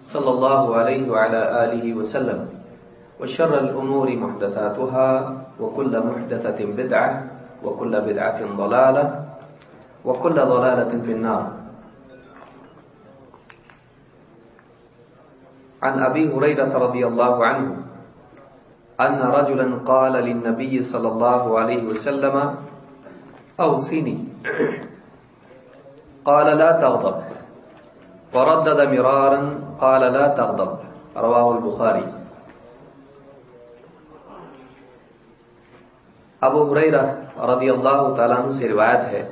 صلى الله عليه وعلى آله وسلم. وشر الأمور محدثاتها، وكل محدثة بدعة، وكل بدعة ضلالة، وكل ضلالة في النار. عن أبي هريرة رضي الله عنه، أن رجلا قال للنبي صلى الله عليه وسلم، أوصني. قال لا تغضب. وردد مرارا قال لا تغضب. رواه البخاري ابو حریرہ رضی اللہ تعالیٰ عنہ سے روایت ہے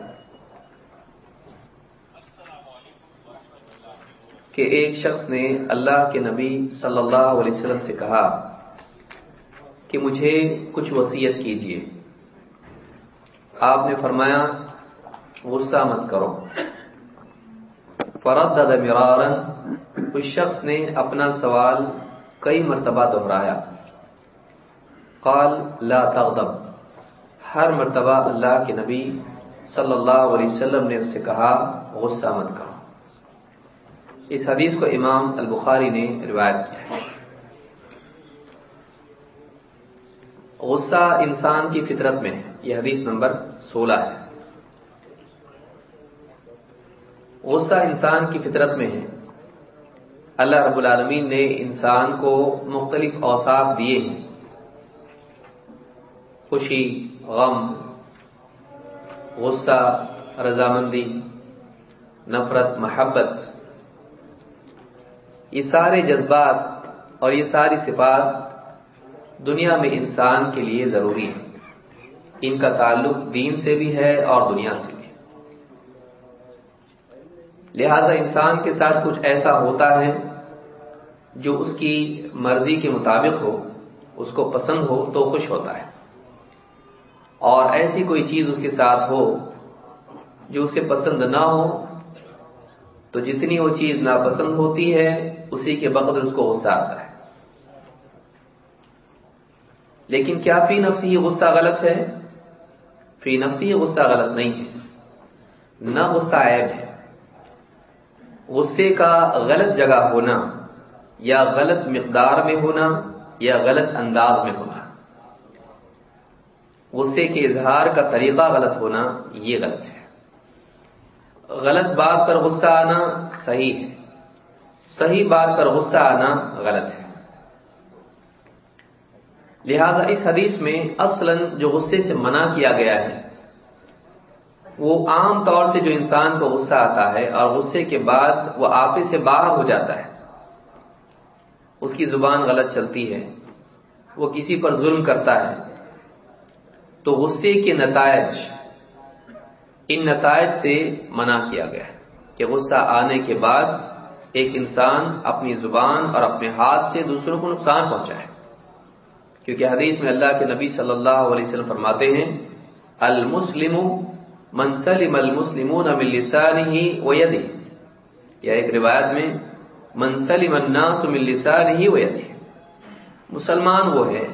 کہ ایک شخص نے اللہ کے نبی صلی اللہ علیہ وسلم سے کہا کہ مجھے کچھ وصیت کیجیے آپ نے فرمایا، غصہ مت کرو۔ فردد مرارن اس شخص نے اپنا سوال کئی مرتبہ دہرایا۔ قال، لا تغضب۔ ہر مرتبہ اللہ کے نبی صلی اللہ علیہ وسلم نے اس سے کہا، غصہ مت کرو۔ اس حدیث کو امام البخاری نے روایت کیا ہے۔ غصہ انسان کی فطرت میں ہے۔ یہ حدیث نمبر سولہ ہے۔ غصہ انسان کی فطرت میں ہے۔ اللہ رب العالمین نے انسان کو مختلف اوصاف دیے ہیں۔ خوشی، غم، غصہ، رضامندی، نفرت، محبت۔ یہ سارے جذبات اور یہ ساری صفات دنیا میں انسان کے لیے ضروری ہے ان کا تعلق دین سے بھی ہے اور دنیا سے بھی۔ لہذا انسان کے ساتھ کچھ ایسا ہوتا ہے جو اس کی مرضی کے مطابق ہو، اس کو پسند ہو تو خوش ہوتا ہے۔ اور ایسی کوئی چیز اس کے ساتھ ہو جو اسے پسند نہ ہو، تو جتنی وہ چیز ناپسند ہوتی ہے، اسی کے بقدر اس کو غصہ آتا ہے۔ لیکن کیا فی نفسی یہ غصہ غلط ہے؟ فی نفسی یہ غصہ غلط نہیں ہے۔ نہ غصہ عیب ہے۔ غصے کا غلط جگہ ہونا۔ یا غلط مقدار میں ہونا یا غلط انداز میں ہونا۔ غصے کے اظہار کا طریقہ غلط ہونا یہ غلط ہے۔ غلط بات پر غصہ آنا صحیح ہے۔ صحیح بات پر غصہ آنا غلط ہے۔ لہذا اس حدیث میں اصلا جو غصے سے منع کیا گیا ہے، وہ عام طور سے جو انسان کو غصہ آتا ہے اور غصے کے بعد وہ آپے سے باہر ہو جاتا ہے۔ اس کی زبان غلط چلتی ہے، وہ کسی پر ظلم کرتا ہے، تو غصے کے نتائج، ان نتائج سے منع کیا گیا ہے کہ غصہ آنے کے بعد ایک انسان اپنی زبان اور اپنے ہاتھ سے دوسروں کو نقصان پہنچائے۔ کیونکہ حدیث میں اللہ کے نبی صلی اللہ علیہ وسلم فرماتے ہیں المسلم من سلم المسلمون من لسانه ويده. یا ایک روایت میں من سلم الناس من لسانه ويده مسلمان وہ ہے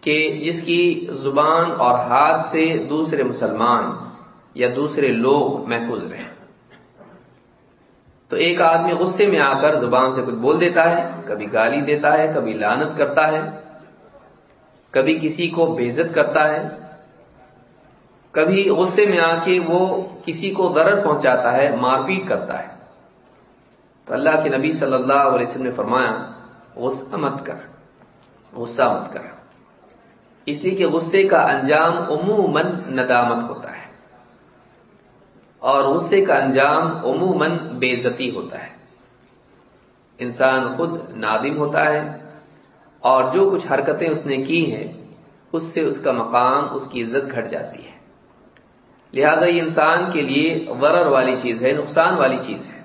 کہ جس کی زبان اور ہاتھ سے دوسرے مسلمان یا دوسرے لوگ محفوظ رہیں۔ تو ایک آدمی غصے میں آ کر زبان سے کچھ بول دیتا ہے، کبھی گالی دیتا ہے، کبھی لانت کرتا ہے، کبھی کسی کو بےزت کرتا ہے، کبھی غصے میں آ کے وہ کسی کو ضرر پہنچاتا ہے، مار پیٹ کرتا ہے۔ تو اللہ کے نبی صلی اللہ علیہ وسلم نے فرمایا، غصہ مت کر، غصہ مت کر۔ اس لیے کہ غصے کا انجام عموماً ندامت ہوتا ہے۔ اور غصے کا انجام عموماً بے عزتی ہوتا ہے۔ انسان خود نادم ہوتا ہے اور جو کچھ حرکتیں اس نے کی ہیں، اس سے اس کا مقام، اس کی عزت گھٹ جاتی ہے۔ لہذا یہ انسان کے لیے غرر والی چیز ہے، نقصان والی چیز ہے۔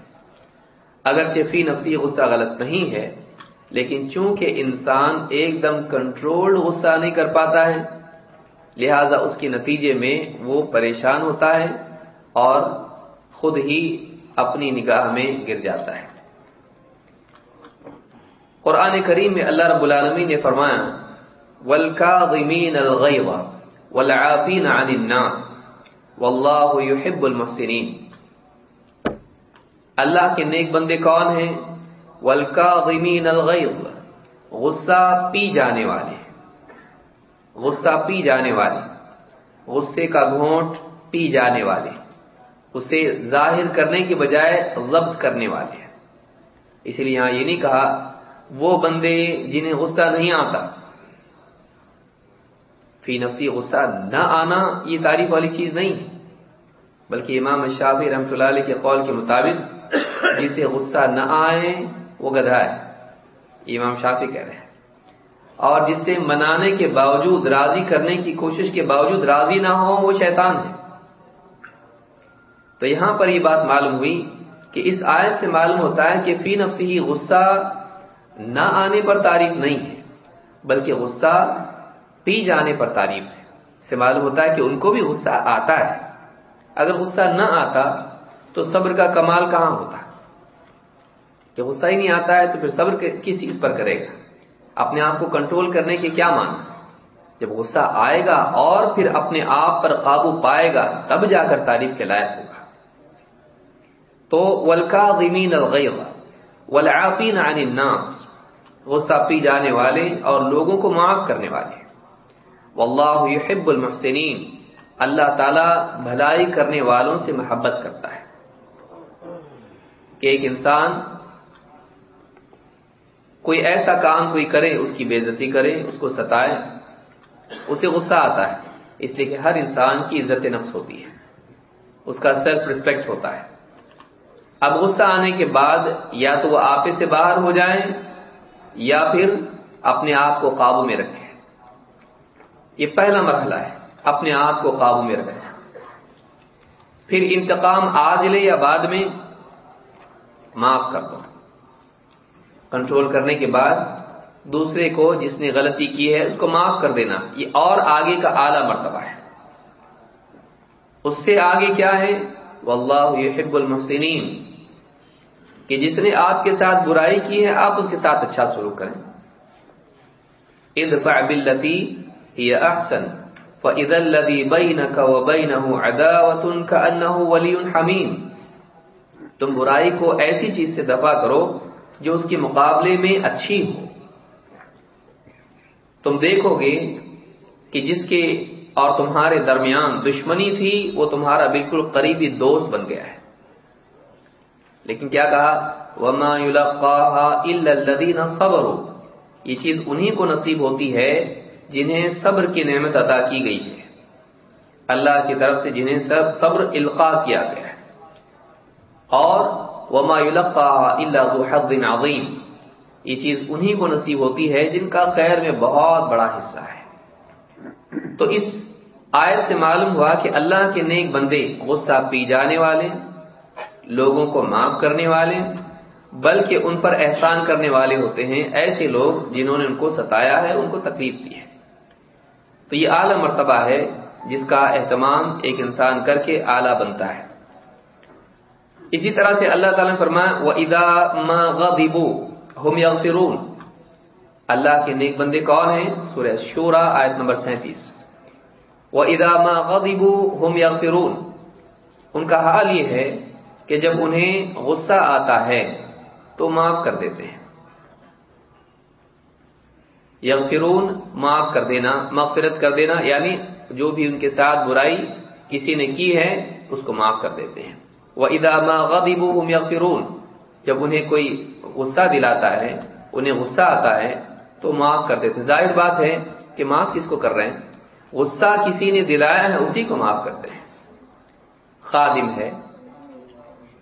اگرچہ فی نفسی غصہ غلط نہیں ہے، لیکن چونکہ انسان ایک دم کنٹرول غصہ نہیں کر پاتا ہے، لہذا اس کے نتیجے میں وہ پریشان ہوتا ہے اور خود ہی اپنی نگاہ میں گر جاتا ہے۔ قرآن کریم میں اللہ رب العالمین نے فرمایا عن الناس واللہ يحب المحسنین اللہ کے نیک بندے کون ہیں؟ والکاظمین الغیظ، غصہ پی جانے والے۔ غصہ پی جانے والے۔ غصے کا گھونٹ پی جانے والے۔ اسے ظاہر کرنے کے بجائے ضبط کرنے والے۔ اسی لیے یہاں یہ نہیں کہا، وہ بندے جنہیں غصہ نہیں آتا۔ فی نفسی غصہ نہ آنا یہ تعریف والی چیز نہیں، بلکہ امام شافی رحمۃ اللہ علیہ کے قول کے مطابق جسے غصہ نہ آئے، وہ گدھا ہے۔ امام شافی کہہ رہے ہیں۔ اور جس سے منانے کے باوجود، راضی کرنے کی کوشش کے باوجود راضی نہ ہو وہ شیطان ہے۔ تو یہاں پر یہ بات معلوم ہوئی کہ اس آیت سے معلوم ہوتا ہے کہ فی نفسی ہی غصہ نہ آنے پر تعریف نہیں ہے، بلکہ غصہ پی جانے پر تعریف ہے۔ سے معلوم ہوتا ہے کہ ان کو بھی غصہ آتا ہے۔ اگر غصہ نہ آتا تو صبر کا کمال کہاں ہوتا ہے؟ کہ غصہ ہی نہیں آتا ہے تو پھر صبر کس چیز پر کرے گا؟ اپنے آپ کو کنٹرول کرنے کے کیا مانا جب غصہ آئے گا اور پھر اپنے آپ پر قابو پائے گا، تب جا کر تعریف کے لائق ہوگا۔ تو ولکا غمین الغیب ولافین عن الناس غصہ پی جانے والے اور لوگوں کو معاف کرنے والے۔ واللہ يحب المحسنین اللہ تعالی بھلائی کرنے والوں سے محبت کرتا ہے۔ کہ ایک انسان کوئی ایسا کام کوئی کرے، اس کی بےزتی کرے، اس کو ستائے، اسے غصہ آتا ہے۔ اس لیے کہ ہر انسان کی عزت نفس ہوتی ہے۔ اس کا سیلف ریسپیکٹ ہوتا ہے۔ اب غصہ آنے کے بعد یا تو وہ آپے سے باہر ہو جائیں یا پھر اپنے آپ کو قابو میں رکھیں۔ یہ پہلا مرحلہ ہے۔ اپنے آپ کو قابو میں رکھیں۔ پھر انتقام آج لے یا بعد میں معاف کر دو۔ کنٹرول کرنے کے بعد دوسرے کو جس نے غلطی کی ہے اس کو معاف کر دینا۔ یہ اور آگے کا اعلی مرتبہ ہے۔ اس سے آگے کیا ہے؟ واللہ یحب المحسنین۔ کہ جس نے آپ کے ساتھ برائی کی ہے، آپ اس کے ساتھ اچھا سلوک کریں۔ ادفع باللتی ہی احسن، فاذا الذي بينك وبينه عداوه كانه ولي حميم تم برائی کو ایسی چیز سے دفع کرو جو اس کے مقابلے میں اچھی ہو۔ تم دیکھو گے کہ جس کے اور تمہارے درمیان دشمنی تھی، وہ تمہارا بالکل قریبی دوست بن گیا ہے۔ لیکن کیا کہا؟ وما الذين صبروا۔ یہ چیز انہی کو نصیب ہوتی ہے جنہیں صبر کی نعمت عطا کی گئی ہے۔ اللہ کی طرف سے جنہیں سب صبر القا کیا گیا۔ اور وما الا ذو حظ عظیم یہ چیز انہی کو نصیب ہوتی ہے جن کا خیر میں بہت بڑا حصہ ہے۔ تو اس آیت سے معلوم ہوا کہ اللہ کے نیک بندے غصہ پی جانے والے، لوگوں کو معاف کرنے والے، بلکہ ان پر احسان کرنے والے ہوتے ہیں، ایسے لوگ جنہوں نے ان کو ستایا ہے، ان کو تکلیف دی ہے۔ تو یہ اعلی مرتبہ ہے جس کا اہتمام ایک انسان کر کے اعلیٰ بنتا ہے۔ اسی طرح سے اللہ تعالیٰ نے فرمایا وہ ادا مغبو ہوم فرون اللہ کے نیک بندے کون ہیں؟ سورہ شورا آیت نمبر سینتیس۔ وہ ادا مغبو ہوم فرون ان کا حال یہ ہے کہ جب انہیں غصہ آتا ہے، تو معاف کر دیتے ہیں۔ یغفرون، معاف کر دینا، مغفرت کر دینا یعنی جو بھی ان کے ساتھ برائی کسی نے کی ہے، اس کو معاف کر دیتے ہیں۔ وہ ادامہ غدیب یا جب انہیں کوئی غصہ دلاتا ہے، انہیں غصہ آتا ہے، تو معاف کر دیتے ظاہر بات ہے کہ معاف کس کو کر رہے ہیں؟ غصہ کسی نے دلایا ہے اسی کو معاف کرتے ہیں۔ خادم ہے،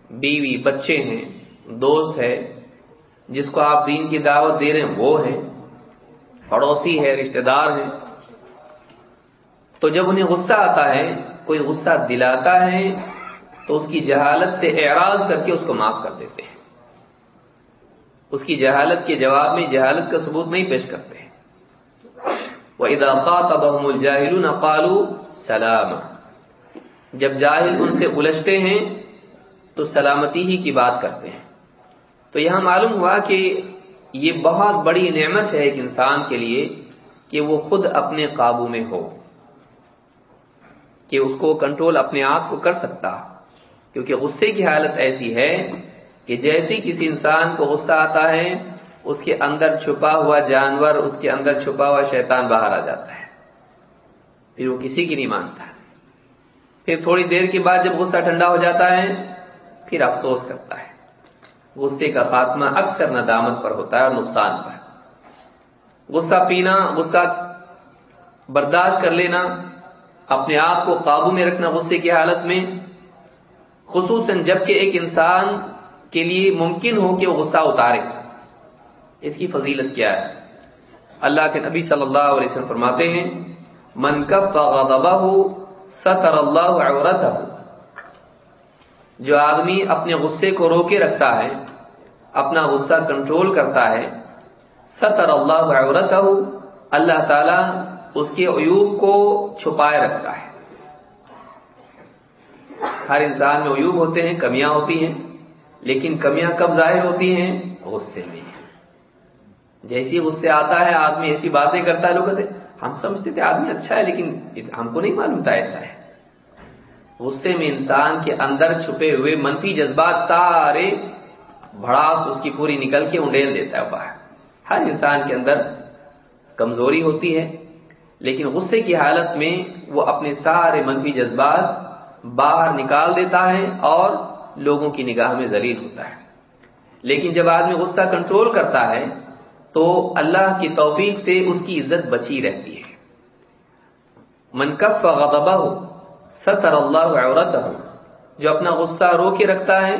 بیوی، بچے ہیں، دوست ہے، جس کو آپ دین کی دعوت دے رہے ہیں وہ ہے، پڑوسی ہے، رشتہ دار ہے۔ تو جب انہیں غصہ آتا ہے، کوئی غصہ دلاتا ہے تو اس کی جہالت سے اعراض کر کے اس کو معاف کر دیتے ہیں۔ اس کی جہالت کے جواب میں جہالت کا ثبوت نہیں پیش کرتے وہ اداقات ابحم الجاہل قالو سلام جب جاہل ان سے الجھتے ہیں، تو سلامتی ہی کی بات کرتے ہیں۔ تو یہاں معلوم ہوا کہ یہ بہت بڑی نعمت ہے ایک انسان کے لیے کہ وہ خود اپنے قابو میں ہو، کہ اس کو کنٹرول اپنے آپ کو کر سکتا۔ کیونکہ غصے کی حالت ایسی ہے کہ جیسی کسی انسان کو غصہ آتا ہے، اس کے اندر چھپا ہوا جانور، اس کے اندر چھپا ہوا شیطان باہر آ جاتا ہے۔ پھر وہ کسی کی نہیں مانتا۔ پھر تھوڑی دیر کے بعد جب غصہ ٹھنڈا ہو جاتا ہے، پھر افسوس کرتا ہے۔ غصے کا خاتمہ اکثر ندامت پر ہوتا ہے اور نقصان پر۔ غصہ پینا، غصہ برداشت کر لینا، اپنے آپ کو قابو میں رکھنا غصے کی حالت میں خصوصاً جبکہ ایک انسان کے لیے ممکن ہو کہ وہ غصہ اتارے۔ اس کی فضیلت کیا ہے؟ اللہ کے نبی صلی اللہ علیہ وسلم فرماتے ہیں، من کب ہو ستر اللہ عورت جو آدمی اپنے غصے کو روکے رکھتا ہے، اپنا غصہ کنٹرول کرتا ہے، ستر اللہ عورت اللہ تعالی اس کے عیوب کو چھپائے رکھتا ہے۔ ہر انسان میں عیوب ہوتے ہیں، کمیاں ہوتی ہیں، لیکن کمیاں کب ظاہر ہوتی ہیں؟ غصے میں۔ جیسی غصے آتا ہے، آدمی ایسی باتیں کرتا ہے، لوگ کہتے ہم سمجھتے تھے آدمی اچھا ہے، لیکن ہم کو نہیں معلوم تھا ایسا ہے۔ غصے میں انسان کے اندر چھپے ہوئے منفی جذبات سارے بڑاس اس کی پوری نکل کے انڈیل دیتا ہے۔ باہر ہر انسان کے اندر کمزوری ہوتی ہے، لیکن غصے کی حالت میں وہ اپنے سارے منفی جذبات باہر نکال دیتا ہے اور لوگوں کی نگاہ میں ذلیل ہوتا ہے۔ لیکن جب آدمی غصہ کنٹرول کرتا ہے، تو اللہ کی توفیق سے اس کی عزت بچی رہتی ہے۔ منکف غضبہ ستر اللہ عورت جو اپنا غصہ رو کے رکھتا ہے،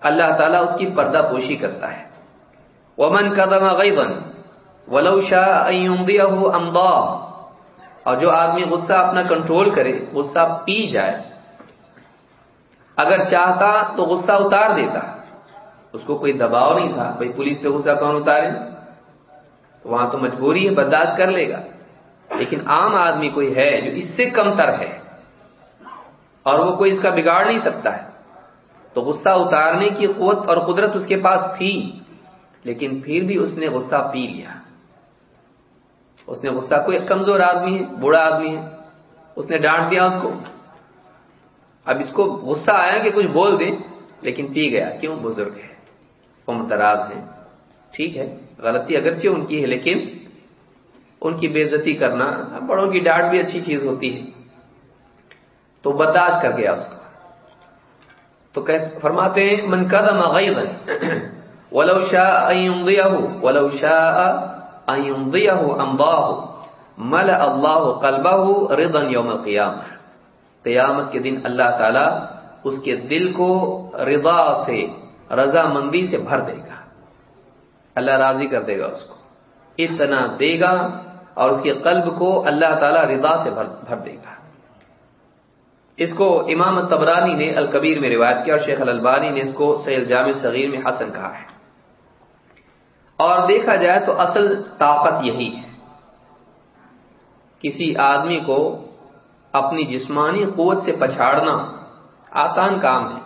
اللہ تعالیٰ اس کی پردہ پوشی کرتا ہے۔ ومن قدم غیبا ولو شاء ان اور جو آدمی غصہ اپنا کنٹرول کرے، غصہ پی جائے اگر چاہتا تو غصہ اتار دیتا۔ اس کو کوئی دباؤ نہیں تھا۔ بھائی پولیس پہ غصہ کون اتارے؟ تو وہاں تو مجبوری ہے، برداشت کر لے گا۔ لیکن عام آدمی کوئی ہے جو اس سے کم تر ہے اور وہ کوئی اس کا بگاڑ نہیں سکتا ہے۔ تو غصہ اتارنے کی قوت اور قدرت اس کے پاس تھی، لیکن پھر بھی اس نے غصہ پی لیا۔ اس نے غصہ، کوئی کمزور آدمی ہے، بوڑھا آدمی ہے، اس نے ڈانٹ دیا اس کو۔ اب اس کو غصہ آیا کہ کچھ بول دے لیکن پی گیا۔ کیوں؟ بزرگ ہے عمر دراز ہے۔ ٹھیک ہے، غلطی اگرچہ ان کی ہے، لیکن ان کی بےزتی کرنا، بڑوں کی ڈانٹ بھی اچھی چیز ہوتی ہے۔ تو برداشت کر گیا اس کو۔ تو فرماتے ہیں، من قدم غیبا ولو شاء ان يمضيه ولو شاء ان يمضيه امضاه ملأ الله قلبه رضا يوم القيامه قیامت کے دن اللہ تعالی اس کے دل کو رضا سے رضا مندی سے بھر دے گا۔ اللہ راضی کر دے گا اس کو۔ اتنا دے گا اور اس کے قلب کو اللہ تعالی رضا سے بھر دے گا۔ اس کو امام تبرانی نے الکبیر میں روایت کیا اور شیخ البانی نے اس کو سید جامع صغیر میں حسن کہا ہے۔ اور دیکھا جائے تو اصل طاقت یہی ہے۔ کسی آدمی کو اپنی جسمانی قوت سے پچھاڑنا آسان کام ہے۔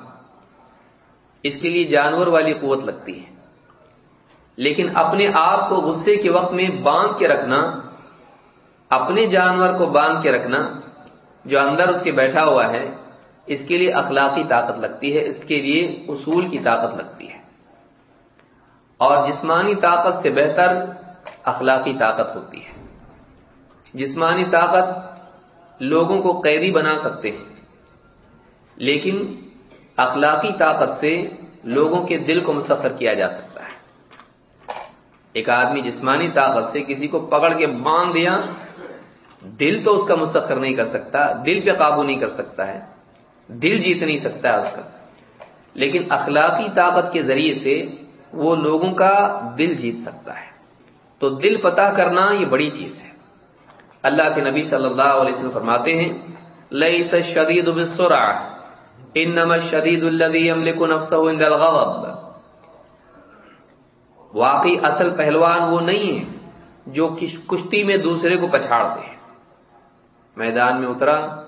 اس کے لیے جانور والی قوت لگتی ہے۔ لیکن اپنے آپ کو غصے کے وقت میں باندھ کے رکھنا، اپنے جانور کو باندھ کے رکھنا جو اندر اس کے بیٹھا ہوا ہے، اس کے لیے اخلاقی طاقت لگتی ہے، اس کے لیے اصول کی طاقت لگتی ہے۔ اور جسمانی طاقت سے بہتر اخلاقی طاقت ہوتی ہے۔ جسمانی طاقت لوگوں کو قیدی بنا سکتے ہیں۔ لیکن اخلاقی طاقت سے لوگوں کے دل کو مسفر کیا جا سکتا ہے۔ ایک آدمی جسمانی طاقت سے کسی کو پکڑ کے باندھ دیا، دل تو اس کا مسخر نہیں کر سکتا، دل پہ قابو نہیں کر سکتا ہے، دل جیت نہیں سکتا ہے اس کا۔ لیکن اخلاقی طاقت کے ذریعے سے وہ لوگوں کا دل جیت سکتا ہے۔ تو دل فتح کرنا یہ بڑی چیز ہے۔ اللہ کے نبی صلی اللہ علیہ وسلم فرماتے ہیں لئی شدید انما شدید الذي يملك نفسه عند الغضب. واقعی اصل پہلوان وہ نہیں ہے جو کشتی میں دوسرے کو پچھاڑتے ہیں۔ میدان میں اترا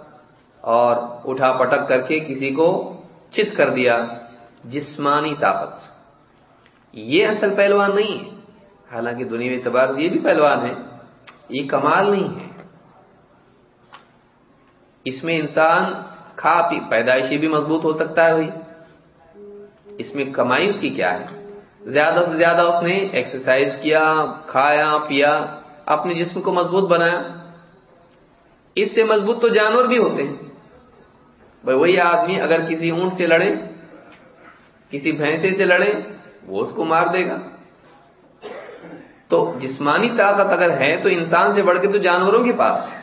اور اٹھا پٹک کر کے کسی کو چت کر دیا، جسمانی طاقت۔ یہ اصل پہلوان نہیں ہے حالانکہ دنیا اعتبار سے یہ بھی پہلوان ہے یہ کمال نہیں ہے۔ اس میں انسان کھا پی، پیدائشی بھی مضبوط ہو سکتا ہے بھائی۔ اس میں کمائی اس کی کیا ہے؟ زیادہ سے زیادہ اس نے ایکسرسائز کیا، کھایا، پیا، اپنے جسم کو مضبوط بنایا۔ اس سے مضبوط تو جانور بھی ہوتے ہیں۔ بھائی وہی آدمی اگر کسی اونٹ سے لڑے، کسی بھینسے سے لڑے، وہ اس کو مار دے گا۔ تو جسمانی طاقت اگر ہے تو انسان سے بڑھ کے تو جانوروں کے پاس ہے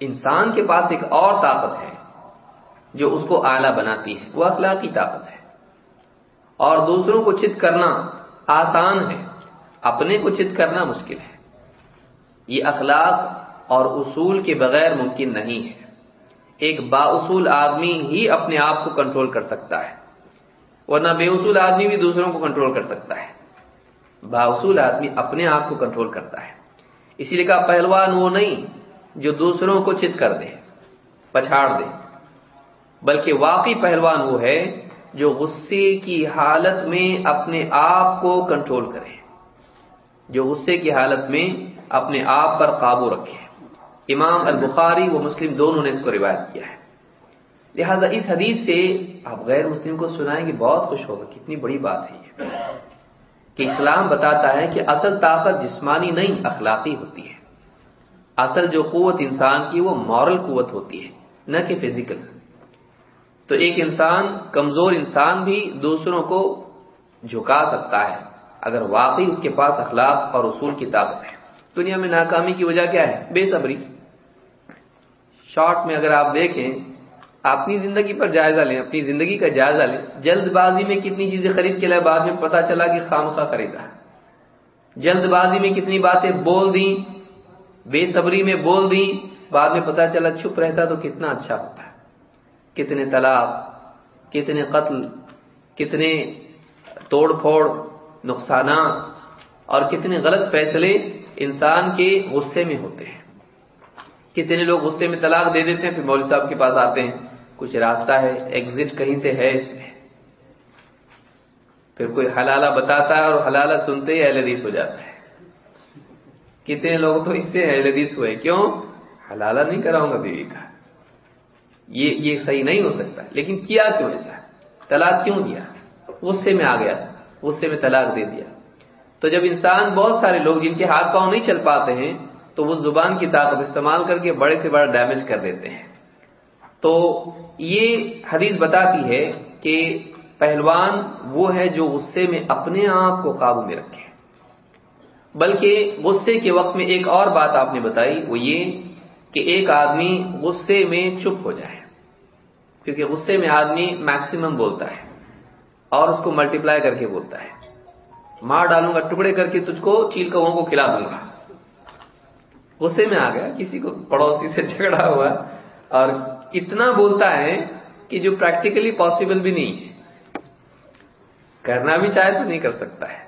انسان کے پاس ایک اور طاقت ہے جو اس کو اعلی بناتی ہے۔ وہ اخلاقی طاقت ہے۔ اور دوسروں کو چت کرنا آسان ہے۔ اپنے کو چت کرنا مشکل ہے۔ یہ اخلاق اور اصول کے بغیر ممکن نہیں ہے۔ ایک با اصول آدمی ہی اپنے آپ کو کنٹرول کر سکتا ہے۔ ورنہ بے اصول آدمی بھی دوسروں کو کنٹرول کر سکتا ہے۔ با آدمی اپنے آپ کو کنٹرول کرتا ہے۔ اسی لیے کہا، پہلوان وہ نہیں جو دوسروں کو چت کر دے، پچھاڑ دے۔ بلکہ واقعی پہلوان وہ ہے جو غصے کی حالت میں اپنے آپ کو کنٹرول کرے۔ جو غصے کی حالت میں اپنے آپ پر قابو رکھے۔ امام البخاری و مسلم دونوں نے اس کو روایت کیا ہے۔ لہذا اس حدیث سے آپ غیر مسلم کو سنائیں گے، بہت خوش ہوگا۔ کتنی بڑی بات ہے یہ۔ کہ اسلام بتاتا ہے کہ اصل طاقت جسمانی نہیں، اخلاقی ہوتی ہے۔ اصل جو قوت انسان کی وہ مورل قوت ہوتی ہے، نہ کہ فزیکل تو ایک انسان، کمزور انسان بھی دوسروں کو جھکا سکتا ہے، اگر واقعی اس کے پاس اخلاق اور اصول کی طاقت ہے۔ دنیا میں ناکامی کی وجہ کیا ہے؟ بے صبری۔ شارٹ میں اگر آپ دیکھیں اپنی زندگی پر جائزہ لیں، اپنی زندگی کا جائزہ لیں۔ جلد بازی میں کتنی چیزیں خرید کے لائے، بعد میں پتا چلا کہ خام خواہ خریدا۔ جلد بازی میں کتنی باتیں بول دیں، بے صبری میں بول دی بعد میں پتا چلا چھپ رہتا تو کتنا اچھا ہوتا۔ ہے کتنے طلاق، کتنے قتل، کتنے توڑ پھوڑ، نقصانات، اور کتنے غلط فیصلے انسان کے غصے میں ہوتے ہیں۔ کتنے لوگ غصے میں طلاق دے دیتے ہیں، پھر مولوی صاحب کے پاس آتے ہیں۔ کچھ راستہ ہے ایگزٹ کہیں سے ہے اس میں۔ پھر کوئی حلالہ بتاتا ہے اور حلالہ سنتے ہی اہل حدیث ہو جاتا ہے۔ کتنے لوگ تو اس سے اہل حدیث ہوئے، کیوں؟ حلالہ نہیں کراؤں گا بیوی کا۔ یہ یہ صحیح نہیں ہو سکتا۔ لیکن کیا کیوں ایسا؟ طلاق کیوں دیا؟ غصے میں آ گیا، غصے میں طلاق دے دیا۔ تو جب انسان بہت سارے لوگ جن کے ہاتھ پاؤں نہیں چل پاتے ہیں، تو وہ زبان کی طاقت استعمال کر کے بڑے سے بڑا ڈیمیج کر دیتے ہیں۔ تو یہ حدیث بتاتی ہے کہ پہلوان وہ ہے جو غصے میں اپنے آپ کو قابو میں رکھے۔ بلکہ غصے کے وقت میں ایک اور بات آپ نے بتائی، وہ یہ کہ ایک آدمی غصے میں چپ ہو جائے۔ کیونکہ غصے میں آدمی میکسیمم بولتا ہے اور اس کو ملٹیپلائی کر کے بولتا ہے۔ مار ڈالوں گا، ٹکڑے کر کے تجھ کو، چیل کو کو کھلا دوں گا۔ غصے میں آ گیا، کسی کو پڑوسی سے جھگڑا ہوا اور اتنا بولتا ہے کہ جو پریکٹیکلی پاسبل بھی نہیں ہے۔ کرنا بھی چاہے تو نہیں کر سکتا ہے۔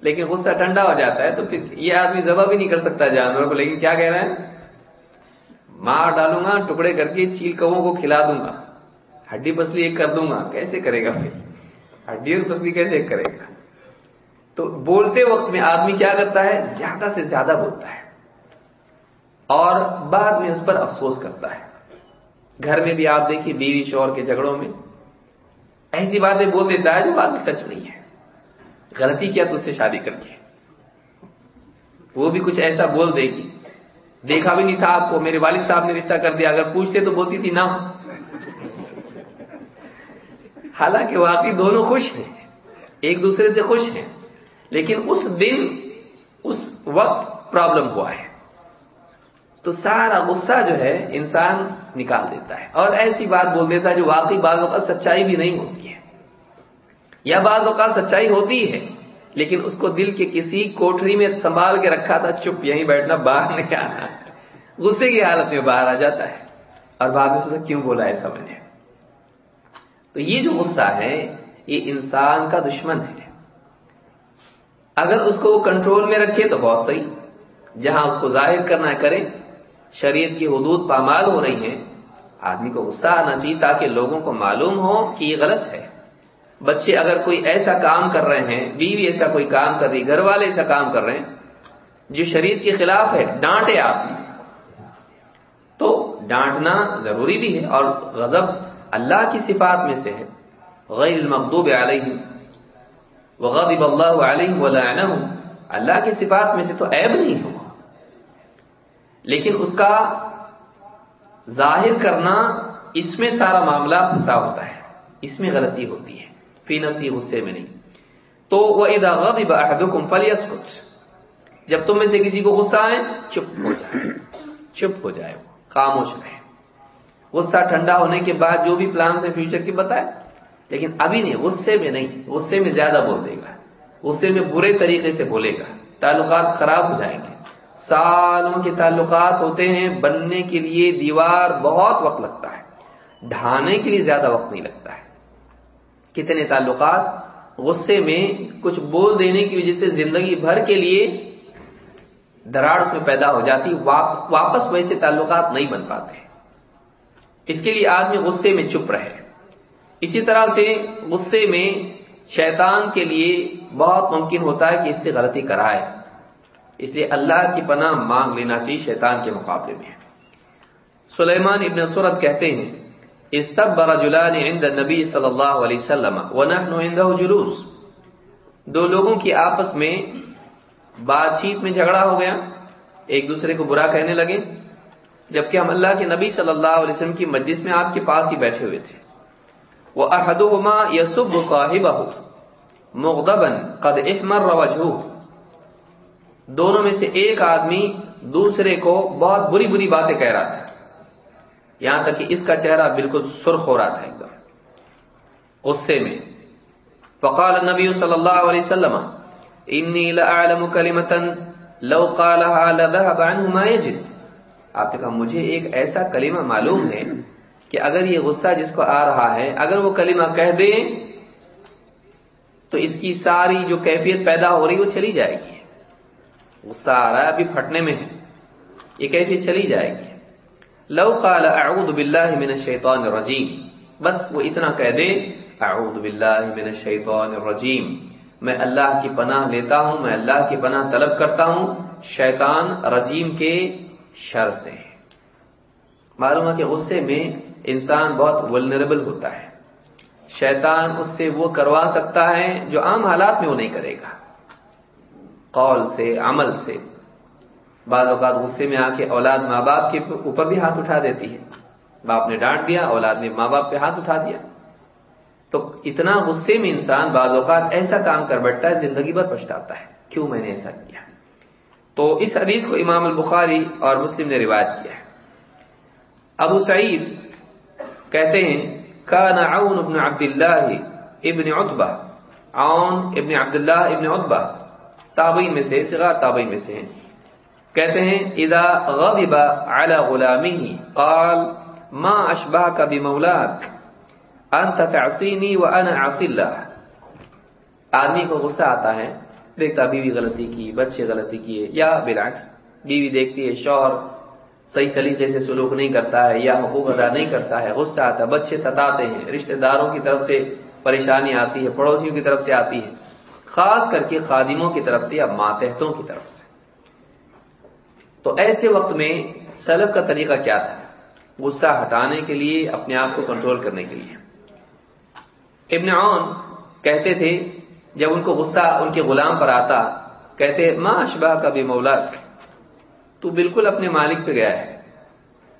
لیکن غصہ ٹھنڈا ہو جاتا ہے تو پھر یہ آدمی ذبح بھی نہیں کر سکتا جانور کو، لیکن کیا کہہ رہا ہے؟ مار ڈالوں گا، ٹکڑے کر کے چیل کو کو کھلا دوں گا۔ ہڈی پسلی ایک کر دوں گا۔ کیسے کرے گا پھر؟ ہڈی اور پسلی کیسے ایک کرے گا؟ تو بولتے وقت میں آدمی کیا کرتا ہے؟ زیادہ سے زیادہ بولتا ہے۔ اور بعد میں اس پر افسوس کرتا ہے۔ گھر میں بھی آپ دیکھیے بیوی شور کے جھگڑوں میں ایسی باتیں بول دیتا ہے جو بات سچ نہیں ہے۔ غلطی کیا تو اس سے شادی کر کے۔ وہ بھی کچھ ایسا بول دے گی۔ دیکھا بھی نہیں تھا آپ کو۔ میرے والد صاحب نے رشتہ کر دیا۔ اگر پوچھتے تو بولتی تھی نہ حالانکہ واقعی دونوں خوش ہیں۔ ایک دوسرے سے خوش ہیں۔ لیکن اس دن، اس وقت پرابلم ہوا ہے۔ تو سارا غصہ جو ہے انسان نکال دیتا ہے اور ایسی بات بول دیتا ہے جو واقعی بعض اوقات سچائی بھی نہیں ہوتی ہے۔ یا بعض اوقات سچائی ہوتی ہے، لیکن اس کو دل کے کسی کوٹری میں سنبھال کے رکھا تھا، چپ یہیں بیٹھنا، باہر نہیں آنا۔ غصے کی حالت میں باہر آ جاتا ہے۔ اور بعد میں سوچا، کیوں بولا ایسا میں نے؟ تو یہ جو غصہ ہے، یہ انسان کا دشمن ہے۔ اگر اس کو وہ کنٹرول میں رکھے تو بہت صحیح، جہاں اس کو ظاہر کرنا کرے شریعت کی حدود پامال ہو رہی ہیں، آدمی کو غصہ آنا چاہیے تاکہ لوگوں کو معلوم ہو کہ یہ غلط ہے۔ بچے اگر کوئی ایسا کام کر رہے ہیں، بیوی ایسا کوئی کام کر رہی، گھر والے ایسا کام کر رہے ہیں، جو شریعت کے خلاف ہے، ڈانٹے آپ۔ تو ڈانٹنا ضروری بھی ہے اور غضب اللہ کی صفات میں سے ہے۔ غیر المقوب علیہ وغضب اللہ علیہ ولعنہ اللہ کی صفات میں سے تو عیب نہیں ہوا لیکن اس کا ظاہر کرنا اس میں سارا معاملہ پھنسا ہوتا ہے، اس میں غلطی ہوتی ہے، فی نفسی غصے میں نہیں۔ تو وہ ادا غضب احدکم فلیسکت جب تم میں سے کسی کو غصہ آئے، چپ ہو جائے۔ چپ ہو جائے وہ، خاموش رہے۔ غصہ ٹھنڈا ہونے کے بعد جو بھی پلان سے فیوچر کی بتائے۔ لیکن ابھی نہیں، غصے میں نہیں۔ غصے میں زیادہ بول دے گا۔ غصے میں برے طریقے سے بولے گا۔ تعلقات خراب ہو جائیں گے۔ سالوں کے تعلقات ہوتے ہیں، بننے کے لیے دیوار بہت وقت لگتا ہے، ڈھانے کے لیے زیادہ وقت نہیں لگتا ہے۔ کتنے تعلقات؟ غصے میں کچھ بول دینے کی وجہ سے زندگی بھر کے لیے دراڑ اس میں پیدا ہو جاتی واپس ویسے تعلقات نہیں بن پاتے۔ اس کے لیے آدمی غصے میں چپ رہے۔ اسی طرح سے غصے میں شیطان کے لیے بہت ممکن ہوتا ہے کہ اس سے غلطی کرائے۔ اس لیے اللہ کی پناہ مانگ لینا چاہیے، شیطان کے مقابلے میں۔ سلیمان ابن سورت کہتے ہیں عند نبی صلی اللہ علیہ وسلم عنده جلوس۔ دو لوگوں کی آپس میں بات چیت میں جھگڑا ہو گیا۔ ایک دوسرے کو برا کہنے لگے، جبکہ ہم اللہ کے نبی صلی اللہ علیہ وسلم کی مجلس میں آپ کے پاس ہی بیٹھے ہوئے تھے۔ وہ احدما یسب صاحب مغدبن قد احمر وجہ دونوں میں سے ایک آدمی دوسرے کو بہت بری بری باتیں کہہ رہا تھا۔ یہاں تک کہ اس کا چہرہ بالکل سرخ ہو رہا تھا ایک دم۔ غصے میں۔ فقال نبی صلی اللہ علیہ وسلم، انی لأعلم کلمتا لو قالها لذهب عنه ما يجد آپ نے کہا، مجھے ایک ایسا کلمہ معلوم ہے کہ اگر یہ غصہ جس کو آ رہا ہے، اگر وہ کلمہ کہہ دے، تو اس کی ساری جو کیفیت پیدا ہو رہی وہ چلی جائے گی۔ غصہ آ رہا ہے، ابھی پھٹنے میں ہے۔ یہ کیفیت چلی جائے گی۔ لو قال اعوذ باللہ من الشیطان الرجیم۔ بس وہ اتنا کہہ دے، اعوذ باللہ من الشیطان الرجیم۔ میں اللہ کی پناہ لیتا ہوں، میں اللہ کی پناہ طلب کرتا ہوں۔ شیطان رجیم کے شر سے معلوم ہے کہ غصے میں انسان بہت ولنریبل ہوتا ہے۔ شیطان اس سے وہ کروا سکتا ہے جو عام حالات میں وہ نہیں کرے گا۔ قول سے، عمل سے۔ بعض اوقات غصے میں آ کے اولاد ماں باپ کے اوپر بھی ہاتھ اٹھا دیتی ہے۔ باپ نے ڈانٹ دیا، اولاد نے ماں باپ پہ ہاتھ اٹھا دیا۔ تو اتنا غصے میں انسان بعض اوقات ایسا کام کر بیٹھتا ہے، زندگی بھر پچھتاتا ہے۔ کیوں میں نے ایسا کیا؟ تو اس حدیث کو امام البخاری اور مسلم نے روایت کیا ہے۔ ابو سعید کہتے ہیں، کان عون ابن عبد اللہ ابن عطبہ عون ابن عبداللہ ابن عطبہ تابعین میں سے، صغار تابعین میں سے ہیں۔ کہتے ہیں، اذا غضب على غلامه قال، ما اشبهك بمولاك؟ انت تعصيني وانا اعصي الله. آدمی کو غصہ آتا ہے، دیکھتا بیوی غلطی کی، بچے غلطی کیے، یا بالعکس، بیوی دیکھتی ہے شوہر صحیح سلیقے سے سلوک نہیں کرتا ہے، یا حقوق ادا نہیں کرتا ہے، غصہ آتا ہے، بچے ستاتے ہیں، رشتہ داروں کی طرف سے پریشانی آتی ہے، پڑوسیوں کی طرف سے آتی ہے۔ خاص کر کے خادموں کی طرف سے یا ماتحتوں کی طرف سے۔ تو ایسے وقت میں سلف کا طریقہ کیا تھا؟ غصہ ہٹانے کے لیے، اپنے آپ کو کنٹرول کرنے کے لیے۔ ابن عون کہتے تھے، جب ان کو غصہ ان کے غلام پر آتا، کہتے ماں اشبہ کا بھی مولا تو بالکل اپنے مالک پہ گیا ہے۔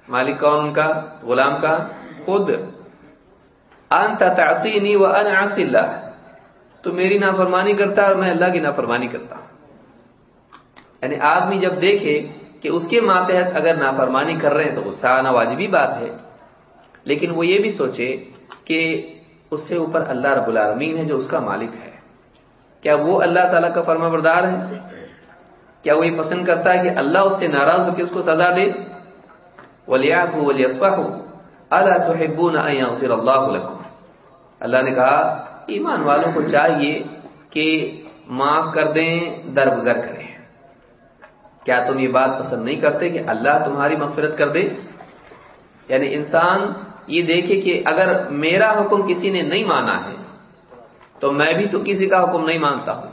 مالک کون ان کا؟ غلام کا؟ خود۔ انت تعصینی و ان اللہ؟ تو میری نافرمانی کرتا ہے اور میں اللہ کی نافرمانی کرتا ہوں۔ یعنی آدمی جب دیکھے کہ اس کے ماتحت اگر نافرمانی کر رہے ہیں تو غصہ آنا واجبی بات ہے۔ لیکن وہ یہ بھی سوچے کہ اس سے اوپر اللہ رب العالمین ہے جو اس کا مالک ہے۔ کیا وہ اللہ تعالیٰ کا فرما بردار ہے؟ کیا وہ یہ پسند کرتا ہے کہ اللہ اس سے ناراض ہو کے اس کو سزا دے؟ ولیات ہو ولی ہو اللہ تو اللہ اللہ نے کہا ایمان والوں کو چاہیے کہ معاف کر دیں، درگزر کریں۔ کیا تم یہ بات پسند نہیں کرتے کہ اللہ تمہاری مغفرت کر دے؟ یعنی انسان یہ دیکھے کہ اگر میرا حکم کسی نے نہیں مانا ہے، تو میں بھی تو کسی کا حکم نہیں مانتا ہوں۔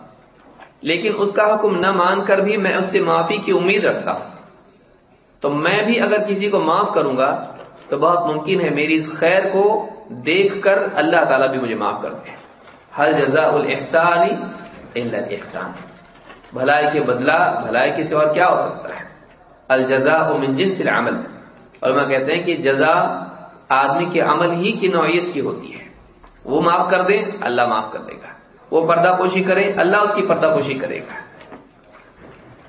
لیکن اس کا حکم نہ مان کر بھی میں اس سے معافی کی امید رکھتا ہوں۔ تو میں بھی اگر کسی کو معاف کروں گا، تو بہت ممکن ہے میری اس خیر کو دیکھ کر اللہ تعالیٰ بھی مجھے معاف کر دے۔ ہر جزا الا احسان بھلائی کے بدلہ، بھلائی کے سوا کیا ہو سکتا ہے؟ الجزا من جنس العمل۔ اور میں کہتے ہیں کہ جزا آدمی کے عمل ہی کی نوعیت کی ہوتی ہے۔ وہ معاف کر دے، اللہ معاف کر دے گا۔ وہ پردہ پوشی کرے، اللہ اس کی پردہ پوشی کرے گا۔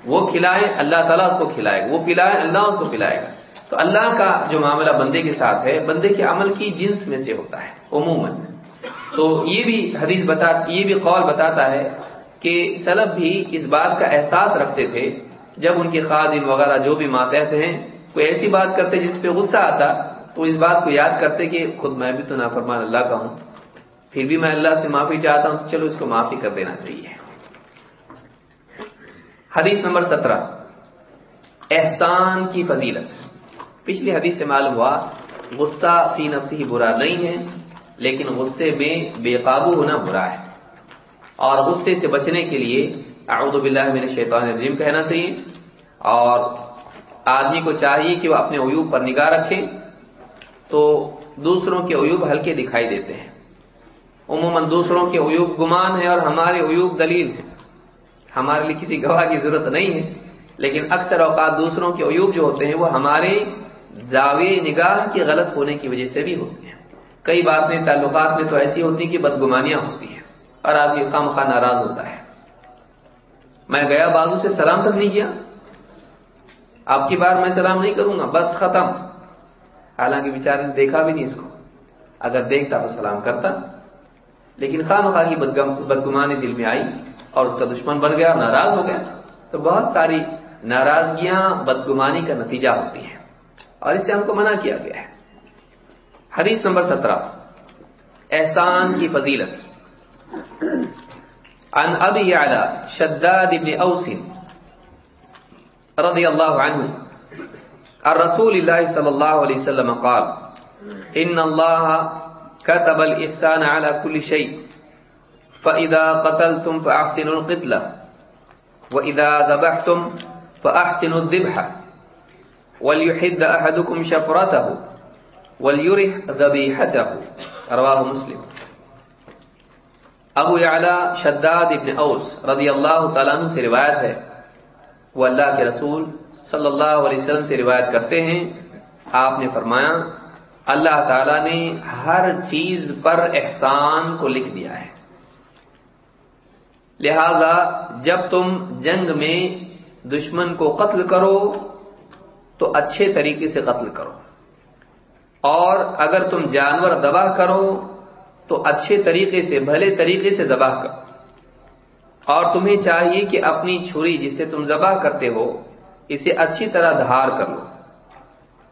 وہ کھلائے، اللہ تعالیٰ اس کو کھلائے گا۔ وہ پلائے، اللہ اس کو پلائے گا۔ تو اللہ کا جو معاملہ بندے کے ساتھ ہے، بندے کے عمل کی جنس میں سے ہوتا ہے، عموماً۔ تو یہ بھی حدیث بتا یہ بھی قول بتاتا ہے کہ سلب بھی اس بات کا احساس رکھتے تھے جب ان کے خادم وغیرہ جو بھی ماتحت ہیں، کوئی ایسی بات کرتے جس پہ غصہ آتا، تو اس بات کو یاد کرتے کہ خود میں بھی تو نافرمان اللہ کا ہوں، پھر بھی میں اللہ سے معافی چاہتا ہوں، چلو اس کو معافی کر دینا چاہیے۔ حدیث نمبر سترہ۔ احسان کی فضیلت۔ پچھلی حدیث سے معلوم ہوا، غصہ فی نفسی ہی برا نہیں ہے۔ لیکن غصے میں بے قابو ہونا برا ہے۔ اور غصے سے بچنے کے لیے اعوذ باللہ من الشیطان الرجیم کہنا چاہیے۔ اور آدمی کو چاہیے کہ وہ اپنے عیوب پر نگاہ رکھے تو دوسروں کے عیوب ہلکے دکھائی دیتے ہیں۔ عموماً دوسروں کے عیوب گمان ہے اور ہمارے عیوب دلیل ہے ہمارے لیے کسی گواہ کی ضرورت نہیں ہے، لیکن اکثر اوقات دوسروں کے عیوب جو ہوتے ہیں وہ ہمارے زاویے نگاہ کے غلط ہونے کی وجہ سے بھی ہوتے ہیں۔ کئی باتیں تعلقات میں تو ایسی ہوتی ہیں کہ بدگمانیاں ہوتی ہیں اور آپ کی خام خواہ ناراض ہوتا ہے۔ میں گیا بازو سے سلام تک نہیں کیا۔ آپ کی بار میں سلام نہیں کروں گا، بس ختم۔ حالانکہ بیچارے نے دیکھا بھی نہیں اس کو۔ اگر دیکھتا تو سلام کرتا۔ لیکن خام خواہ کی بدگمانی دل میں آئی اور اس کا دشمن بن گیا، ناراض ہو گیا۔ تو بہت ساری ناراضگیاں، بدگمانی کا نتیجہ ہوتی ہیں۔ اور اس سے ہم کو منع کیا گیا ہے۔ حدیث نمبر سترہ۔ احسان کی فضیلت۔ عن ابی علی شداد ابن اوس رضی اللہ عنہ الرسول اللہ صلی اللہ علیہ وسلم قال، ان اللہ كتب الاحسان على كل شيء فاذا قتلتم فاحسنوا القتلة واذا ذبحتم فاحسنوا الذبح وليحد احدكم شفرته وليره ذبيحته. رواه مسلم. ابو اعلی شداد ابن اوس رضی اللہ تعالیٰ عنہ سے روایت ہے. وہ اللہ کے رسول صلی اللہ علیہ وسلم سے روایت کرتے ہیں. آپ نے فرمایا، اللہ تعالی نے ہر چیز پر احسان کو لکھ دیا ہے۔ لہذا جب تم جنگ میں دشمن کو قتل کرو، تو اچھے طریقے سے قتل کرو۔ اور اگر تم جانور دباہ کرو تو اچھے طریقے سے، بھلے طریقے سے ذبح کرو اور تمہیں چاہیے کہ اپنی چھری جس سے تم ذبح کرتے ہو، اسے اچھی طرح دھار کر لو۔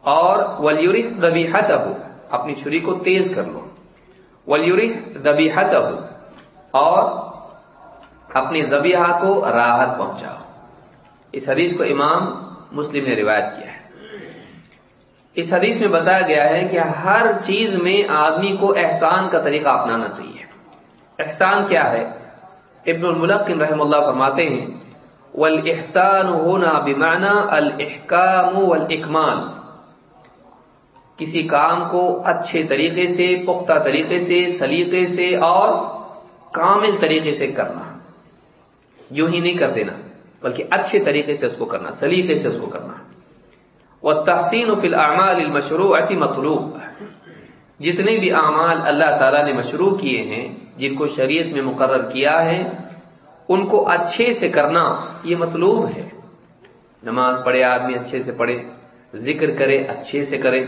اور ولیوری دبیحت ہو اپنی چھری کو تیز کر لو۔ ولیوری دبیحت ہو اور اپنی زبیحہ کو راحت پہنچاؤ۔ اس حدیث کو امام مسلم نے روایت کیا ہے۔ اس حدیث میں بتایا گیا ہے کہ ہر چیز میں آدمی کو احسان کا طریقہ اپنانا چاہیے۔ احسان کیا ہے؟ ابن الملقن رحم اللہ فرماتے ہیں والاحسان ہونا بمعنى الاحکام والاکمال کسی کام کو اچھے طریقے سے، پختہ طریقے سے، سلیقے سے اور کامل طریقے سے کرنا۔ یوں ہی نہیں کر دینا، بلکہ اچھے طریقے سے اس کو کرنا، سلیقے سے اس کو کرنا۔ وہ تحسین و فی العمال المشروع مطلوب۔ جتنے بھی اعمال اللہ تعالیٰ نے مشروع کیے ہیں، جن کو شریعت میں مقرر کیا ہے، ان کو اچھے سے کرنا یہ مطلوب ہے۔ نماز پڑھے، آدمی اچھے سے پڑھے، ذکر کرے، اچھے سے کرے۔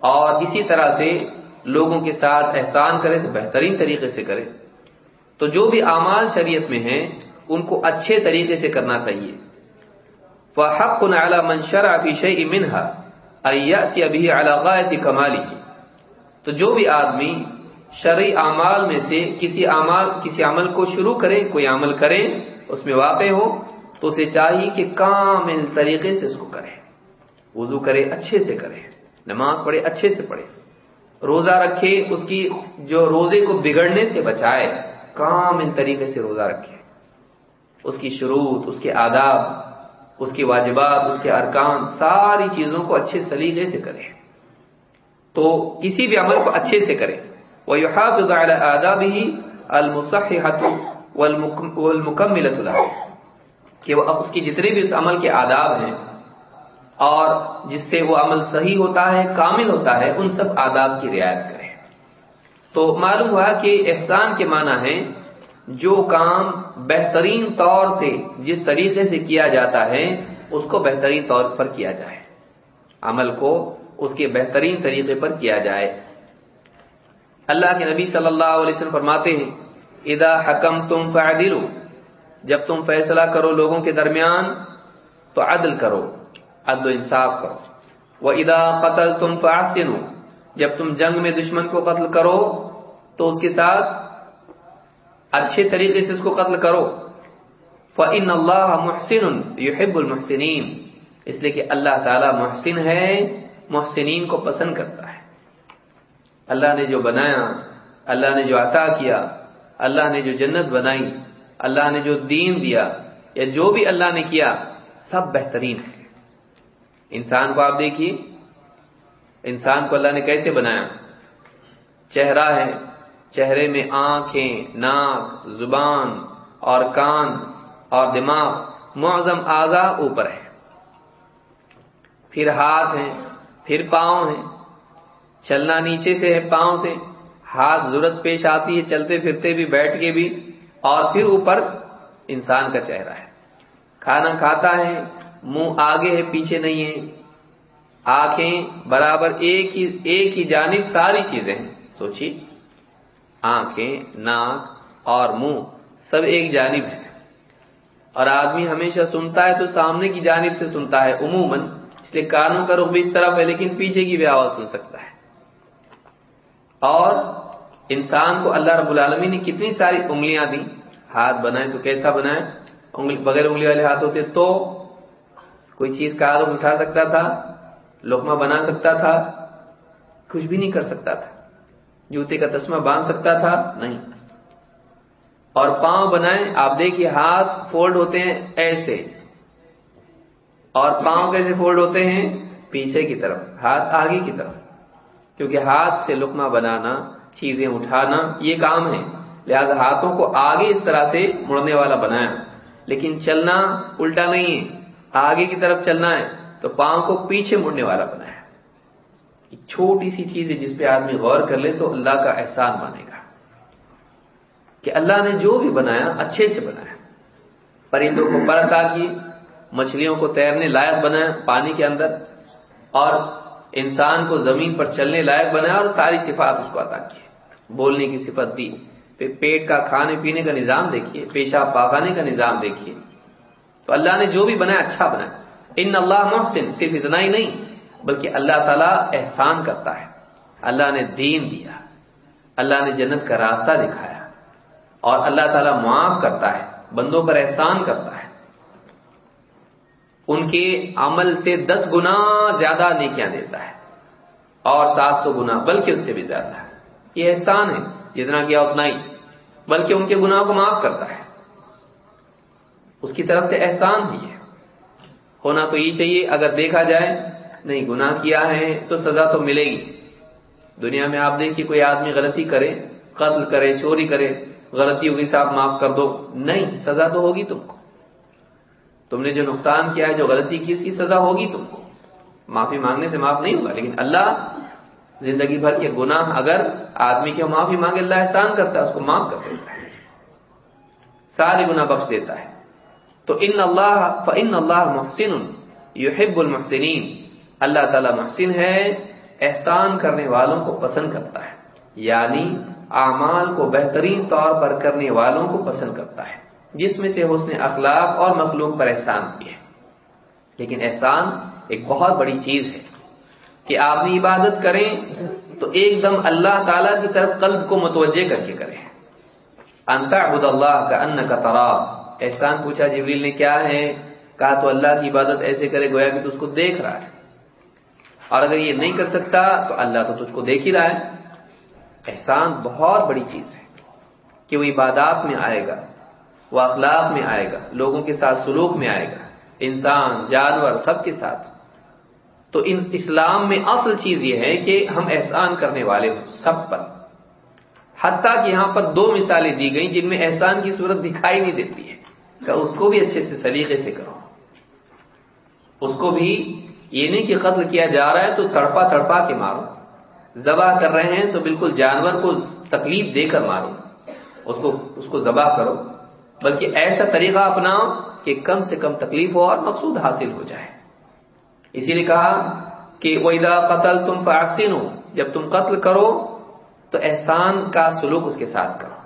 اور اسی طرح سے لوگوں کے ساتھ احسان کرے تو بہترین طریقے سے کرے۔ تو جو بھی اعمال شریعت میں ہیں، ان کو اچھے طریقے سے کرنا چاہیے۔ حق نالا منشر فی منہا ابھی علاقہ کمالی تو جو بھی آدمی شرعی اعمال میں سے کسی اعمال کسی عمل کو شروع کریں کوئی عمل کریں اس میں واقع ہو، تو اسے چاہیے کہ کامل طریقے سے اس کو کرے۔ وضو کرے، اچھے سے کرے۔ نماز پڑھے، اچھے سے پڑھے۔ روزہ رکھے، اس کی جو روزے کو بگڑنے سے بچائے، کامل طریقے سے روزہ رکھے۔ اس کی شروط، اس کے آداب اس کے واجبات، اس کے ارکان ساری چیزوں کو اچھے سلیقے سے کرے تو کسی بھی عمل کو اچھے سے کرے وہ يحافظ على آدابه المصححة والمكملة له۔ کہ وہ اس کی جتنے بھی اس عمل کے آداب ہیں اور جس سے وہ عمل صحیح ہوتا ہے، کامل ہوتا ہے، ان سب آداب کی رعایت کرے تو معلوم ہوا کہ احسان کے معنی ہے جو کام بہترین طور سے جس طریقے سے کیا جاتا ہے، اس کو بہترین طور پر کیا جائے۔ عمل کو اس کے بہترین طریقے پر کیا جائے۔ اللہ کے نبی صلی اللہ علیہ وسلم فرماتے ہیں ادا حکم تم فعدلو جب تم فیصلہ کرو لوگوں کے درمیان، تو عدل کرو، عدل و انصاف کرو۔ وہ ادا قتل تم فاسن جب تم جنگ میں دشمن کو قتل کرو، تو اس کے ساتھ اچھے طریقے سے اس کو قتل کرو۔ فن اللہ محسن یحب المحسنین اس لیے کہ اللہ تعالی محسن ہے، محسنین کو پسند کرتا ہے۔ اللہ نے جو بنایا، اللہ نے جو عطا کیا، اللہ نے جو جنت بنائی، اللہ نے جو دین دیا، یا جو بھی اللہ نے کیا، سب بہترین ہے انسان کو آپ دیکھیے، انسان کو اللہ نے کیسے بنایا؟ چہرہ ہے چہرے میں آنکھیں، ناک، زبان اور کان اور دماغ معظم آزا اوپر ہے پھر ہاتھ ہیں، پھر پاؤں ہیں۔ چلنا نیچے سے ہے پاؤں سے۔ ہاتھ ضرورت پیش آتی ہے، چلتے پھرتے بھی، بیٹھ کے بھی۔ اور پھر اوپر انسان کا چہرہ ہے۔ کھانا کھاتا ہے، منہ آگے ہے، پیچھے نہیں ہے۔ آنکھیں برابر ایک ہی ایک ہی جانب ساری چیزیں ہیں۔ سوچیے۔ آنکھیں، ناک اور منہ سب ایک جانب ہے اور آدمی ہمیشہ سنتا ہے تو سامنے کی جانب سے سنتا ہے، عموماً۔ اس لیے کانوں کا رخ بھی اس طرف ہے، لیکن پیچھے کی بھی آواز سن سکتا ہے۔ اور انسان کو اللہ رب العالمین نے کتنی ساری انگلیاں دی ہاتھ بنائے تو کیسا بنائے انگلی بغیر انگلی والے ہاتھ ہوتے تو کوئی چیز کاغذ اٹھا سکتا تھا، لقمہ بنا سکتا تھا، کچھ بھی نہیں کر سکتا تھا۔ جوتے کا تسمہ باندھ سکتا تھا؟ نہیں۔ اور پاؤں بنائے آپ دیکھیے ہاتھ فولڈ ہوتے ہیں ایسے۔ اور پاؤں کیسے فولڈ ہوتے ہیں؟ پیچھے کی طرف، ہاتھ آگے کی طرف۔ کیونکہ ہاتھ سے لکما بنانا، چیزیں اٹھانا، یہ کام ہے۔ لہذا ہاتھوں کو آگے اس طرح سے مڑنے والا بنایا۔ لیکن چلنا الٹا نہیں ہے۔ آگے کی طرف چلنا ہے، تو پاؤں کو پیچھے مڑنے والا بنایا۔ ایک چھوٹی سی چیز ہے جس پہ آدمی غور کر لے تو اللہ کا احسان مانے گا کہ اللہ نے جو بھی بنایا اچھے سے بنایا۔ پرندوں کو پر عطا کی مچھلیوں کو تیرنے لائق بنایا پانی کے اندر، اور انسان کو زمین پر چلنے لائق بنایا اور ساری صفات اس کو عطا کی۔ بولنے کی صفت دی، پھر پیٹ کا کھانے پینے کا نظام دیکھیے، پیشاب پاخانے کا نظام دیکھیے۔ تو اللہ نے جو بھی بنایا اچھا بنایا۔ ان اللہ محسن، صرف اتنا ہی نہیں بلکہ اللہ تعالیٰ احسان کرتا ہے۔ اللہ نے دین دیا۔ اللہ نے جنت کا راستہ دکھایا۔ اور اللہ تعالیٰ معاف کرتا ہے، بندوں پر احسان کرتا ہے۔ ان کے عمل سے دس گنا زیادہ نیکیاں دیتا ہے۔ اور سات سو گنا، بلکہ اس سے بھی زیادہ۔ ہے یہ احسان ہے، جتنا کیا اتنا ہی۔ بلکہ ان کے گناہوں کو معاف کرتا ہے۔ اس کی طرف سے احسان ہی ہے۔ ہونا تو یہ چاہیے، اگر دیکھا جائے نہیں، گناہ کیا ہے تو سزا تو ملے گی۔ دنیا میں آپ دیکھیے، کوئی آدمی غلطی کرے، قتل کرے، چوری کرے غلطی ہوگی صاحب معاف کر دو۔ نہیں، سزا تو ہوگی تم کو۔ تم نے جو نقصان کیا ہے، جو غلطی کی، اس کی سزا ہوگی تم کو۔ معافی مانگنے سے معاف نہیں ہوگا، لیکن اللہ زندگی بھر کے گناہ، اگر آدمی کے معافی مانگے، اللہ احسان کرتا ہے، اس کو معاف کر دیتا ہے۔ سارے گناہ بخش دیتا ہے۔ تو ان اللہ ان اللہ محسن یحب المحسنین اللہ تعالی محسن ہے، احسان کرنے والوں کو پسند کرتا ہے۔ یعنی اعمال کو بہترین طور پر کرنے والوں کو پسند کرتا ہے۔ جس میں سے حسن اخلاق اور مخلوق پر احسان کی ہے۔ لیکن احسان ایک بہت بڑی چیز ہے کہ آدمی عبادت کریں تو ایک دم اللہ تعالی کی طرف قلب کو متوجہ کر کے کرے انتا عبد اللہ کا ان کا ترا۔ احسان پوچھا جبریل نے، کیا ہے؟ کہا، تو اللہ کی عبادت ایسے کرے گویا کہ تو اس کو دیکھ رہا ہے۔ اور اگر یہ نہیں کر سکتا تو اللہ تو تجھ کو دیکھ ہی رہا ہے۔ احسان بہت بڑی چیز ہے کہ وہ عبادات میں آئے گا، وہ اخلاق میں آئے گا، لوگوں کے ساتھ سلوک میں آئے گا، انسان، جانور، سب کے ساتھ۔ تو ان اسلام میں اصل چیز یہ ہے کہ ہم احسان کرنے والے ہوں، سب پر۔ حتیٰ کہ یہاں پر دو مثالیں دی گئیں جن میں احسان کی صورت دکھائی نہیں دیتی ہے۔ کہ اس کو بھی اچھے سے، سلیقے سے کرو۔ اس کو بھی یہ نہیں کہ قتل کیا جا رہا ہے تو تڑپا تڑپا کے مارو۔ ذبح کر رہے ہیں تو بالکل جانور کو تکلیف دے کر مارو۔ اس کو اس کو ذبح کرو۔ بلکہ ایسا طریقہ اپناؤ کہ کم سے کم تکلیف ہو اور مقصود حاصل ہو جائے۔ اسی لیے کہا کہ وہ قتل تم فارسین ہو جب تم قتل کرو تو احسان کا سلوک اس کے ساتھ کرو۔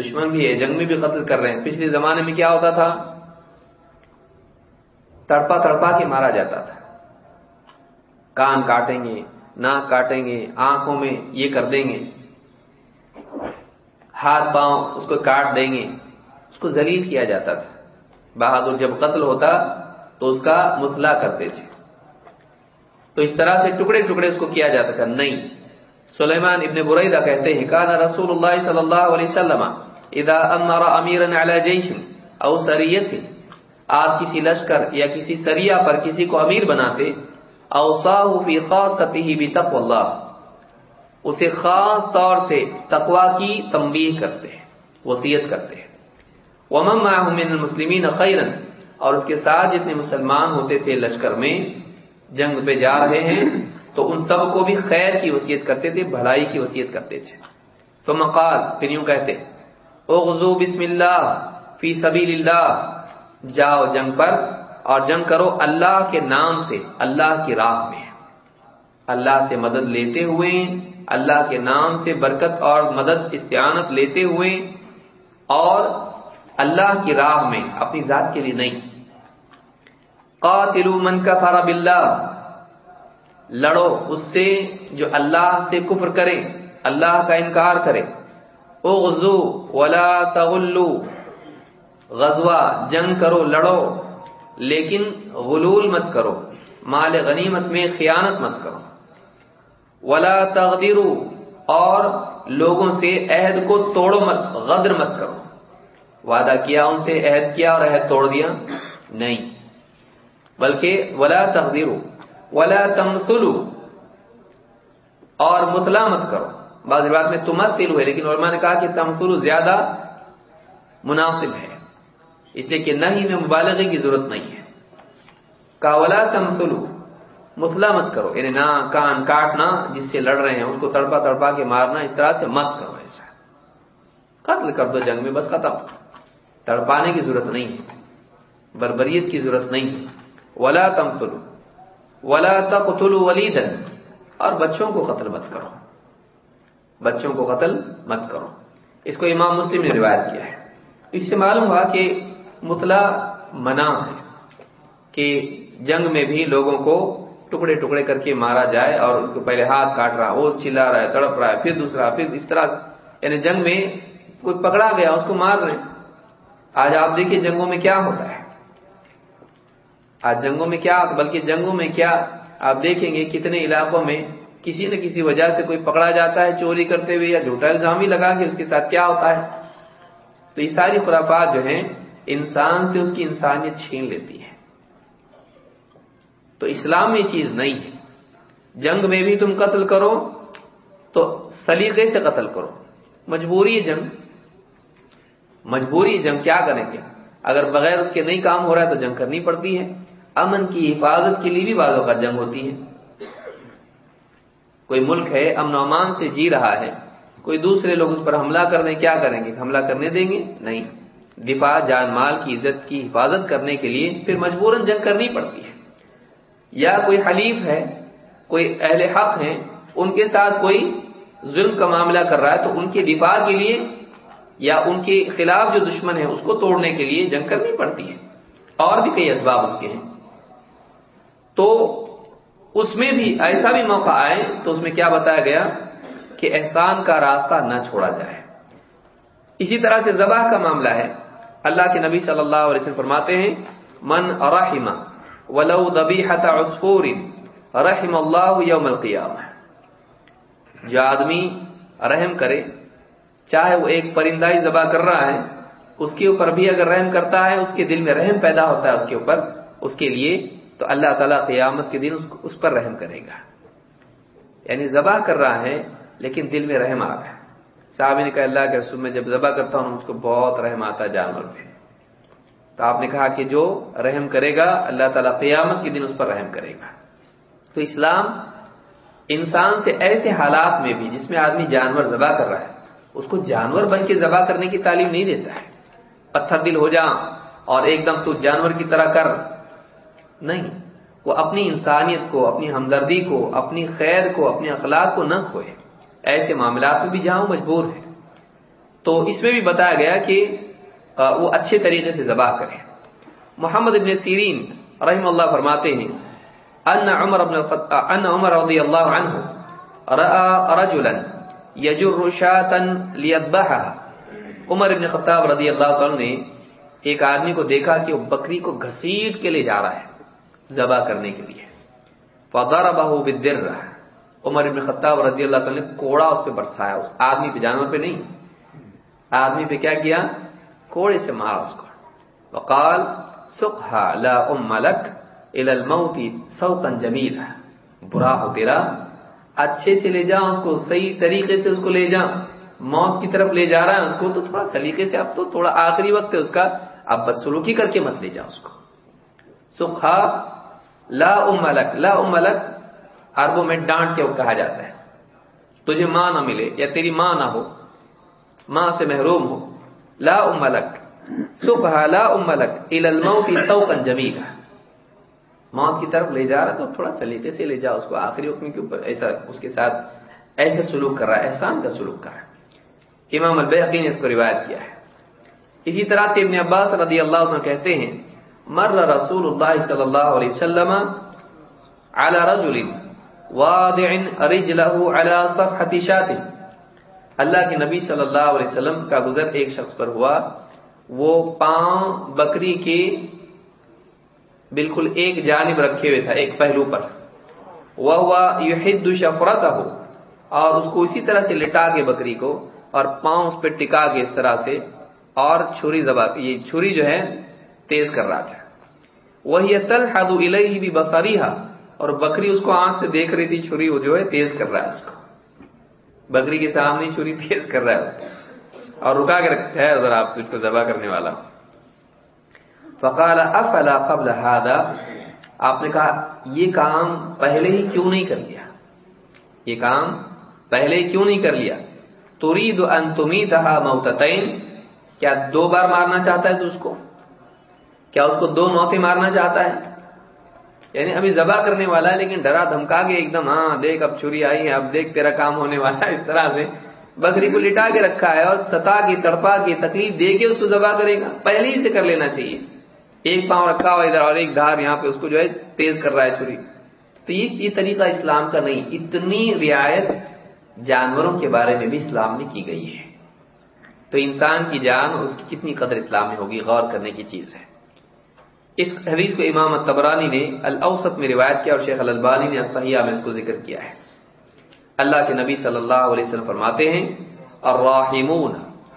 دشمن بھی ہے، جنگ میں بھی قتل کر رہے ہیں۔ پچھلے زمانے میں کیا ہوتا تھا؟ تڑپا تڑپا کے مارا جاتا تھا۔ کان کاٹیں گے، ناک کاٹیں گے، آنکھوں میں یہ کر دیں گے۔ ہاتھ پاؤں اس کو کاٹ دیں گے۔ اس کو ذلیل کیا جاتا تھا۔ بہادر جب قتل ہوتا تو اس کا مسئلہ کرتے تھے۔ تو اس طرح سے ٹکڑے ٹکڑے اس کو کیا جاتا تھا۔ نہیں۔ سلیمان ابن بریدہ کہتے ہیں، کان رسول اللہ صلی اللہ علیہ وسلم اذا امر امیرا علی جیش او سریت آپ کسی لشکر یا کسی سریہ پر کسی کو امیر بناتے، اوصاہ فی خاصته بتقوى اللہ۔ اسے خاص طور سے تقوا کی تنبیہ کرتے ہیں، وصیت کرتے ہیں۔ ومن معه من المسلمین خیرا اور اس کے ساتھ جتنے مسلمان ہوتے تھے لشکر میں، جنگ پہ جا رہے ہیں، تو ان سب کو بھی خیر کی وصیت کرتے تھے، بھلائی کی وصیت کرتے تھے۔ تو مقال پھر یوں کہتے، اغزو بسم اللہ فی سبیل اللہ۔ جاؤ جنگ پر اور جنگ کرو اللہ کے نام سے، اللہ کی راہ میں۔ اللہ سے مدد لیتے ہوئے، اللہ کے نام سے برکت اور مدد، استعانت لیتے ہوئے اور اللہ کی راہ میں، اپنی ذات کے لیے نہیں۔ قاتلوا من کفر باللہ۔ لڑو اس سے جو اللہ سے کفر کرے، اللہ کا انکار کرے۔ اغزو ولا تغلو۔ غزوہ، جنگ کرو، لڑو، لیکن غلول مت کرو، مال غنیمت میں خیانت مت کرو۔ ولا تغدرو اور لوگوں سے عہد کو توڑو مت، غدر مت کرو۔ وعدہ کیا، ان سے عہد کیا اور عہد توڑ دیا؟ نہیں۔ بلکہ ولا تغدرو ولا تمثلو اور مسلح مت کرو۔ بعض بات میں تمثل ہوئے، لیکن علماء نے کہا کہ تمثلو زیادہ مناسب ہے۔ اس لیے کہ نہ ہی میں مبالغے کی ضرورت نہیں ہے۔ کاولا تمثلو مسلح مت کرو۔ یعنی نہ کان کاٹنا جس سے لڑ رہے ہیں، ان کو تڑپا تڑپا کے مارنا، اس طرح سے مت کرو ایسا۔ قتل کر دو جنگ میں، بس ختم۔ تڑپانے کی ضرورت نہیں ہے۔ بربریت کی ضرورت نہیں ہے۔ ولا تمثلو، ولا تقتلوا ولیدا۔ اور بچوں کو قتل مت کرو۔ بچوں کو قتل مت کرو۔ اس کو امام مسلم نے روایت کیا ہے۔ اس سے معلوم ہوا کہ مطلع منع ہے کہ جنگ میں بھی لوگوں کو ٹکڑے ٹکڑے کر کے مارا جائے اور ان کو پہلے ہاتھ کاٹ رہا وہ چلا رہا ہے، تڑپ رہا ہے، پھر دوسرا، پھر اس طرح یعنی جنگ میں کوئی پکڑا گیا، اس کو مار رہے ہیں۔ آج آپ دیکھیے جنگوں میں کیا ہوتا ہے۔ آج جنگوں میں کیا، بلکہ جنگوں میں کیا آپ دیکھیں گے کتنے علاقوں میں کسی نہ کسی وجہ سے کوئی پکڑا جاتا ہے چوری کرتے ہوئے یا جھوٹا الزام ہی لگا کے اس کے ساتھ کیا ہوتا ہے۔ تو یہ ساری خرافات جو ہیں انسان سے اس کی انسانیت چھین لیتی ہے۔ تو اسلام میں چیز نہیں۔ ہے جنگ میں بھی تم قتل کرو، تو سلیقے سے قتل کرو۔ مجبوری جنگ۔ مجبوری جنگ کیا کریں گے؟ اگر بغیر اس کے نہیں کام ہو رہا ہے تو جنگ کرنی پڑتی ہے۔ امن کی حفاظت کے لیے بھی بعض اوقات جنگ ہوتی ہے۔ کوئی ملک ہے، امن و امان سے جی رہا ہے۔ کوئی دوسرے لوگ اس پر حملہ کر دیں، کیا کریں گے؟ حملہ کرنے دیں گے؟ نہیں۔ دفاع، جان مال کی عزت کی حفاظت کرنے کے لیے پھر مجبوراً جنگ کرنی پڑتی ہے۔ یا کوئی حلیف ہے، کوئی اہل حق ہیں، ان کے ساتھ کوئی ظلم کا معاملہ کر رہا ہے تو ان کے دفاع کے لیے یا ان کے خلاف جو دشمن ہے اس کو توڑنے کے لیے جنگ کرنی پڑتی ہے۔ اور بھی کئی اسباب اس کے ہیں۔ تو اس میں بھی ایسا بھی موقع آئے تو اس میں کیا بتایا گیا کہ احسان کا راستہ نہ چھوڑا جائے۔ اسی طرح سے ذبح کا معاملہ ہے۔ اللہ کے نبی صلی اللہ علیہ وسلم فرماتے ہیں، من رحم ولو ذبیحۃ عصفور، رحم اللہ یوم القیامہ. جو آدمی رحم کرے، چاہے وہ ایک پرندہ ہی ذبح کر رہا ہے، اس کے اوپر بھی اگر رحم کرتا ہے، اس کے دل میں رحم پیدا ہوتا ہے اس کے اوپر، اس کے لیے تو اللہ تعالیٰ قیامت کے دن اس پر رحم کرے گا۔ یعنی ذبح کر رہا ہے، لیکن دل میں رحم آ رہا ہے۔ صاحب نے کہا، اللہ کے رسول، میں جب ذبح کرتا ہوں اس کو بہت رحم آتا ہے جانور پہ تو آپ نے کہا کہ جو رحم کرے گا، اللہ تعالیٰ قیامت کے دن اس پر رحم کرے گا۔ تو اسلام انسان سے ایسے حالات میں بھی، جس میں آدمی جانور ذبح کر رہا ہے، اس کو جانور بن کے ذبح کرنے کی تعلیم نہیں دیتا ہے۔ پتھر دل ہو جا اور ایک دم تو جانور کی طرح کر۔ نہیں، وہ اپنی انسانیت کو، اپنی ہمدردی کو، اپنی خیر کو اپنے اخلاق کو نہ کھوئے۔ ایسے معاملات میں بھی جہاں مجبور ہے تو اس میں بھی بتایا گیا کہ وہ اچھے طریقے سے ذبح کرے محمد ابن سیرین رحم اللہ فرماتے ہیں، ان عمر ابن ان عمر رضی اللہ عنہ رجلا یجر شاتا لیذبحها عمر ابن خطاب رضی اللہ عنہ نے ایک آدمی کو دیکھا کہ وہ بکری کو گھسیٹ کے لے جا رہا ہے ذبح کرنے کے لیے۔ فضربه بالدر عمر ابن خطاب رضی اللہ تعالی نے کوڑا اس پہ برسایا، اس آدمی پہ، جانور پہ نہیں۔ آدمی پہ کیا کیا؟ کوڑے سے مارا اس کو۔ وقال سقها لا ام لك الى الموت سوقا جميلا برا ہو تیرا، اچھے سے لے جا، اس کو صحیح طریقے سے اس کو لے جا۔ موت کی طرف لے جا رہا ہے، اس کو تو تھوڑا سلیقے سے اب تو تھوڑا آخری وقت ہے، اس کا اب بدسلوکی کر کے مت لے جا اس کو۔ سکھا لا ام لک، لا ام لک عربوں میں ڈانٹ کے کہا جاتا ہے۔ تجھے ماں نہ ملے یا تیری ماں نہ ہو، ماں سے محروم ہو۔ لا ام لک سکھا لا ام لک الموت سوقا جمیلا۔ موت کی طرف لے جا رہا تو تھوڑا سلیقے سے لے جا، اس کو آخری حکم کے اوپر ایسا، اس کے ساتھ ایسے سلوک کر رہا ہے، احسان کا سلوک کر رہا ہے۔ امام البحقی نے اس کو روایت کیا ہے۔ اسی طرح سے ابن عباس رضی اللہ عنہ کہتے ہیں، مر رسول اللہ صلی اللہ علیہ وسلم على رجل واضع رجله على صفحة شات اللہ کے نبی صلی اللہ علیہ وسلم کا گزر ایک شخص پر ہوا، وہ پاؤں بکری کے بالکل ایک جانب رکھے ہوئے تھا، ایک پہلو پر۔ وہ ہوا یحد شفرتہ، اور اس کو اسی طرح سے لٹا کے بکری کو، اور پاؤں اس پہ ٹکا کے اس طرح سے، اور چھری زبا یہ چھری جو ہے، تیز کر رہا تھا۔ وہی تل حد الہی بھی بساری اور بکری اس کو آنکھ سے دیکھ رہی تھی، چھری، وہ جو ہے تیز کر رہا ہے اس کو۔ بکری کے سامنے چھری تیز کر رہا ہے اس کو۔ اور رکا کے رکھتا ہے، ذرا آپ تجھ کو ذبح کرنے والا۔ فقال، افلا قبل هذا؟ آپ نے کہا، یہ کام پہلے ہی کیوں نہیں کر لیا؟ یہ کام پہلے ہی کیوں نہیں کر لیا؟ تريد ان تميتها موتتين؟ کیا دو بار مارنا چاہتا ہے تو اس کو؟ کیا اس کو دو موتیں مارنا چاہتا ہے؟ یعنی ابھی ذبح کرنے والا ہے، لیکن ڈرا دھمکا کے ایک دم ہاں دیکھ، اب چھری آئی ہے اب دیکھ، تیرا کام ہونے والا ہے، اس طرح سے۔ بکری کو لٹا کے رکھا ہے اور ستا کے تڑپا کے تکلیف دے کے اس کو ذبح کرے گا۔ پہلے ہی سے کر لینا چاہیے۔ ایک پاؤں رکھا ہوا ادھر اور ایک دھار یہاں پہ اس کو جو ہے تیز کر رہا ہے چھری۔ تو یہ طریقہ اسلام کا نہیں، اتنی رعایت جانوروں کے بارے میں بھی اسلام میں کی گئی ہے۔ تو انسان کی جان اس کی کتنی قدر اسلام میں ہوگی، غور کرنے کی چیز ہے۔ اس حدیث کو امام تبرانی نے الاوسط میں روایت کیا اور شیخ البانی نے صحیحہ میں اس کو ذکر کیا ہے۔ اللہ کے نبی صلی اللہ علیہ وسلم فرماتے ہیں، الراحمون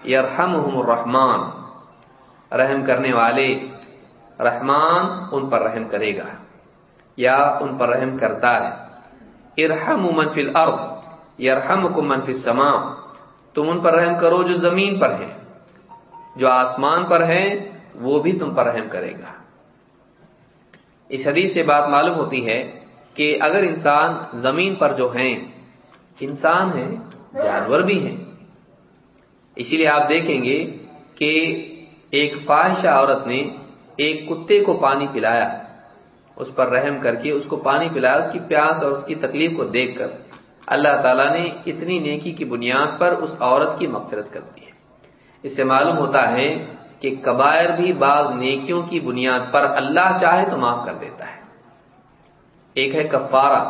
یرحمہم الرحمن۔ رحم کرنے والے، رحمان ان پر رحم کرے گا یا ان پر رحم کرتا ہے۔ ارحم من فی الارض، یرحمکم من فی السماء۔ تم ان پر رحم کرو جو زمین پر ہیں جو آسمان پر ہیں وہ بھی تم پر رحم کرے گا۔ اس حدیث سے بات معلوم ہوتی ہے کہ اگر انسان زمین پر جو ہیں، انسان ہیں، جانور بھی ہیں۔ اسی لیے آپ دیکھیں گے کہ ایک فاحشہ عورت نے ایک کتے کو پانی پلایا، اس پر رحم کر کے اس کو پانی پلایا، اس کی پیاس اور اس کی تکلیف کو دیکھ کر اللہ تعالیٰ نے اتنی نیکی کی بنیاد پر اس عورت کی مغفرت کر دی ہے۔ اس سے معلوم ہوتا ہے کہ کبائر بھی بعض نیکیوں کی بنیاد پر اللہ چاہے تو معاف کر دیتا ہے۔ ایک ہے کفارہ،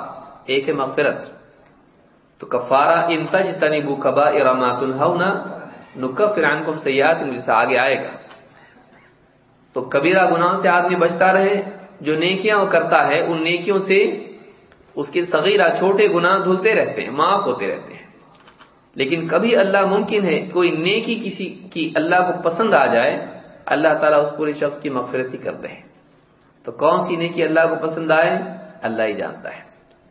ایک ہے مغفرت۔ تو کفارہ، ان تج تنبو کبا ارامات الحنا نکا فران کو سیاحت سے آگے آئے گا۔ تو کبیرہ گناہوں سے آدمی بچتا رہے، جو نیکیاں وہ کرتا ہے، ان نیکیوں سے اس کے صغیرہ چھوٹے گناہ دھلتے رہتے ہیں، معاف ہوتے رہتے ہیں۔ لیکن کبھی اللہ ممکن ہے کوئی نیکی کسی کی اللہ کو پسند آ جائے، اللہ تعالیٰ اس پورے شخص کی مغفرت ہی کر دے تو کون سی نیکی اللہ کو پسند آئے؟ اللہ ہی جانتا ہے۔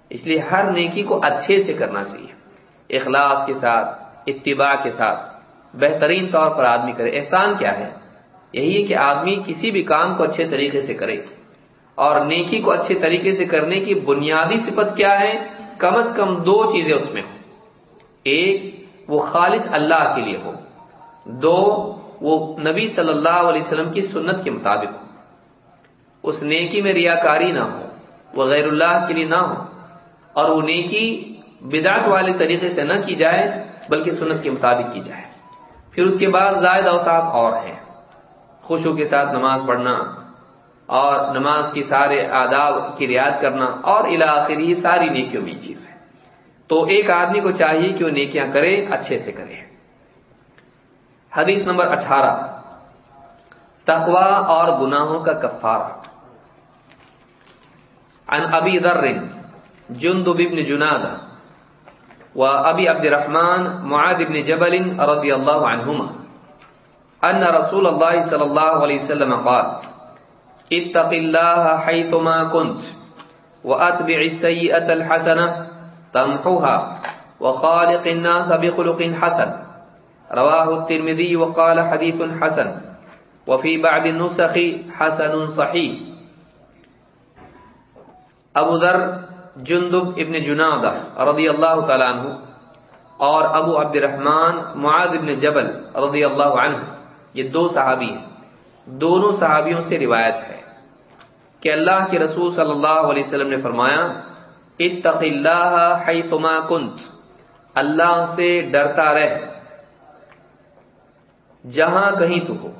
اس لیے ہر نیکی کو اچھے سے کرنا چاہیے۔ اخلاص کے ساتھ، اتباع کے ساتھ، بہترین طور پر آدمی کرے۔ احسان کیا ہے؟ یہی ہے کہ آدمی کسی بھی کام کو اچھے طریقے سے کرے۔ اور نیکی کو اچھے طریقے سے کرنے کی بنیادی صفت کیا ہے؟ کم از کم دو چیزیں اس میں ہوں۔ ایک وہ خالص اللہ کے لیے ہو۔ دو وہ نبی صلی اللہ علیہ وسلم کی سنت کے مطابق ہو۔ اس نیکی میں ریاکاری نہ ہو، وہ غیر اللہ کے لیے نہ ہو۔ اور وہ نیکی بدعت والے طریقے سے نہ کی جائے، بلکہ سنت کے مطابق کی جائے۔ پھر اس کے بعد زائد اوساف اور ہیں۔ خوشوں کے ساتھ نماز پڑھنا اور نماز کی سارے آداب کی رعایت کرنا اور ہی ساری نیکیوں میں چیز ہے۔ تو ایک آدمی کو چاہیے کہ وہ نیکیاں کرے، اچھے سے کرے۔ حدیث نمبر اٹھارہ۔ تقوا اور گناہوں کا کفارہ۔ عن ابی ذر، جندب بن جناد و ابی عبد الرحمن، معاذ بن جبل رضی اللہ عنہما۔ ان رسول اللہ صلی اللہ علیہ وسلم قال، اتق الله حيثما كنت واتبع السيئه الحسنه تمحوها. وخالق الناس بخلق حسن. رواه الترمذي وقال حديث حسن. وفي بعد النسخ حسن صحيح. ابو ذر جندب ابن جنادہ رضی اللہ تعالیٰ عنہ اور ابو عبد الرحمن معاذ ابن جبل رضی اللہ عنہ. یہ دو صحابی ہیں. دونوں صحابیوں سے روایت ہے کہ اللہ کے رسول صلی اللہ علیہ وسلم نے فرمایا اتق اللہ حیثما کنت۔ اللہ سے ڈرتا رہ۔ جہاں کہیں تو ہو،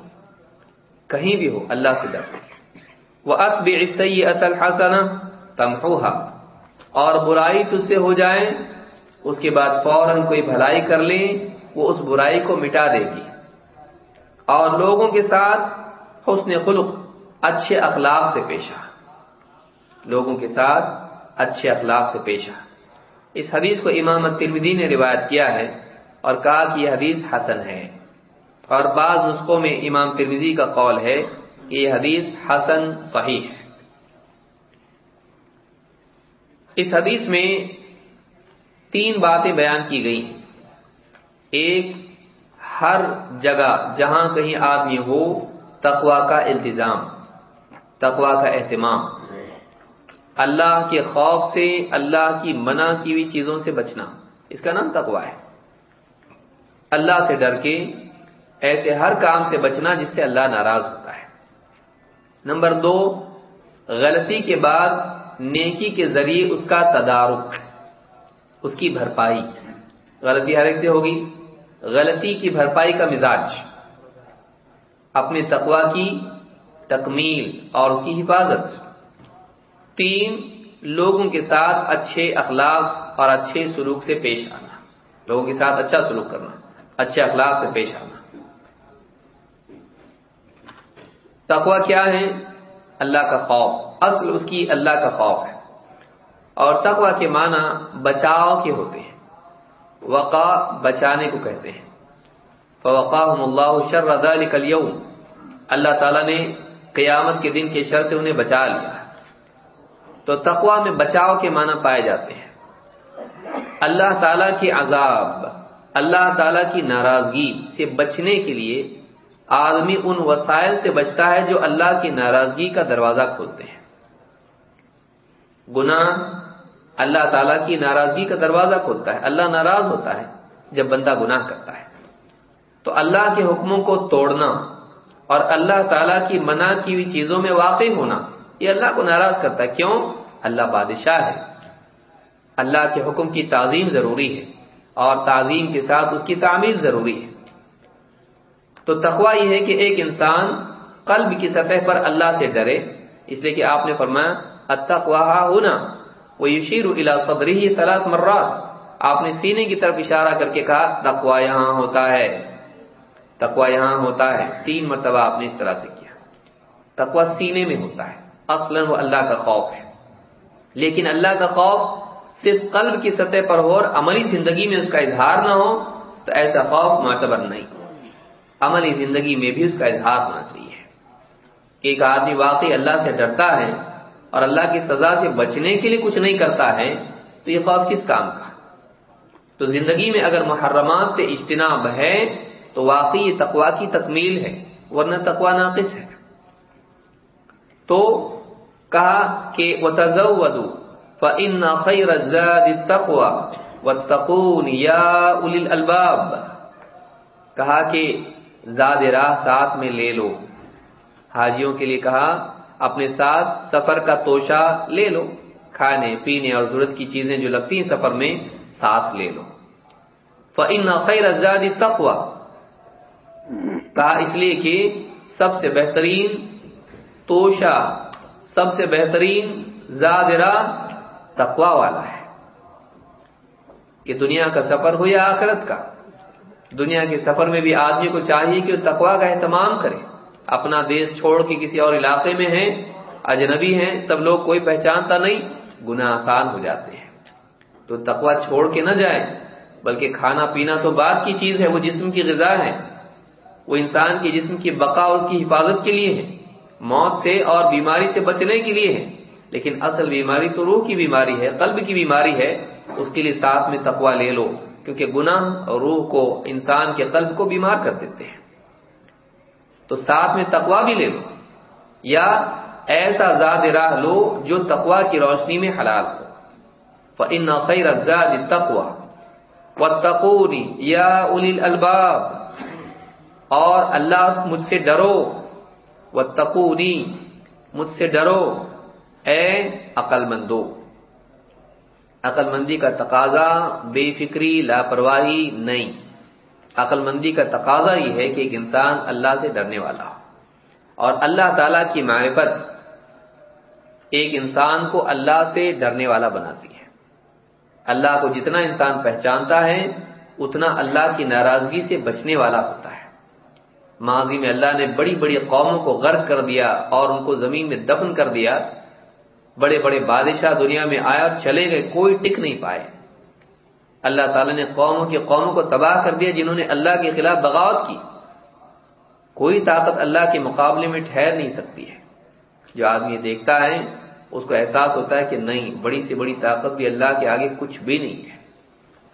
کہیں بھی ہو، اللہ سے ڈر۔ وہ ات الحسن اور برائی تجھ سے ہو جائے، اس کے بعد فوراً کوئی بھلائی کر لیں وہ اس برائی کو مٹا دے گی۔ اور لوگوں کے ساتھ حسن خلق، اچھے اخلاق سے پیش آ۔ لوگوں کے ساتھ اچھے اخلاق سے پیش آ۔ اس حدیث کو امام ترمدی نے روایت کیا ہے اور کہا کہ یہ حدیث حسن ہے۔ اور بعض نسخوں میں امام ترمزی کا قول ہے کہ یہ حدیث حسن صحیح ہے۔ اس حدیث میں تین باتیں بیان کی گئی ہیں ایک، ہر جگہ جہاں کہیں آدمی ہو تقوا کا التظام تقوا کا اہتمام۔ اللہ کے خوف سے، اللہ کی منع کی ہوئی چیزوں سے بچنا۔ اس کا نام تقوا ہے۔ اللہ سے ڈر کے ایسے ہر کام سے بچنا جس سے اللہ ناراض ہوتا ہے۔ نمبر دو، غلطی کے بعد نیکی کے ذریعے اس کا تدارک، اس کی بھرپائی۔ غلطی ہر ایک سے ہوگی۔ غلطی کی بھرپائی کا مزاج۔ اپنے تقوا کی تکمیل اور اس کی حفاظت۔ تین لوگوں کے ساتھ اچھے اخلاق اور اچھے سلوک سے پیش آنا۔ لوگوں کے ساتھ اچھا سلوک کرنا، اچھے اخلاق سے پیش آنا۔ تقوا کیا ہے؟ اللہ کا خوف۔ اصل اس کی اللہ کا خوف ہے۔ اور تقوا کے معنی بچاؤ کے ہوتے ہیں۔ وقا، بچانے کو کہتے ہیں۔ فوقاہم اللہ شر ذلك اليوم اللہ تعالیٰ نے قیامت کے دن کے شر سے انہیں بچا لیا تو تقوا میں بچاؤ کے معنی پائے جاتے ہیں۔ اللہ تعالی کی عذاب، اللہ تعالی کی ناراضگی سے بچنے کے لیے آدمی ان وسائل سے بچتا ہے جو اللہ کی ناراضگی کا دروازہ کھولتے ہیں۔ گناہ اللہ تعالیٰ کی ناراضگی کا دروازہ کھولتا ہے، اللہ ناراض ہوتا ہے جب بندہ گناہ کرتا ہے۔ تو اللہ کے حکموں کو توڑنا اور اللہ تعالیٰ کی منع کی ہوئی چیزوں میں واقع ہونا یہ اللہ کو ناراض کرتا ہے۔ کیوں؟ اللہ بادشاہ ہے۔ اللہ کے حکم کی تعظیم ضروری ہے اور تعظیم کے ساتھ اس کی تعمیر ضروری ہے۔ تو تخوا یہ ہے کہ ایک انسان قلب کی سطح پر اللہ سے ڈرے۔ اس لیے کہ آپ نے فرمایا اتقوا ہونا وہ یشیر الا صدری ہی مرات۔ آپ نے سینے کی طرف اشارہ کر کے کہا تقوا یہاں ہوتا ہے۔ تقوا یہاں ہوتا ہے۔ تین مرتبہ آپ نے اس طرح سے کیا۔ تقوا سینے میں ہوتا ہے۔ اصلا وہ اللہ کا خوف ہے۔ لیکن اللہ کا خوف صرف قلب کی سطح پر ہو اور عملی زندگی میں اس کا اظہار نہ ہو، تو ایسا خوف معتبر نہیں۔ عملی زندگی میں بھی اس کا اظہار ہونا چاہیے۔ ایک آدمی واقعی اللہ سے ڈرتا ہے اور اللہ کی سزا سے بچنے کے لیے کچھ نہیں کرتا ہے، تو یہ خوف کس کام کا؟ تو زندگی میں اگر محرمات سے اجتناب ہے، تو واقعی یہ تقوا کی تکمیل ہے، ورنہ تقوا ناقص ہے۔ تو کہا کہ وہ تضو فن خیر تقوا و تقون یا الباب کہا کہ زاد راہ ساتھ میں لے لو۔ حاجیوں کے لیے کہا، اپنے ساتھ سفر کا توشہ لے لو۔ کھانے، پینے اور ضرورت کی چیزیں جو لگتی ہیں سفر میں ساتھ لے لو۔ فن خیر ازادی تقوا کہا اس لیے کہ سب سے بہترین توشا سب سے بہترین زادرا تقوا والا ہے۔ کہ دنیا کا سفر ہو یا آخرت کا؟ دنیا کے سفر میں بھی آدمی کو چاہیے کہ وہ تقوا کا اہتمام کرے۔ اپنا دیش چھوڑ کے کسی اور علاقے میں ہیں، اجنبی ہیں، سب لوگ کوئی پہچانتا نہیں، گناہ آسان ہو جاتے ہیں۔ تو تقوا چھوڑ کے نہ جائے بلکہ کھانا پینا تو بعد کی چیز ہے، وہ جسم کی غذا ہے۔ وہ انسان کے جسم کی بقا اور اس کی حفاظت کے لیے ہے۔ موت سے اور بیماری سے بچنے کے لیے ہے۔ لیکن اصل بیماری تو روح کی بیماری ہے، قلب کی بیماری ہے۔ اس کے لیے ساتھ میں تقوا لے لو، کیونکہ گناہ اور روح کو، انسان کے قلب کو بیمار کر دیتے ہیں۔ تو ساتھ میں تقوا بھی لے لو، یا ایسا زاد راہ لو جو تقوا کی روشنی میں حلال ہو۔ ان خیر زاد تقوا و تقوری یا الباب اور اللہ مجھ سے ڈرو۔ و تقوری مجھ سے ڈرو، اے عقل مندو عقل مندی کا تقاضا بے فکری، لاپرواہی نہیں۔ عقل مندی کا تقاضا یہ ہے کہ ایک انسان اللہ سے ڈرنے والا۔ ہو اور اللہ تعالی کی معرفت ایک انسان کو اللہ سے ڈرنے والا بناتی ہے۔ اللہ کو جتنا انسان پہچانتا ہے، اتنا اللہ کی ناراضگی سے بچنے والا ہوتا ہے۔ ماضی میں اللہ نے بڑی بڑی قوموں کو غرق کر دیا اور ان کو زمین میں دفن کر دیا، بڑے بڑے بادشاہ دنیا میں آیا اور چلے گئے، کوئی ٹک نہیں پائے۔ اللہ تعالیٰ نے قوموں کی قوموں کو تباہ کر دیا جنہوں نے اللہ کے خلاف بغاوت کی۔ کوئی طاقت اللہ کے مقابلے میں ٹھہر نہیں سکتی ہے۔ جو آدمی دیکھتا ہے، اس کو احساس ہوتا ہے کہ نہیں، بڑی سے بڑی طاقت بھی اللہ کے آگے کچھ بھی نہیں ہے۔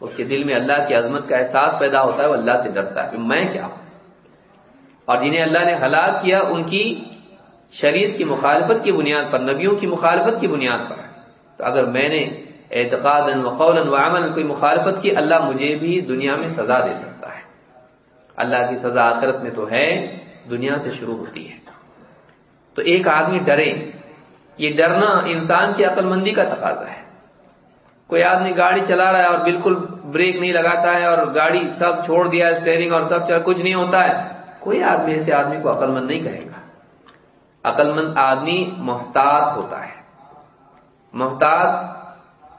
اس کے دل میں اللہ کی عظمت کا احساس پیدا ہوتا ہے، وہ اللہ سے ڈرتا ہے کہ میں کیا ہوں؟ اور جنہیں اللہ نے ہلاک کیا، ان کی شریعت کی مخالفت کی بنیاد پر، نبیوں کی مخالفت کی بنیاد پر تو اگر میں نے اعتقاد و قول و عمل کوئی مخالفت کی، اللہ مجھے بھی دنیا میں سزا دے سکتا ہے۔ اللہ کی سزا آخرت میں تو ہے، دنیا سے شروع ہوتی ہے۔ تو ایک آدمی ڈرے، یہ ڈرنا انسان کی عقل مندی کا تقاضا ہے۔ کوئی آدمی گاڑی چلا رہا ہے اور بالکل بریک نہیں لگاتا ہے اور گاڑی سب چھوڑ دیا اسٹیئرنگ اور سب چل کچھ نہیں ہوتا ہے۔ کوئی آدمی ایسے آدمی کو عقل مند نہیں کہے گا۔ عقل مند آدمی محتاط ہوتا ہے۔ محتاط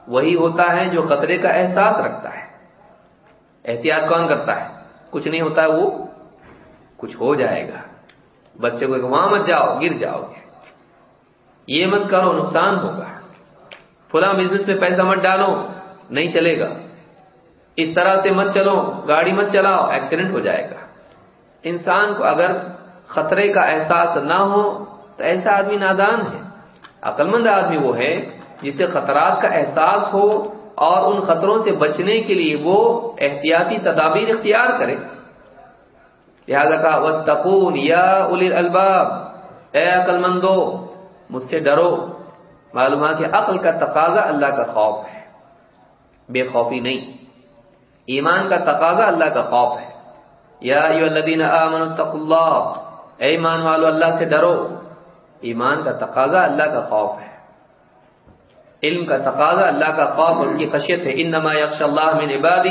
وہی ہوتا ہے جو خطرے کا احساس رکھتا ہے۔ احتیاط کون کرتا ہے؟ کچھ نہیں ہوتا ہے وہ، کچھ ہو جائے گا۔ بچے کو وہاں مت جاؤ، گر جاؤ گے۔ یہ مت کرو، نقصان ہوگا۔ فلاں بزنس میں پیسہ مت ڈالو، نہیں چلے گا۔ اس طرح سے مت چلو، گاڑی مت چلاؤ ایکسیڈنٹ ہو جائے گا۔ انسان کو اگر خطرے کا احساس نہ ہو تو ایسا آدمی نادان ہے۔ عقل مند آدمی وہ ہے جسے خطرات کا احساس ہو اور ان خطروں سے بچنے کے لیے وہ احتیاطی تدابیر اختیار کرے۔ لہذا کہا وہ تقون یا الباب اے عقل مندو مجھ سے ڈرو۔ معلومات عقل کا تقاضا اللہ کا خوف ہے۔ بے خوفی نہیں۔ ایمان کا تقاضا اللہ کا خوف ہے۔ یا الذین آمنوا اللہ۔ اے ایمان والو، اللہ سے ڈرو۔ ایمان کا تقاضا اللہ کا خوف ہے۔ علم کا تقاضا اللہ کا خوف اس کی خشیت ہے۔ انما یخش اللہ من عبادہ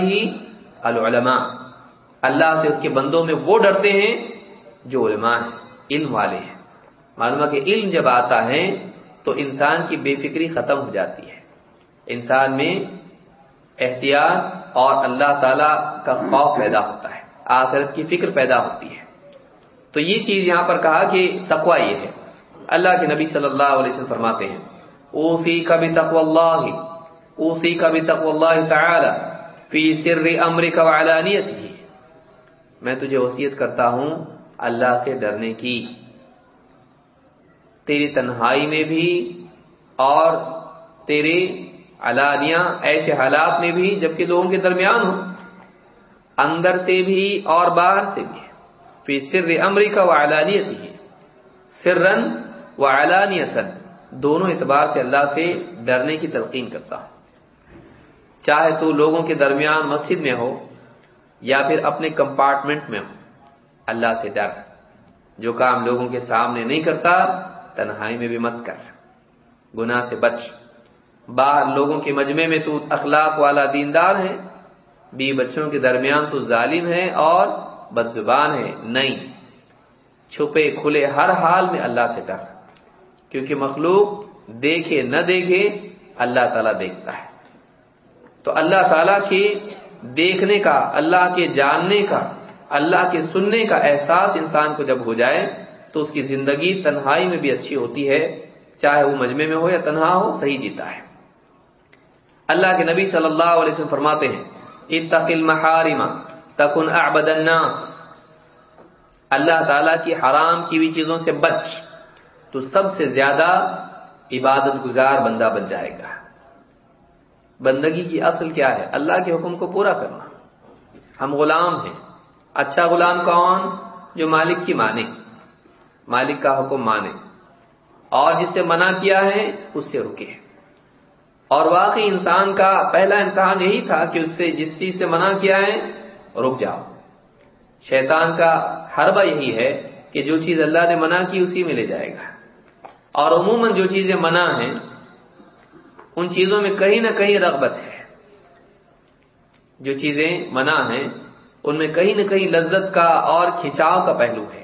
العلماء۔ اللہ سے اس کے بندوں میں وہ ڈرتے ہیں جو علماء ہیں، علم والے ہیں۔ معلوم کہ علم جب آتا ہے تو انسان کی بے فکری ختم ہو جاتی ہے۔ انسان میں احتیاط اور اللہ تعالی کا خوف پیدا ہوتا ہے۔ آخرت کی فکر پیدا ہوتی ہے۔ تو یہ چیز یہاں پر کہا کہ تقوا یہ ہے۔ اللہ کے نبی صلی اللہ علیہ وسلم فرماتے ہیں اوفی کا بھی تقو اللہ اوفی کا بھی تقو اللہ تعالی فی سر امرک ہی میں تجھے وصیت کرتا ہوں اللہ سے ڈرنے کی۔ تیری تنہائی میں بھی اور تیرے علانیہ ایسے حالات میں بھی جبکہ لوگوں کے درمیان ہوں۔ اندر سے بھی اور باہر سے بھی پھر سر امریکہ و علانیت ہی سرن و علانیت دونوں اعتبار سے اللہ سے ڈرنے کی تلقین کرتا ہوں۔ چاہے تو لوگوں کے درمیان مسجد میں ہو یا پھر اپنے کمپارٹمنٹ میں ہو، اللہ سے ڈر۔ جو کام لوگوں کے سامنے نہیں کرتا، تنہائی میں بھی مت کر۔ گناہ سے بچ۔ باہر لوگوں کے مجمع میں تو اخلاق والا دیندار ہے۔ بی بچوں کے درمیان تو ظالم ہے اور بد زبان ہے نہیں۔ چھپے، کھلے، ہر حال میں اللہ سے ڈر۔ کیونکہ مخلوق دیکھے، نہ دیکھے، اللہ تعالیٰ دیکھتا ہے۔ تو اللہ تعالیٰ کے دیکھنے کا، اللہ کے جاننے کا، اللہ کے سننے کا احساس انسان کو جب ہو جائے، تو اس کی زندگی تنہائی میں بھی اچھی ہوتی ہے۔ چاہے وہ مجمع میں ہو یا تنہا ہو، صحیح جیتا ہے۔ اللہ کے نبی صلی اللہ علیہ وسلم فرماتے ہیں تکن اعبد الناس۔ اللہ تعالی کی حرام کی ہوئی چیزوں سے بچ، تو سب سے زیادہ عبادت گزار بندہ بن جائے گا۔ بندگی کی اصل کیا ہے؟ اللہ کے حکم کو پورا کرنا۔ ہم غلام ہیں۔ اچھا غلام کون؟ جو مالک کی مانے۔ مالک کا حکم مانے۔ اور جس سے منع کیا ہے، اس سے رکے۔ اور واقعی انسان کا پہلا امتحان یہی تھا کہ اس سے جس چیز سے منع کیا ہے، رک جاؤ۔ شیطان کا حربہ یہی ہے کہ جو چیز اللہ نے منع کی اسی میں لے جائے گا۔ اور عموماً جو چیزیں منع ہیں، ان چیزوں میں کہیں نہ کہیں رغبت ہے۔ جو چیزیں منع ہیں، ان میں کہیں نہ کہیں لذت کا اور کھینچاؤ کا پہلو ہے۔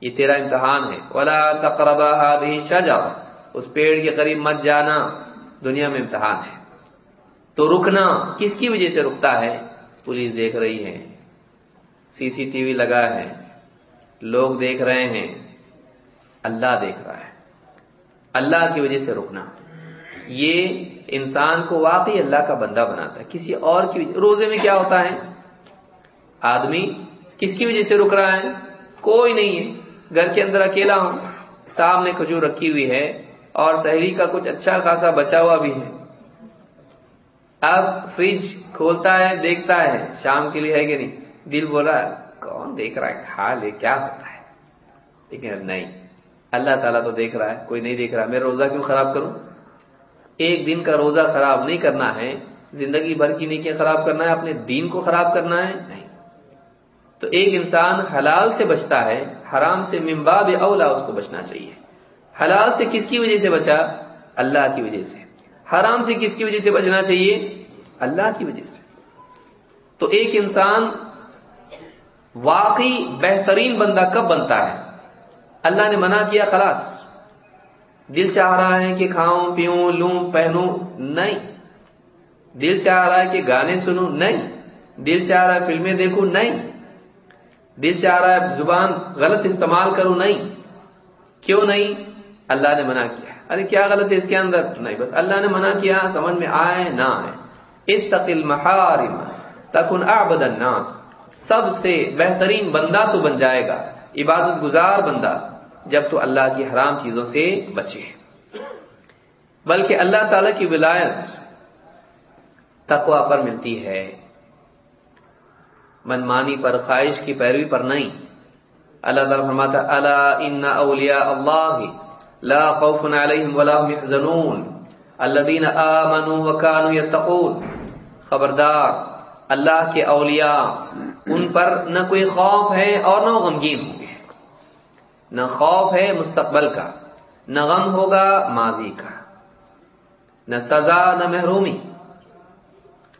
یہ تیرا امتحان ہے۔ ولا تقربا شجا اس پیڑ کے قریب مت جانا۔ دنیا میں امتحان ہے۔ تو رکنا کس کی وجہ سے رکتا ہے؟ پولیس دیکھ رہی ہے۔ سی سی ٹی وی لگا ہے۔ لوگ دیکھ رہے ہیں۔ اللہ دیکھ رہا ہے۔ اللہ کی وجہ سے رکنا۔ یہ انسان کو واقعی اللہ کا بندہ بناتا ہے۔ کسی اور کی وجہ روزے میں کیا ہوتا ہے؟ آدمی کس کی وجہ سے رک رہا ہے؟ کوئی نہیں ہے۔ گھر کے اندر اکیلا ہوں۔ سامنے کھجور رکھی ہوئی ہے۔ اور سہری کا کچھ اچھا خاصا بچا ہوا بھی ہے۔ اب فریج کھولتا ہے، دیکھتا ہے، شام کے لیے ہے کہ نہیں؟ دل بولا، کون دیکھ رہا ہے؟ کھا لے کیا ہوتا ہے؟ لیکن اب نہیں۔ اللہ تعالیٰ تو دیکھ رہا ہے، کوئی نہیں دیکھ رہا۔ میں روزہ کیوں خراب کروں؟ ایک دن کا روزہ خراب نہیں کرنا ہے، زندگی بھر کی نیکیاں خراب کرنا ہے، اپنے دین کو خراب کرنا ہے؟ نہیں۔ تو ایک انسان حلال سے بچتا ہے، حرام سے ممباب اولا اس کو بچنا چاہیے۔ حلال سے کس کی وجہ سے بچا؟ اللہ کی وجہ سے۔ حرام سے کس کی وجہ سے بچنا چاہیے؟ اللہ کی وجہ سے۔ تو ایک انسان واقعی بہترین بندہ کب بنتا ہے؟ اللہ نے منع کیا، خلاص۔ دل چاہ رہا ہے کہ کھاؤں، پیوں، لوں، پہنوں، نہیں۔ دل چاہ رہا ہے کہ گانے سنوں، نہیں۔ دل چاہ رہا ہے فلمیں دیکھوں، نہیں۔ دل چاہ رہا ہے زبان غلط استعمال کروں، نہیں۔ کیوں نہیں؟ اللہ نے منع کیا ارے کیا غلط ہے اس کے اندر؟ نہیں، بس اللہ نے منع کیا، سمجھ میں آئے، نہ آئے۔ اتقل محارم تکن اعبد الناس۔ سب سے بہترین بندہ تو بن جائے گا، عبادت گزار بندہ، جب تو اللہ کی حرام چیزوں سے بچے۔ بلکہ اللہ تعالی کی ولایت تقوا پر ملتی ہے۔ منمانی پر، خواہش کی پیروی پر نہیں۔ اللہ تعالیٰ فرماتا اللہ ان اولیاء اللہ لا خوف عليهم ولا هم يحزنون الذين آمنوا وكانوا يتقون خبردار، اللہ کے اولیاء، ان پر نہ کوئی خوف ہے اور نہ غمگین ہوں گے۔ نہ خوف ہے مستقبل کا، نہ غم ہوگا ماضی کا۔ نہ سزا، نہ محرومی۔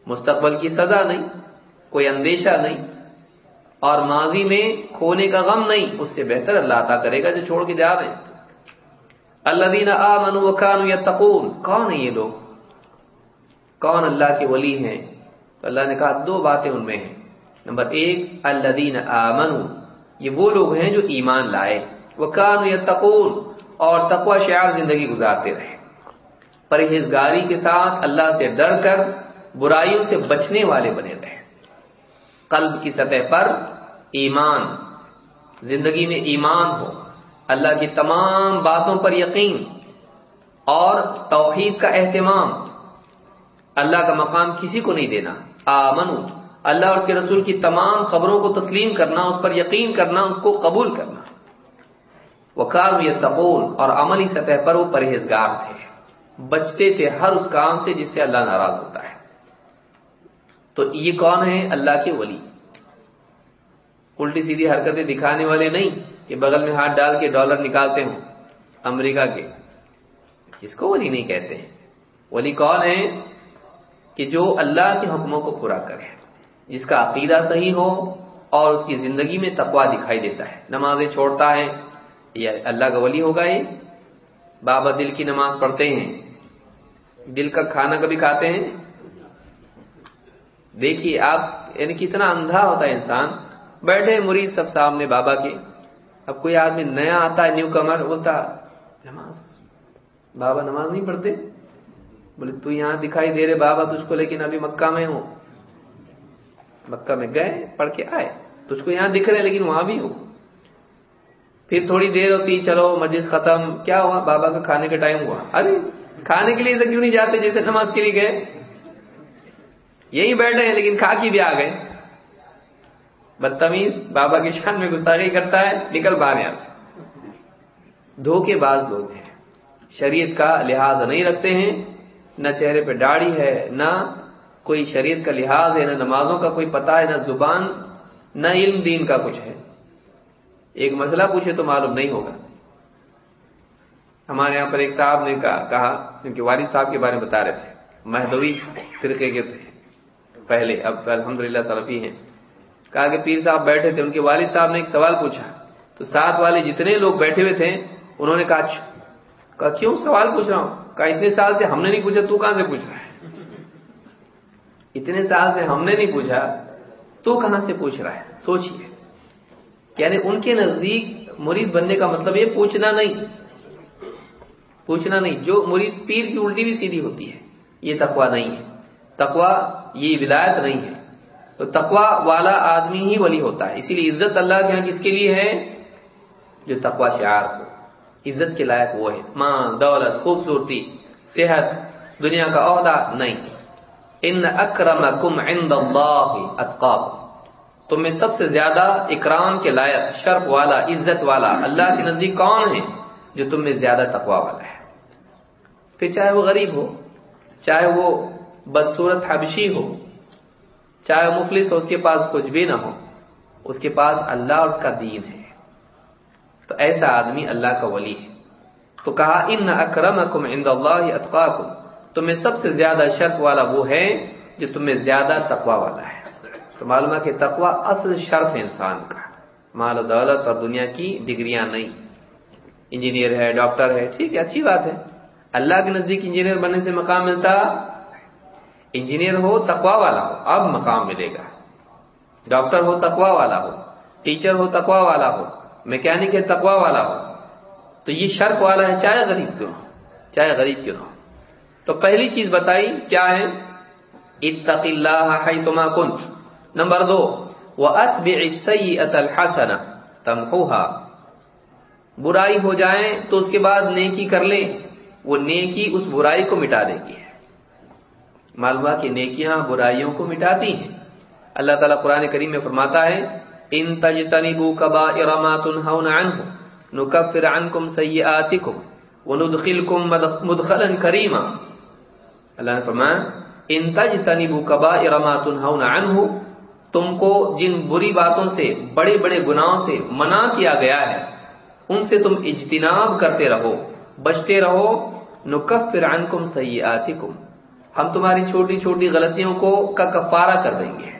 مستقبل کی سزا نہیں، کوئی اندیشہ نہیں۔ اور ماضی میں کھونے کا غم نہیں، اس سے بہتر اللہ عطا کرے گا جو چھوڑ کے جا رہے ہیں۔ اللہ دینا آ منو وکان یا تقون کون ہے یہ لوگ؟ کون اللہ کے ولی ہیں؟ تو اللہ نے کہا دو باتیں ان میں ہیں. نمبر ایک الدین آمن یہ وہ لوگ ہیں جو ایمان لائے. وہ کان یا اور تقوا شعر زندگی گزارتے رہے. پرہیزگاری کے ساتھ اللہ سے ڈر کر برائیوں سے بچنے والے بنے رہے. قلب کی سطح پر ایمان، زندگی میں ایمان ہو. اللہ کی تمام باتوں پر یقین اور توحید کا اہتمام اللہ کا مقام کسی کو نہیں دینا۔ آمن اللہ اور اس کے رسول کی تمام خبروں کو تسلیم کرنا، اس پر یقین کرنا، اس کو قبول کرنا۔ وہ کام یہ تقول اور عملی سطح پر وہ پرہیزگار تھے۔ بچتے تھے ہر اس کام سے جس سے اللہ ناراض ہوتا ہے۔ تو یہ کون ہے؟ اللہ کے ولی۔ الٹی سیدھی حرکتیں دکھانے والے نہیں۔ کہ بغل میں ہاتھ ڈال کے ڈالر نکالتے ہوں امریکہ کے۔ اس کو ولی نہیں کہتے ہیں۔ ولی کون ہے کہ جو اللہ کے حکموں کو پورا کرے۔ جس کا عقیدہ صحیح ہو اور اس کی زندگی میں تقوا دکھائی دیتا ہے۔ نمازیں چھوڑتا ہے۔ یہ اللہ کا ولی ہوگا یہ۔ بابا دل کی نماز پڑھتے ہیں۔ دل کا کھانا کبھی کھاتے ہیں؟ دیکھیے آپ یعنی کتنا اندھا ہوتا ہے انسان۔ بیٹھے مرید سب سامنے بابا کے۔ اب کوئی آدمی نیا آتا ہے نیو کمر بولتا، نماز، بابا نماز نہیں پڑھتے? بولے، تو یہاں دکھائی دے رہے بابا تجھ کو، لیکن ابھی مکہ میں ہوں. مکہ میں گئے، پڑھ کے آئے، تجھ کو یہاں دکھ رہے لیکن وہاں بھی ہوں. پھر تھوڑی دیر ہوتی، چلو، مجلس ختم. کیا ہوا؟ بابا کا کھانے کا ٹائم ہوا۔ ارے، کھانے کے لیے تو کیوں نہیں جاتے جیسے نماز کے لیے گئے؟ یہی بیٹھے ہیں، لیکن کھا کی بھی آ گئے۔ بدتمیز بابا کی شان میں گستاخی کرتا ہے، نکل باہر یہاں سے۔ دھوکے باز لوگ ہیں۔ شریعت کا لحاظ نہیں رکھتے ہیں، نہ چہرے پہ داڑھی ہے، نہ کوئی شریعت کا لحاظ ہے، نہ نمازوں کا کوئی پتہ ہے، نہ زبان، نہ علم دین کا کچھ ہے۔ ایک مسئلہ پوچھے تو معلوم نہیں ہوگا۔ ہمارے یہاں پر ایک صاحب نے کہا کیونکہ والد صاحب کے بارے میں بتا رہے تھے۔ مہدوی فرقے کے تھے۔ پہلے، اب الحمدللہ سلفی ہیں۔ کہا کہ پیر صاحب بیٹھے تھے، ان کے والد صاحب نے ایک سوال پوچھا۔ تو ساتھ والے جتنے لوگ بیٹھے ہوئے تھے، انہوں نے کہا اچھا۔ کہا، کیوں سوال پوچھ رہا ہوں؟ کہا، اتنے سال سے ہم نے نہیں پوچھا، تو کہاں سے پوچھ رہا ہے؟ اتنے سال سے ہم نے نہیں پوچھا، تو کہاں سے پوچھ رہا ہے؟ سوچیے یعنی ان کے نزدیک مرید بننے کا مطلب یہ پوچھنا نہیں۔ پوچھنا نہیں، جو مرید پیر کی الٹی بھی سیدھی ہوتی ہے، یہ تقوا نہیں ہے۔ تقوا یہ ولایت نہیں ہے۔ تو تقوا والا آدمی ہی ولی ہوتا ہے۔ اسی لیے عزت اللہ کے یہاں کس کے لیے ہے؟ جو تقوا شعار ہو عزت کے لائق وہ ہے۔ ماں دولت، خوبصورتی، صحت، دنیا کا عہدہ نہیں۔ ان اکرمکم عند اللہ اتقاکم۔ تم میں سب سے زیادہ اکرام کے لائق، شرف والا، عزت والا اللہ کے نزدیک کون ہے؟ جو تم میں زیادہ تقوا والا ہے۔ پھر چاہے وہ غریب ہو، چاہے وہ بدصورت حبشی ہو چاہے وہ مفلس ہو، اس کے پاس کچھ بھی نہ ہو، اس کے پاس اللہ اور اس کا دین ہے۔ تو ایسا آدمی اللہ کا ولی ہے۔ تو کہا، ان اکرمکم عند اللہ اتقاکم تم میں سب سے زیادہ شرف والا وہ ہے جو تم میں زیادہ تقوا والا ہے۔ تو معلوم کہ تقوا اصل شرف ہے انسان کا۔ مال و دولت اور دنیا کی ڈگریاں نہیں۔ انجینئر ہے، ڈاکٹر ہے، ٹھیک ہے، اچھی بات ہے۔ اللہ کے نزدیک انجینئر بننے سے مقام ملتا۔ انجینئر ہو، تقوا والا ہو، اب مقام ملے گا۔ ڈاکٹر ہو، تقوا والا ہو۔ ٹیچر ہو، تقوا والا ہو۔ میکینک ہے، تقوا والا ہو۔ تو یہ شرف والا ہے، چاہے غریب کیوں ہو، چاہے غریب کیوں نہ ہو۔ تو پہلی چیز بتائی، کیا ہے؟ اتق اللہ حیثما کنت۔ نمبر دو وَأَتْبِعِ السَّيِّئَةَ الْحَسَنَ تَمْحُوهَا برائی ہو جائیں تو اس کے بعد نیکی کر لیں۔ وہ نیکی اس برائی کو مٹا دے گی۔ معلومہ کہ نیکیاں برائیوں کو مٹاتی ہیں۔ اللہ تعالیٰ قرآن کریم میں فرماتا ہے، ان تجتنبوا كبائر ما تنهون عنه نكفر عنكم سيئاتكم وندخلكم مدخلا كريما اللہ نے فرمایا، ان تجتنبوا كبائر ما تنهون عنه تم کو جن بری باتوں سے، بڑے بڑے گناہوں سے منع کیا گیا ہے، ان سے تم اجتناب کرتے رہو، بچتے رہو، نکفر عنکم سیئاتکم ہم تمہاری چھوٹی چھوٹی غلطیوں کو کا کفارہ کر دیں گے۔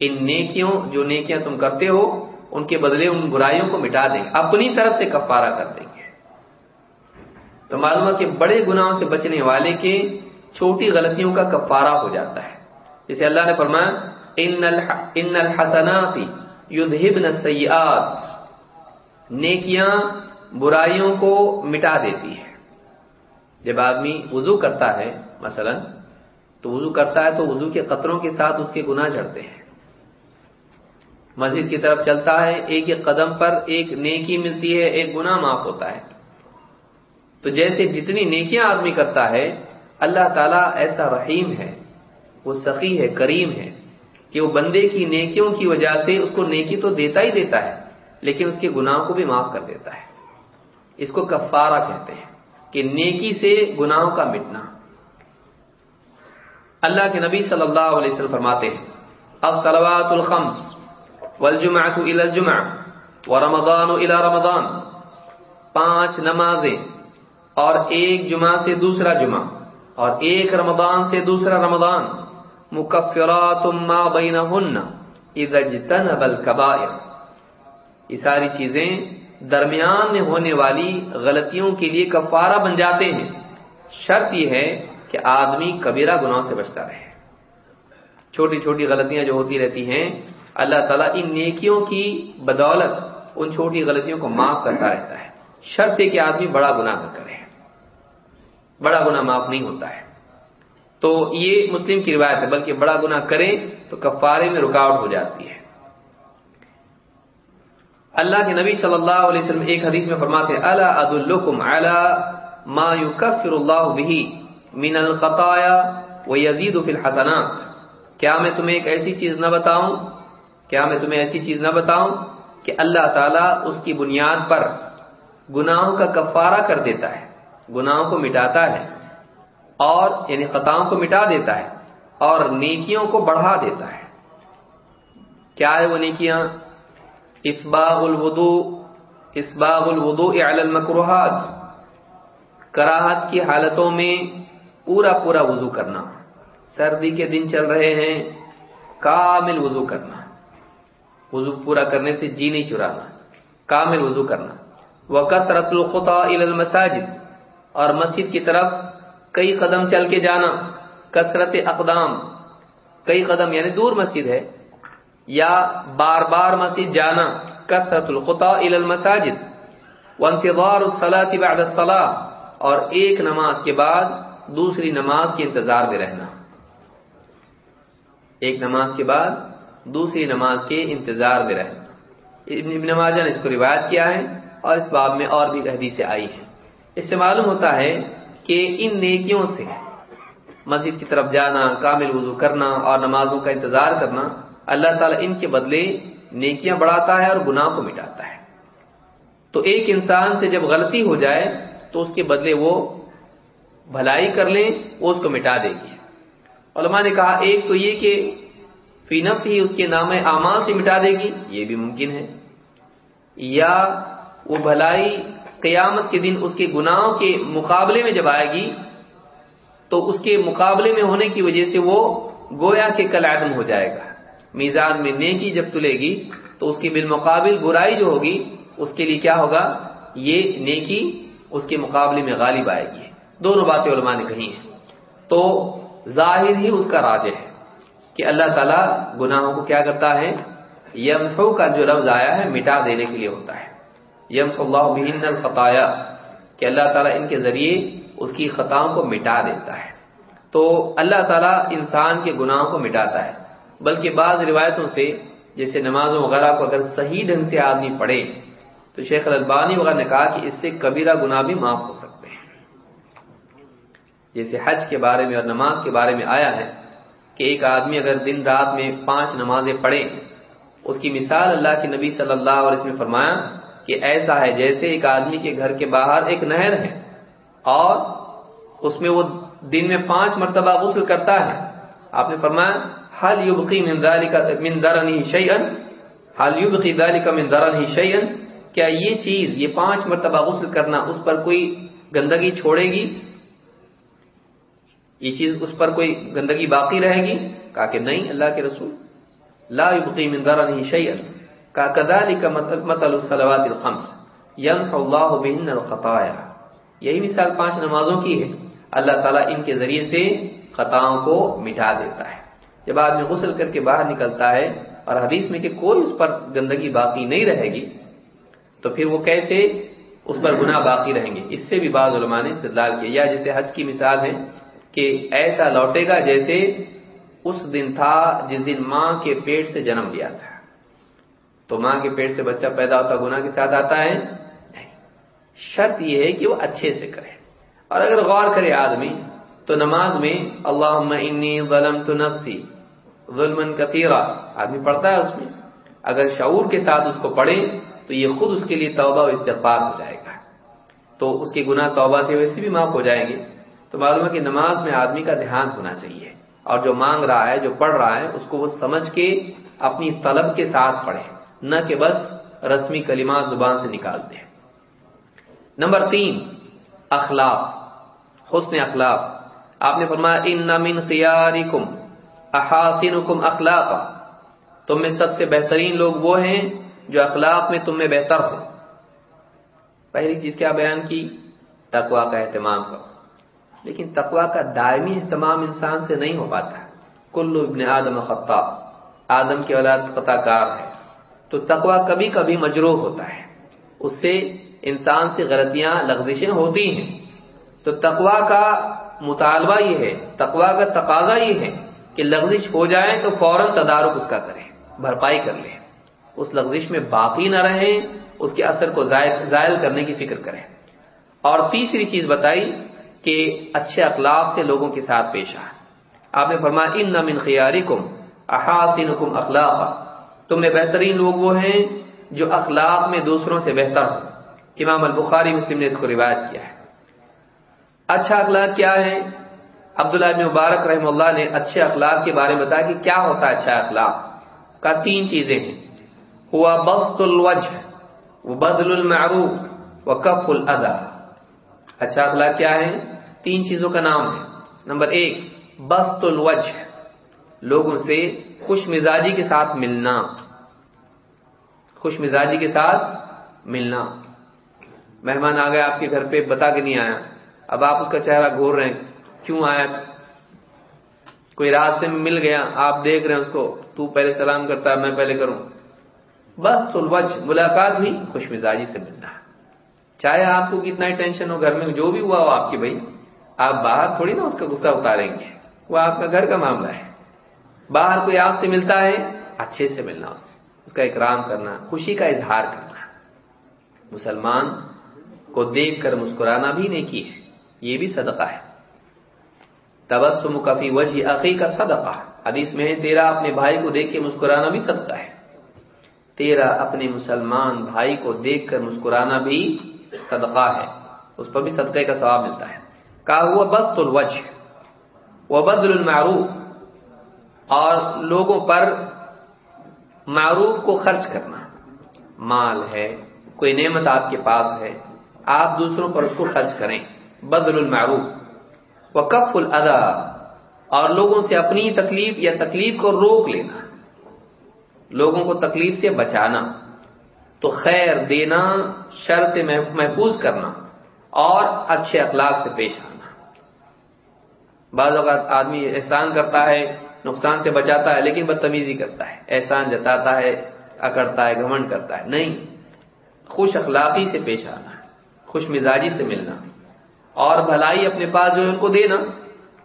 ان نیکیوں، جو نیکیاں تم کرتے ہو، ان کے بدلے ان برائیوں کو مٹا دیں گے اپنی طرف سے کفارہ کر دیں گے۔ تو معلوم ہے کہ بڑے گناہوں سے بچنے والے کے چھوٹی غلطیوں کا کفارہ ہو جاتا ہے۔ جسے اللہ نے فرمایا، ان الحسنات یذهبن السیئات نیکیاں برائیوں کو مٹا دیتی ہے جب آدمی وضو کرتا ہے، مثلا تو وضو کرتا ہے تو وضو کے قطروں کے ساتھ اس کے گناہ جڑتے ہیں۔ مسجد کی طرف چلتا ہے، ایک ایک قدم پر ایک نیکی ملتی ہے، ایک گناہ معاف ہوتا ہے۔ تو جیسے جتنی نیکیاں آدمی کرتا ہے، اللہ تعالیٰ ایسا رحیم ہے، وہ سخی ہے، کریم ہے کہ وہ بندے کی نیکیوں کی وجہ سے اس کو نیکی تو دیتا ہی دیتا ہے، لیکن اس کے گناہ کو بھی معاف کر دیتا ہے۔ اس کو کفارہ کہتے ہیں۔ کہ نیکی سے گناہوں کا مٹنا۔ اللہ کے نبی صلی اللہ علیہ وسلم فرماتے ہیں، الصلوات الخمس والجمعة الى الجمعة ورمضان الى رمضان۔ پانچ نمازیں، اور ایک جمعہ سے دوسرا جمعہ، اور ایک رمضان سے دوسرا رمضان۔ مکفرات ما بینہن اذا اجتنب الکبائر یہ ساری چیزیں درمیان میں ہونے والی غلطیوں کے لیے کفارہ بن جاتے ہیں۔ شرط یہ ہے کہ آدمی کبیرہ گناہ سے بچتا رہے۔ چھوٹی چھوٹی غلطیاں جو ہوتی رہتی ہیں، اللہ تعالیٰ ان نیکیوں کی بدولت، ان چھوٹی غلطیوں کو معاف کرتا رہتا ہے۔ شرط ہے کہ آدمی بڑا گناہ نہ کرے۔ بڑا گناہ معاف نہیں ہوتا ہے۔ تو یہ مسلم کی روایت ہے، بلکہ بڑا گناہ کرے تو کفارے میں رکاوٹ ہو جاتی ہے۔ اللہ کے نبی صلی اللہ علیہ وسلم ایک حدیث میں فرماتے اللہ عد الکم ما يكفر اللہ به من الخطايا ويزيد في الحسنات. کیا میں تمہیں ایک ایسی چیز نہ بتاؤں؟ کیا میں تمہیں ایسی چیز نہ بتاؤں کہ اللہ تعالیٰ اس کی بنیاد پر گناہوں کا کفارہ کر دیتا ہے، گناہوں کو مٹاتا ہے، اور یعنی خطاؤں کو مٹا دیتا ہے، اور نیکیوں کو بڑھا دیتا ہے؟ کیا ہے وہ نیکیاں؟ اسباغ الودو اسباغ الودو علی المکروہات کراہت کی حالتوں میں پورا پورا وضو کرنا۔ سردی کے دن چل رہے ہیں، کامل وضو کرنا۔ وضو پورا کرنے سے جی نہیں چرانا، کامل وضو کرنا۔ وقت رت الخطا المساجد، اور مسجد کی طرف کئی قدم چل کے جانا، کثرت اقدام۔ کئی قدم یعنی دور مسجد ہے یا بار بار مسجد جانا، کثرت القطع الى المساجد، وانتظار الصلاة بعد الصلاة، اور ایک نماز کے بعد دوسری نماز کے انتظار میں رہنا۔ ایک نماز کے بعد دوسری نماز کے انتظار میں رہنا۔ ابن ماجہ نے اس کو روایت کیا ہے اور اس باب میں اور بھی حدیثیں آئی ہیں۔ اس سے معلوم ہوتا ہے کہ ان نیکیوں سے مسجد کی طرف جانا، کامل وضو کرنا اور نمازوں کا انتظار کرنا اللہ تعالیٰ ان کے بدلے نیکیاں بڑھاتا ہے اور گناہ کو مٹاتا ہے۔ تو ایک انسان سے جب غلطی ہو جائے تو اس کے بدلے وہ بھلائی کر لیں، وہ اس کو مٹا دے گی۔ علماء نے کہا، ایک تو یہ کہ فی نفس ہی اس کے نام اعمال سے مٹا دے گی، یہ بھی ممکن ہے۔ یا وہ بھلائی قیامت کے دن اس کے گناہوں کے مقابلے میں جب آئے گی، تو اس کے مقابلے میں ہونے کی وجہ سے وہ گویا کے کل عدم ہو جائے گا۔ میزان میں نیکی جب تلے گی، تو اس کی بالمقابل برائی جو ہوگی، اس کے لیے کیا ہوگا؟ یہ نیکی اس کے مقابلے میں غالب آئے گی۔ دونوں باتیں علماء نے کہی ہیں۔ تو ظاہر ہی اس کا راج ہے کہ اللہ تعالیٰ گناہوں کو کیا کرتا ہے؟ یمحو کا جو لفظ آیا ہے، مٹا دینے کے لیے ہوتا ہے۔ یم اللہ بہن الخطایا، کہ اللہ تعالیٰ ان کے ذریعے اس کی خطاؤں کو مٹا دیتا ہے۔ تو اللہ تعالیٰ انسان کے گناہوں کو مٹاتا ہے۔ بلکہ بعض روایتوں سے جیسے نمازوں وغیرہ کو اگر صحیح ڈھنگ سے آدمی پڑھے، تو شیخ البانی وغیرہ نے کہا کہ اس سے کبیرہ گناہ بھی معاف ہو سکتے ہیں۔ جیسے حج کے بارے میں اور نماز کے بارے میں آیا ہے کہ ایک آدمی اگر دن رات میں پانچ نمازیں پڑھے، اس کی مثال اللہ کے نبی صلی اللہ علیہ وسلم نے فرمایا کہ ایسا ہے جیسے ایک آدمی کے گھر کے باہر ایک نہر ہے اور اس میں وہ دن میں پانچ مرتبہ غسل کرتا ہے۔ آپ نے فرمایا حل یبقی من ذالک من درنی شیئا حل یبقی ذالک من درنی شیئا کیا یہ چیز، یہ پانچ مرتبہ غسل کرنا اس پر کوئی گندگی چھوڑے گی؟ یہ چیز اس پر کوئی گندگی باقی رہے گی؟ کہا کہ نہیں، اللہ کے رسول. لا یبقی من درنی شیئا کا کدالی کا مطل الصلوات الخمس. یم اللہ بہن الخطایا یہی مثال پانچ نمازوں کی ہے. اللہ تعالیٰ ان کے ذریعے سے خطاؤں کو مٹا دیتا ہے. جب آدمی غسل کر کے باہر نکلتا ہے اور حدیث میں کہ کوئی اس پر گندگی باقی نہیں رہے گی، تو پھر وہ کیسے اس پر گناہ باقی رہیں گے؟ اس سے بھی بعض علماء نے استدلال کیا۔ یا جیسے حج کی مثال ہے کہ ایسا لوٹے گا جیسے اس دن تھا جس دن ماں کے پیٹ سے جنم لیا تھا۔ تو ماں کے پیٹ سے بچہ پیدا ہوتا گناہ کے ساتھ آتا ہے؟ نہیں۔ شرط یہ ہے کہ وہ اچھے سے کرے۔ اور اگر غور کرے آدمی، تو نماز میں اللہ انی نفسی ظلم کثیرہ آدمی پڑھتا ہے اس میں۔ اگر شعور کے ساتھ اس کو پڑھے تو یہ خود اس کے لیے توبہ و استغفار ہو جائے گا۔ تو اس کے گناہ توبہ سے ویسے بھی معاف ہو جائیں گے۔ تو معلوم ہے کہ نماز میں آدمی کا دھیان ہونا چاہیے۔ اور جو مانگ رہا ہے، جو پڑھ رہا ہے، اس کو وہ سمجھ کے اپنی طلب کے ساتھ پڑھے نہ کہ بس رسمی کلمات زبان سے نکال دے نمبر تین، اخلاق، حسن اخلاق۔ آپ نے فرمایا، ان من خیارکم احاسنکم اخلاق تم میں سب سے بہترین لوگ وہ ہیں جو اخلاق میں تم میں بہتر ہو۔ پہلی چیز کیا بیان کی؟ تقوا کا اہتمام کرو۔ لیکن تقوا کا دائمی اہتمام انسان سے نہیں ہو پاتا۔ کلو ابن آدم خطا آدم کی اولاد خطا کار ہے۔ تو تقوا کبھی کبھی مجروح ہوتا ہے۔ اس سے انسان سے غلطیاں، لغزشیں ہوتی ہیں۔ تو تقوا کا مطالبہ یہ ہے تقوا کا تقاضا یہ ہے۔ کہ لغزش ہو جائے تو فوراً تدارک اس کا کرے بھرپائی کر لے اس لغزش میں باقی نہ رہیں، اس کے اثر کو زائل کرنے کی فکر کریں۔ اور تیسری چیز بتائی کہ اچھے اخلاق سے لوگوں کے ساتھ پیش آئے آپ نے فرمایا، ان من خیارکم احاسنکم اخلاق تم میں بہترین لوگ وہ ہیں جو اخلاق میں دوسروں سے بہتر ہو امام البخاری مسلم نے اس کو روایت کیا ہے۔ اچھا اخلاق کیا ہے؟ عبداللہ بن مبارک رحم اللہ نے اچھے اخلاق کے بارے میں بتایا کہ کیا ہوتا ہے اچھا اخلاق؟ کا تین چیزیں ہیں۔ ہوا بست الوجہ بدل المعروف و کف الادا اچھا اخلاق کیا ہے تین چیزوں کا نام ہے۔ نمبر ایک بست الوجہ، لوگوں سے خوش مزاجی کے ساتھ ملنا۔ خوش مزاجی کے ساتھ ملنا۔ مہمان آ گئے، آپ کے گھر پہ بتا کے نہیں آیا۔ اب آپ اس کا چہرہ گھور رہے ہیں۔ کیوں آیا کوئی راستے میں مل گیا، آپ دیکھ رہے ہیں اس کو، تو پہلے سلام کرتا ہے، میں پہلے کروں۔ بس تو ملاقات ہوئی، خوش مزاجی سے ملنا چاہے آپ کو کتنا ہی ٹینشن ہو، گھر میں جو بھی ہوا ہو آپ کی بھائی، آپ باہر تھوڑی نا اس کا غصہ اتاریں گے۔ وہ آپ کا گھر کا معاملہ ہے۔ باہر کوئی آپ سے ملتا ہے، اچھے سے ملنا اس سے، اس کا اکرام کرنا، خوشی کا اظہار کرنا۔ مسلمان کو دیکھ کر مسکرانا بھی نہیں کی ہے، یہ بھی صدقہ ہے۔ تبسم کفی وجہ عقی کا صدقہ۔ حدیث میں ہے، تیرا اپنے بھائی کو دیکھ کے مسکرانا بھی صدقہ ہے۔ تیرا اپنے مسلمان بھائی کو دیکھ کر مسکرانا بھی صدقہ ہے۔ اس پر بھی صدقے کا ثواب ملتا ہے۔ کہا ہوا بس الوجہ وہ بدل المعروف۔ اور لوگوں پر معروف کو خرچ کرنا۔ مال ہے، کوئی نعمت آپ کے پاس ہے، آپ دوسروں پر اس کو خرچ کریں۔ بدل المعروف۔ وہ کف الادا اور لوگوں سے اپنی تکلیف یا تکلیف کو روک لینا، لوگوں کو تکلیف سے بچانا، تو خیر دینا، شر سے محفوظ کرنا اور اچھے اخلاق سے پیش آنا۔ بعض اوقات آدمی احسان کرتا ہے، نقصان سے بچاتا ہے، لیکن بدتمیزی کرتا ہے، احسان جتاتا ہے، اکڑتا ہے، گھمنڈ کرتا ہے۔ نہیں، خوش اخلاقی سے پیش آنا، خوش مزاجی سے ملنا۔ اور بھلائی اپنے پاس جو ہے ان کو دینا۔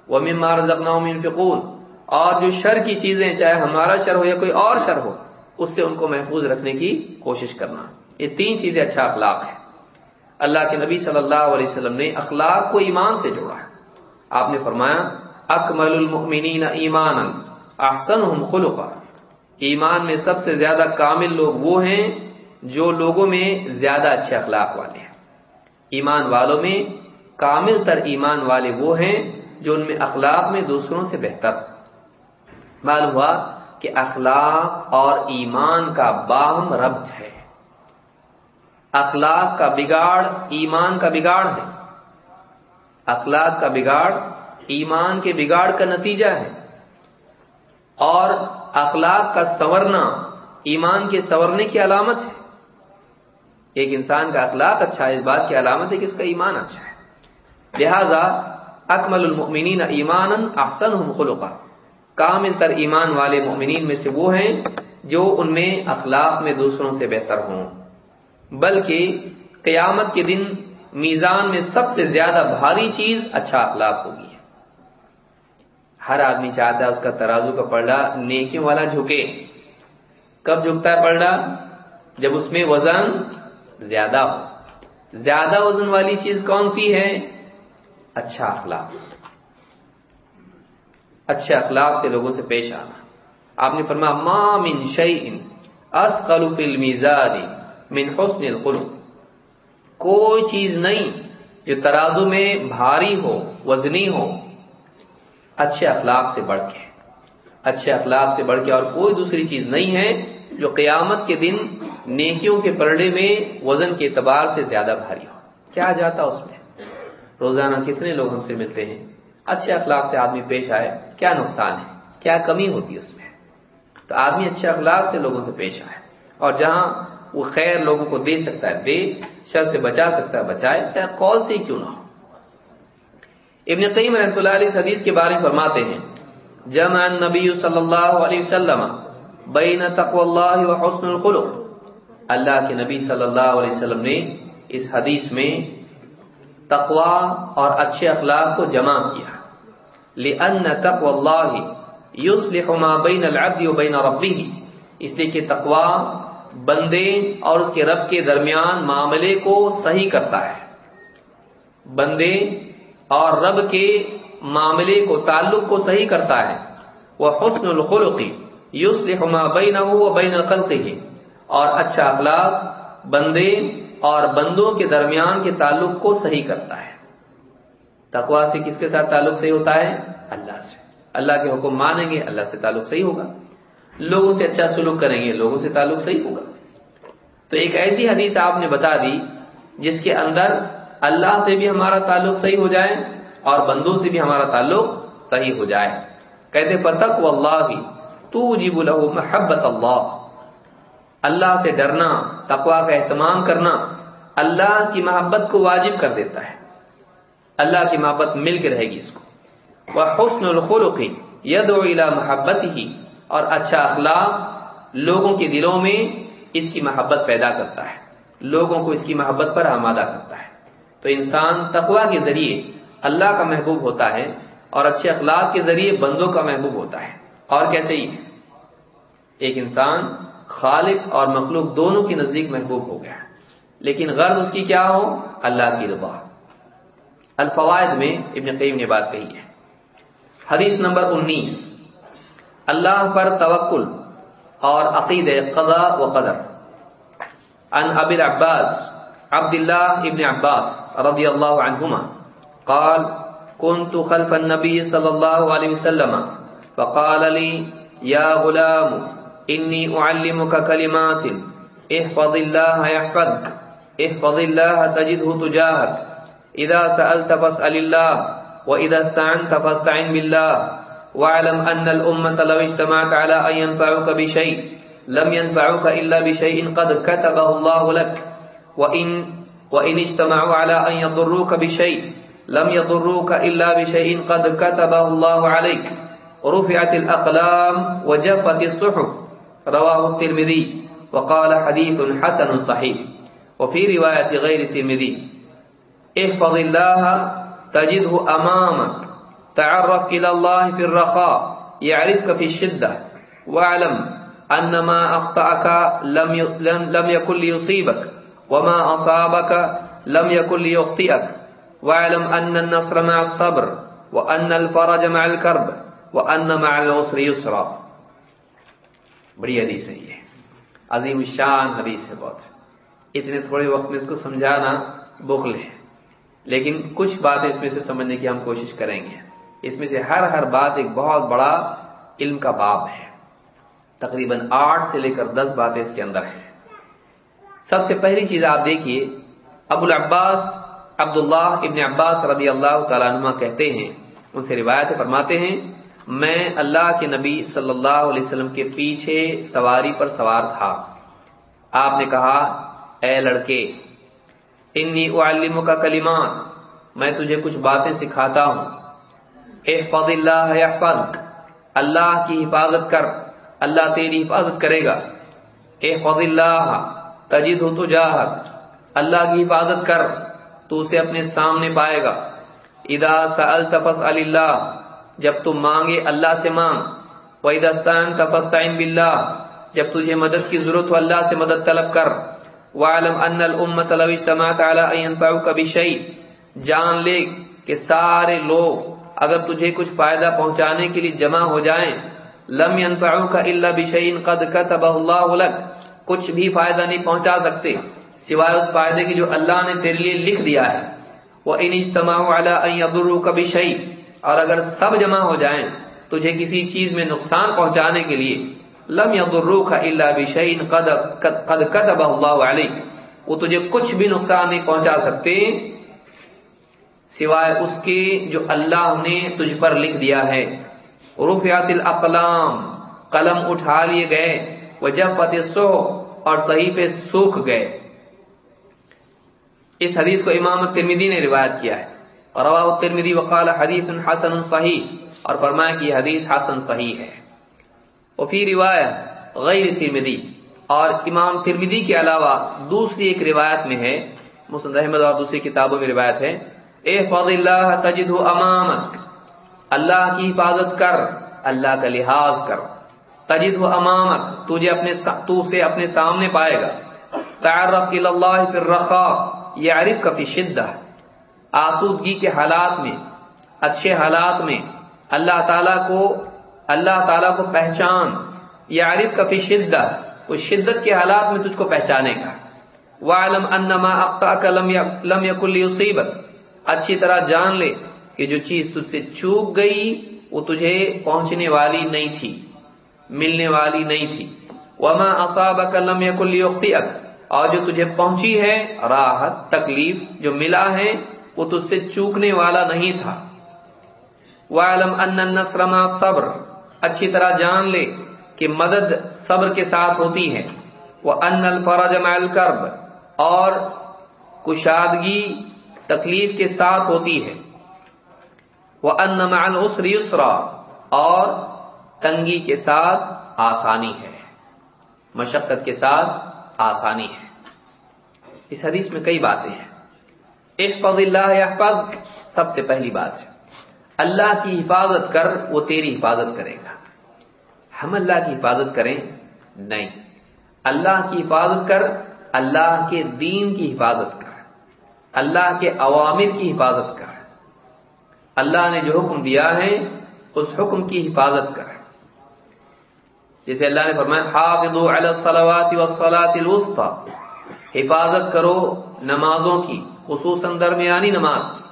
وہ مار زخنا فکون اور جو شر کی چیزیں، چاہے ہمارا شر ہو یا کوئی اور شر ہو، اس سے ان کو محفوظ رکھنے کی کوشش کرنا۔ یہ تین چیزیں اچھا اخلاق ہے اللہ کے نبی صلی اللہ علیہ وسلم نے اخلاق کو ایمان سے جوڑا ہے۔ آپ نے فرمایا، اکمل المؤمنین ایمان احسن خلقا۔ ایمان میں سب سے زیادہ کامل لوگ وہ ہیں جو لوگوں میں زیادہ اچھے اخلاق والے ہیں۔ ایمان والوں میں کامل تر ایمان والے وہ ہیں جو ان میں اخلاق میں دوسروں سے بہتر معلوم ہوا کہ اخلاق اور ایمان کا باہم ربط ہے۔ اخلاق کا بگاڑ ایمان کا بگاڑ ہے۔ اخلاق کا بگاڑ ایمان کے بگاڑ کا نتیجہ ہے۔ اور اخلاق کا سورنا ایمان کے سورنے کی علامت ہے۔ ایک انسان کا اخلاق اچھا ہے، اس بات کی علامت ہے کہ اس کا ایمان اچھا ہے۔ لہذا اکمل المؤمنین ایمان احسن خلقا۔ کامل تر ایمان والے مؤمنین میں سے وہ ہیں جو ان میں اخلاق میں دوسروں سے بہتر ہوں۔ بلکہ قیامت کے دن میزان میں سب سے زیادہ بھاری چیز اچھا اخلاق ہوگی۔ ہر آدمی چاہتا ہے اس کا ترازو کا پلڑا نیکیوں والا جھکے۔ کب جھکتا ہے پلڑا جب اس میں وزن زیادہ ہو۔ زیادہ وزن والی چیز کون سی ہے؟ اچھا اخلاق۔ اچھے اخلاق سے لوگوں سے پیش آنا۔ آپ نے فرمایا، ما من شیء اثقل فی المیزان من حسن الخلق کوئی چیز نہیں جو ترازو میں بھاری ہو، وزنی ہو، اچھے اخلاق سے بڑھ کے۔ اچھے اخلاق سے بڑھ کے اور کوئی دوسری چیز نہیں ہے جو قیامت کے دن نیکیوں کے پرڑے میں وزن کے اعتبار سے زیادہ بھاری ہو۔ کیا جاتا اس میں؟ روزانہ کتنے لوگ ہم سے ملتے ہیں؟ اچھے اخلاق سے آدمی پیش آئے، کیا نقصان ہے؟ کیا کمی ہوتی ہے اس میں؟ تو آدمی اچھے اخلاق سے لوگوں سے پیش آئے اور جہاں وہ خیر لوگوں کو دے سکتا ہے، دے، شر سے بچا سکتا ہے، بچائے، چاہے کال سے ہی کیوں نہ ہو۔ ابن قیم رحمۃ اللہ علیہ حدیث کے بارے میں فرماتے ہیں، جمع نبی صلی اللہ علیہ وسلم بین تقو اللہ و حسن الخلق۔ اللہ کے نبی صلی اللہ علیہ وسلم نے اس حدیث میں تقوا اور اچھے اخلاق کو جمع کیا۔ لأن تقوى الله يصلح ما بين العبد وبين ربه۔ اس لیے کہ تقوا بندے اور اس کے رب کے درمیان معاملے کو صحیح کرتا ہے۔ بندے اور رب کے معاملے کو، تعلق کو صحیح کرتا ہے۔ وہ حسن الخلقی یوسلح ما بینہ و بین خلقه۔ اور اچھا اخلاق بندے اور بندوں کے درمیان کے تعلق کو صحیح کرتا ہے۔ تقوا سے کس کے ساتھ تعلق صحیح ہوتا ہے؟ اللہ سے۔ اللہ کے حکم مانیں گے، اللہ سے تعلق صحیح ہوگا۔ لوگوں سے اچھا سلوک کریں گے، لوگوں سے تعلق صحیح ہوگا۔ تو ایک ایسی حدیث آپ نے بتا دی، جس کے اندر اللہ سے بھی ہمارا تعلق صحیح ہو جائے اور بندوں سے بھی ہمارا تعلق صحیح ہو جائے۔ کہتے فتق و اللہ تو جیب الح محبت اللہ اللہ سے ڈرنا تقوا کا اہتمام کرنا اللہ کی محبت کو واجب کر دیتا ہے۔ اللہ کی محبت مل کے رہے گی اس کو۔ وہ حسن الخلق ید محبت ہی اور اچھا اخلاق لوگوں کے دلوں میں اس کی محبت پیدا کرتا ہے۔ لوگوں کو اس کی محبت پر آمادہ کرتا ہے۔ تو انسان تقوا کے ذریعے اللہ کا محبوب ہوتا ہے اور اچھے اخلاق کے ذریعے بندوں کا محبوب ہوتا ہے۔ اور کیا چاہیے؟ ایک انسان خالق اور مخلوق دونوں کے نزدیک محبوب ہو گیا۔ لیکن غرض اس کی کیا ہو؟ اللہ کی رضا۔ الفوائد میں ابن قیم نے بات کہی ہے۔ حدیث نمبر انیس۔ اللہ پر توکل اور عقید قضا و قدر۔ ان ابی العباس عبد الله ابن عباس رضي الله عنهما قال كنت خلف النبي صلى الله عليه وسلم فقال لي يا غلام إني أعلمك كلمات. احفظ الله يحفظك. احفظ الله تجده تجاهك. إذا سألت فاسأل الله وإذا استعنت فاستعن بالله. واعلم أن الأمة لو اجتمعت على أن ينفعوك بشيء لم ينفعوك إلا بشيء قد كتبه الله لك. وإن, وإن اجتمعوا على أن يضروك بشيء لم يضروك إلا بشيء قد كتبه الله عليك. رفعت الأقلام وجفت الصحف. رواه الترمذي وقال حديث حسن صحيح. وفي رواية غير الترمذي. احفظ الله تجده أمامك. تعرف إلى الله في الرخاء. يعرفك في الشدة. واعلم أن ما أخطأك لم لم يكن ليصيبك. وما أصابك لم يكن ليخطئك. واعلم أن النصر مع الصبر. وأن الفرج مع الكرب. وأن مع العسر يسرا. بڑی حدیث ہے یہ۔ عظیم الشان حدیث ہے بہت۔ اتنے تھوڑے وقت میں اس کو سمجھانا بخل ہے۔ لیکن کچھ باتیں اس میں سے سمجھنے کی ہم کوشش کریں گے۔ اس میں سے ہر ہر بات ایک بہت بڑا علم کا باب ہے۔ تقریباً آٹھ سے لے کر دس باتیں اس کے اندر ہیں۔ سب سے پہلی چیز آپ دیکھیے، ابو العباس، عبداللہ ابن عباس رضی اللہ تعالیٰ عنہ کہتے ہیں، ان سے روایت فرماتے ہیں میں اللہ کے نبی صلی اللہ علیہ وسلم کے پیچھے سواری پر سوار تھا۔ آپ نے کہا، اے لڑکے، انی اعلم کا کلمات، میں تجھے کچھ باتیں سکھاتا ہوں۔ احفظ اللہ احفظک اللہ کی حفاظت کر، اللہ تیری حفاظت کرے گا۔ احفظ اللہ تجد ہو تو اللہ کی حفاظت کر، تو اسے اپنے سامنے پائے گا۔ ادا سل تفس اللہ جب تم مانگے اللہ سے مانگ۔ وہی دستان تفستین بلّہ جب تجھے مدد کی ضرورت ہو اللہ سے مدد طلب کر۔ وعلم ان الامت لو اجتماعت على ان ينفعوك بشيء۔ جان لے کہ سارے لوگ اگر تجھے کچھ فائدہ پہنچانے کے لیے جمع ہو جائیں، لم ينفعوك الا بشيء قد كتبه الله لك۔ کچھ بھی فائدہ نہیں پہنچا سکتے، سوائے اس فائدے کی جو اللہ نے تیرے لیے لکھ دیا ہے۔ وہ ان اجتماع على ان يضروك بشيء۔ اور اگر سب جمع ہو جائیں تجھے کسی چیز میں نقصان پہنچانے کے لیے، لم يضروك الا بشيء قد قد كتبه الله عليك وہ تجھے کچھ بھی نقصان نہیں پہنچا سکتے سوائے اس کے جو اللہ نے تجھ پر لکھ دیا ہے۔ رفعت الاقلام، قلم اٹھا لیے گئے، وجفت الصحف اور صحیفے سوکھ گئے۔ اس حدیث کو امام ترمیدی نے روایت کیا ہے۔ اور رواہ ترمیدی وقال حدیث حسن صحیح اور فرمایا کہ حدیث حسن صحیح ہے۔ وفی روایت غیر ترمدی اور امام ترمدی کے علاوہ دوسری ایک روایت میں ہے، مسند احمد اور دوسری کتابوں میں روایت ہے۔ اے فض اللہ تجد امامک، اللہ کی حفاظت کر، اللہ کا لحاظ کر۔ تجد امامک، تجھے اپنے تو سے اپنے سامنے پائے گا۔ تعرف اللہ فی الرخاء یعرف کا فی شدہ۔ آسودگی کے حالات میں، اچھے حالات میں اللہ تعالیٰ کو، اللہ تعالیٰ کو پہچان یا عارف کا فی شدت اس شدت کے حالات میں تجھ کو پہچانے کا وعلم انما لم اچھی طرح جان لے کہ جو چیز تجھ سے چوک گئی، وہ تجھے پہنچنے والی نہیں تھی، ملنے والی نہیں تھی۔ وما اصابك لم يكن ليخطئك۔ اور جو تجھے پہنچی ہے، راحت، تکلیف جو ملا ہے وہ تجھ سے چوکنے والا نہیں تھا۔ وعلم ان صبر اچھی طرح جان لے کہ مدد صبر کے ساتھ ہوتی ہے۔ وہ ان الفرج مع الکرب اور کشادگی تکلیف کے ساتھ ہوتی ہے۔ وہ ان مع العسر یسرا اور تنگی کے ساتھ آسانی ہے۔ مشقت کے ساتھ آسانی ہے۔ اس حدیث میں کئی باتیں ہیں۔ احفظ اللہ احفظ سب سے پہلی بات ہے۔ اللہ کی حفاظت کر، وہ تیری حفاظت کرے گا۔ ہم اللہ کی حفاظت کریں؟ نہیں۔ اللہ کی حفاظت کر، اللہ کے دین کی حفاظت کر۔ اللہ کے عوامر کی حفاظت کر۔ اللہ نے جو حکم دیا ہے، اس حکم کی حفاظت کر۔ جیسے اللہ نے فرمایا حافظوا علی الصلوات والصلاة الوسطى حفاظت کرو نمازوں کی۔ خصوصاً درمیانی نماز کی۔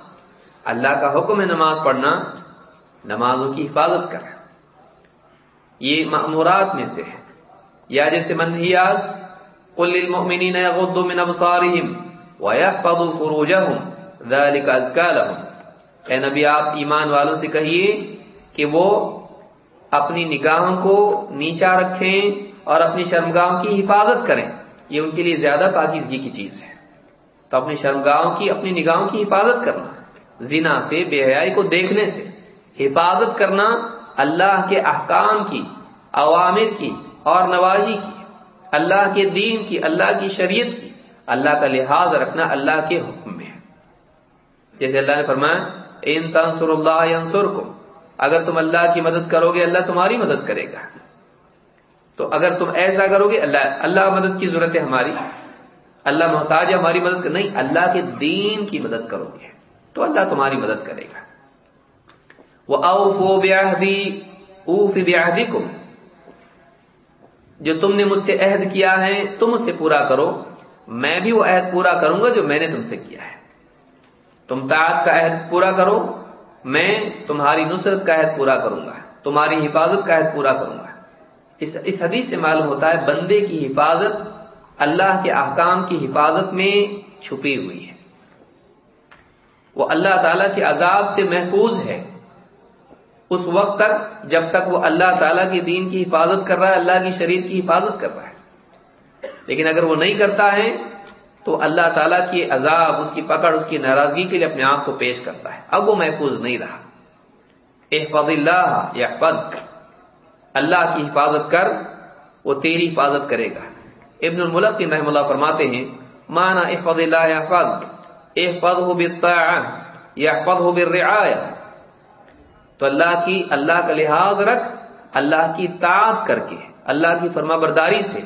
اللہ کا حکم ہے نماز پڑھنا، نمازوں کی حفاظت کر یہ معمورات میں سے ہے۔ یا جیسے منحیات قل للمؤمنین یغضوا من ابصارهم ويحفظوا فروجهم ذلك ازكى لهم اے نبی، آپ ایمان والوں سے کہیے کہ وہ اپنی نگاہوں کو نیچا رکھیں اور اپنی شرمگاہوں کی حفاظت کریں۔ یہ ان کے لیے زیادہ پاکیزگی کی چیز ہے۔ تو اپنی شرمگاہوں کی، اپنی نگاہوں کی حفاظت کرنا، زنا سے، بے حیائی کو دیکھنے سے۔ حفاظت کرنا اللہ کے احکام کی عوامر کی اور نواحی کی۔ اللہ کے دین کی، اللہ کی شریعت کی۔ اللہ کا لحاظ رکھنا اللہ کے حکم میں ہے۔ جیسے اللہ نے فرمایا، ان تنصر اللہ ینصر کو اگر تم اللہ کی مدد کرو گے، اللہ تمہاری مدد کرے گا۔ تو اگر تم ایسا کرو گے، اللہ اللہ مدد کی ضرورت ہے ہماری۔ اللہ محتاج ہے، ہماری مدد نہیں، اللہ کے دین کی مدد کرو گے۔ تو اللہ تمہاری مدد کرے گا۔ وہ اوفو بیاہدی اوف بیاہدی جو تم نے مجھ سے عہد کیا ہے، تم اسے پورا کرو۔ میں بھی وہ عہد پورا کروں گا جو میں نے تم سے کیا ہے۔ تم تعت کا عہد پورا کرو، میں تمہاری نصرت کا عہد پورا کروں گا۔ تمہاری حفاظت کا عہد پورا کروں گا۔ اس اس حدیث سے معلوم ہوتا ہے، بندے کی حفاظت اللہ کے احکام کی حفاظت میں چھپی ہوئی ہے۔ وہ اللہ تعالیٰ کے عذاب سے محفوظ ہے۔ اس وقت تک جب تک وہ اللہ تعالیٰ کے دین کی حفاظت کر رہا ہے، اللہ کی شریعت کی حفاظت کر رہا ہے۔ لیکن اگر وہ نہیں کرتا ہے، تو اللہ تعالیٰ کی عذاب، اس کی پکڑ، اس کی ناراضگی کے لیے اپنے آپ کو پیش کرتا ہے۔ اب وہ محفوظ نہیں رہا۔ احفظ اللہ، یحفظک۔ اللہ کی حفاظت کر، وہ تیری حفاظت کرے گا۔ ابن الملق رحم اللہ فرماتے ہیں مانا احفظ اللہ یحفظک احفظه بالطاعہ، یحفظه بالرعایہ. تو اللہ کی، اللہ کا لحاظ رکھ، اللہ کی طاعت کر کے، اللہ کی فرما برداری سے،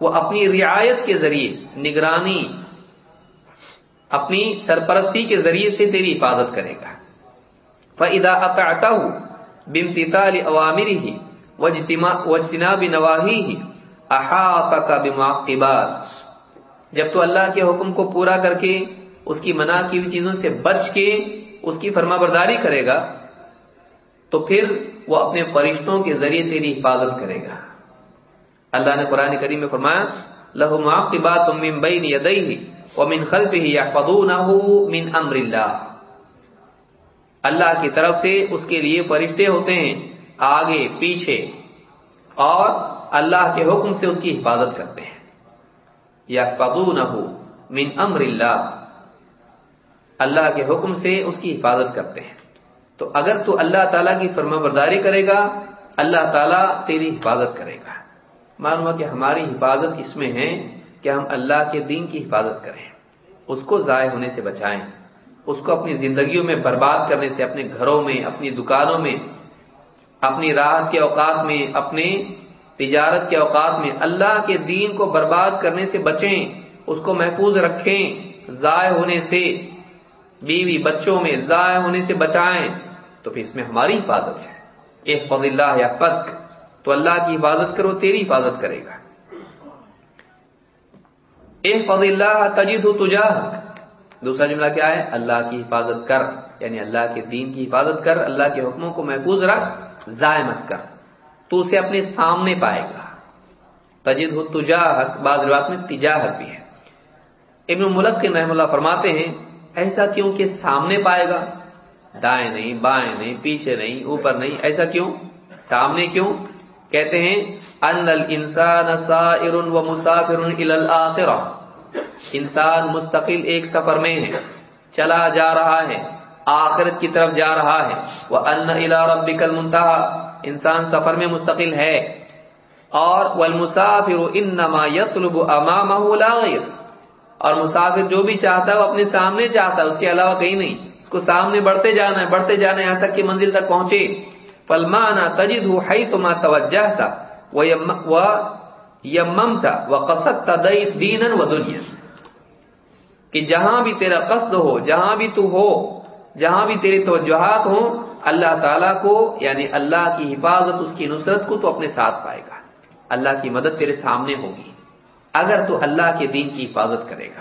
وہ اپنی رعایت کے ذریعے، نگرانی، اپنی سرپرستی کے ذریعے سے تیری حفاظت کرے گا۔ فَإِذَا أَطَعْتَهُ بِامْتِثَالِ أَوَامِرِهِ وَاجْتِنَابِ نَوَاهِيهِ أَحَاطَكَ بِمُعَقِّبَاتٍ جب تو اللہ کے حکم کو پورا کر کے، اس کی منع کی ہوئی چیزوں سے بچ کے اس کی فرما برداری کرے گا، تو پھر وہ اپنے فرشتوں کے ذریعے تیری حفاظت کرے گا۔ اللہ نے قرآن کریم میں فرمایا، لہو معقبات من بین یدیہ ومن خلفہ یحفظونہ من امر اللہ۔ اللہ کی طرف سے اس کے لیے فرشتے ہوتے ہیں، آگے، پیچھے، اور اللہ کے حکم سے اس کی حفاظت کرتے ہیں۔ یحفظونہ من امر اللہ۔ اللہ کے حکم سے اس کی حفاظت کرتے ہیں۔ تو اگر تو اللہ تعالیٰ کی فرما برداری کرے گا، اللہ تعالیٰ تیری حفاظت کرے گا۔ معلوم کہ ہماری حفاظت اس میں ہے کہ ہم اللہ کے دین کی حفاظت کریں۔ اس کو ضائع ہونے سے بچائیں۔ اس کو اپنی زندگیوں میں برباد کرنے سے، اپنے گھروں میں، اپنی دکانوں میں، اپنی راحت کے اوقات میں، اپنے تجارت کے اوقات میں اللہ کے دین کو برباد کرنے سے بچیں، اس کو محفوظ رکھیں، ضائع ہونے سے، بیوی بچوں میں ضائع ہونے سے بچائیں، تو پھر اس میں ہماری حفاظت ہے۔ ایک فض اللہ یا پک تو اللہ کی حفاظت کرو، تیری حفاظت کرے گا۔ ایک فض اللہ تجید دوسرا جملہ کیا ہے؟ اللہ کی حفاظت کر یعنی اللہ کے دین کی حفاظت کر، اللہ کے حکموں کو محفوظ رکھ، ضائع مت کر۔ تو اسے اپنے سامنے پائے گا۔ تجد ہو تجاہک، بعض روایت میں تجاہت بھی ہے۔ ابن ملک کے رحم اللہ فرماتے ہیں، ایسا کیوں کہ سامنے پائے گا؟ دائیں نہیں، بائیں نہیں، پیچھے نہیں، اوپر نہیں، ایسا کیوں؟ سامنے کیوں؟ کہتے ہیں، ان الانسان سائر و مسافر الى الاخرہ۔ انسان مستقل ایک سفر میں ہے، چلا جا رہا ہے، آخرت کی طرف جا رہا ہے۔ وہ ان الى ربک المنتهى۔ انسان سفر میں مستقل ہے۔ اور والمسافر انما يطلب امامه لا غير اور مسافر جو بھی چاہتا ہے وہ اپنے سامنے چاہتا ہے، اس کے علاوہ کہیں نہیں۔ اس کو سامنے بڑھتے جانا ہے، بڑھتے جانا ہے یہاں تک کہ منزل تک پہنچے۔ فلمانا تجد ہو ہائی تو ماں توجہ تھا وہ یمم تھا و دنیا۔ کہ جہاں بھی تیرا قصد ہو، جہاں بھی تو ہو، جہاں بھی تیری توجہات ہوں اللہ تعالیٰ کو یعنی اللہ کی حفاظت، اس کی نصرت کو تو اپنے ساتھ پائے گا۔ اللہ کی مدد تیرے سامنے ہوگی۔ اگر تو اللہ کے دین کی حفاظت کرے گا۔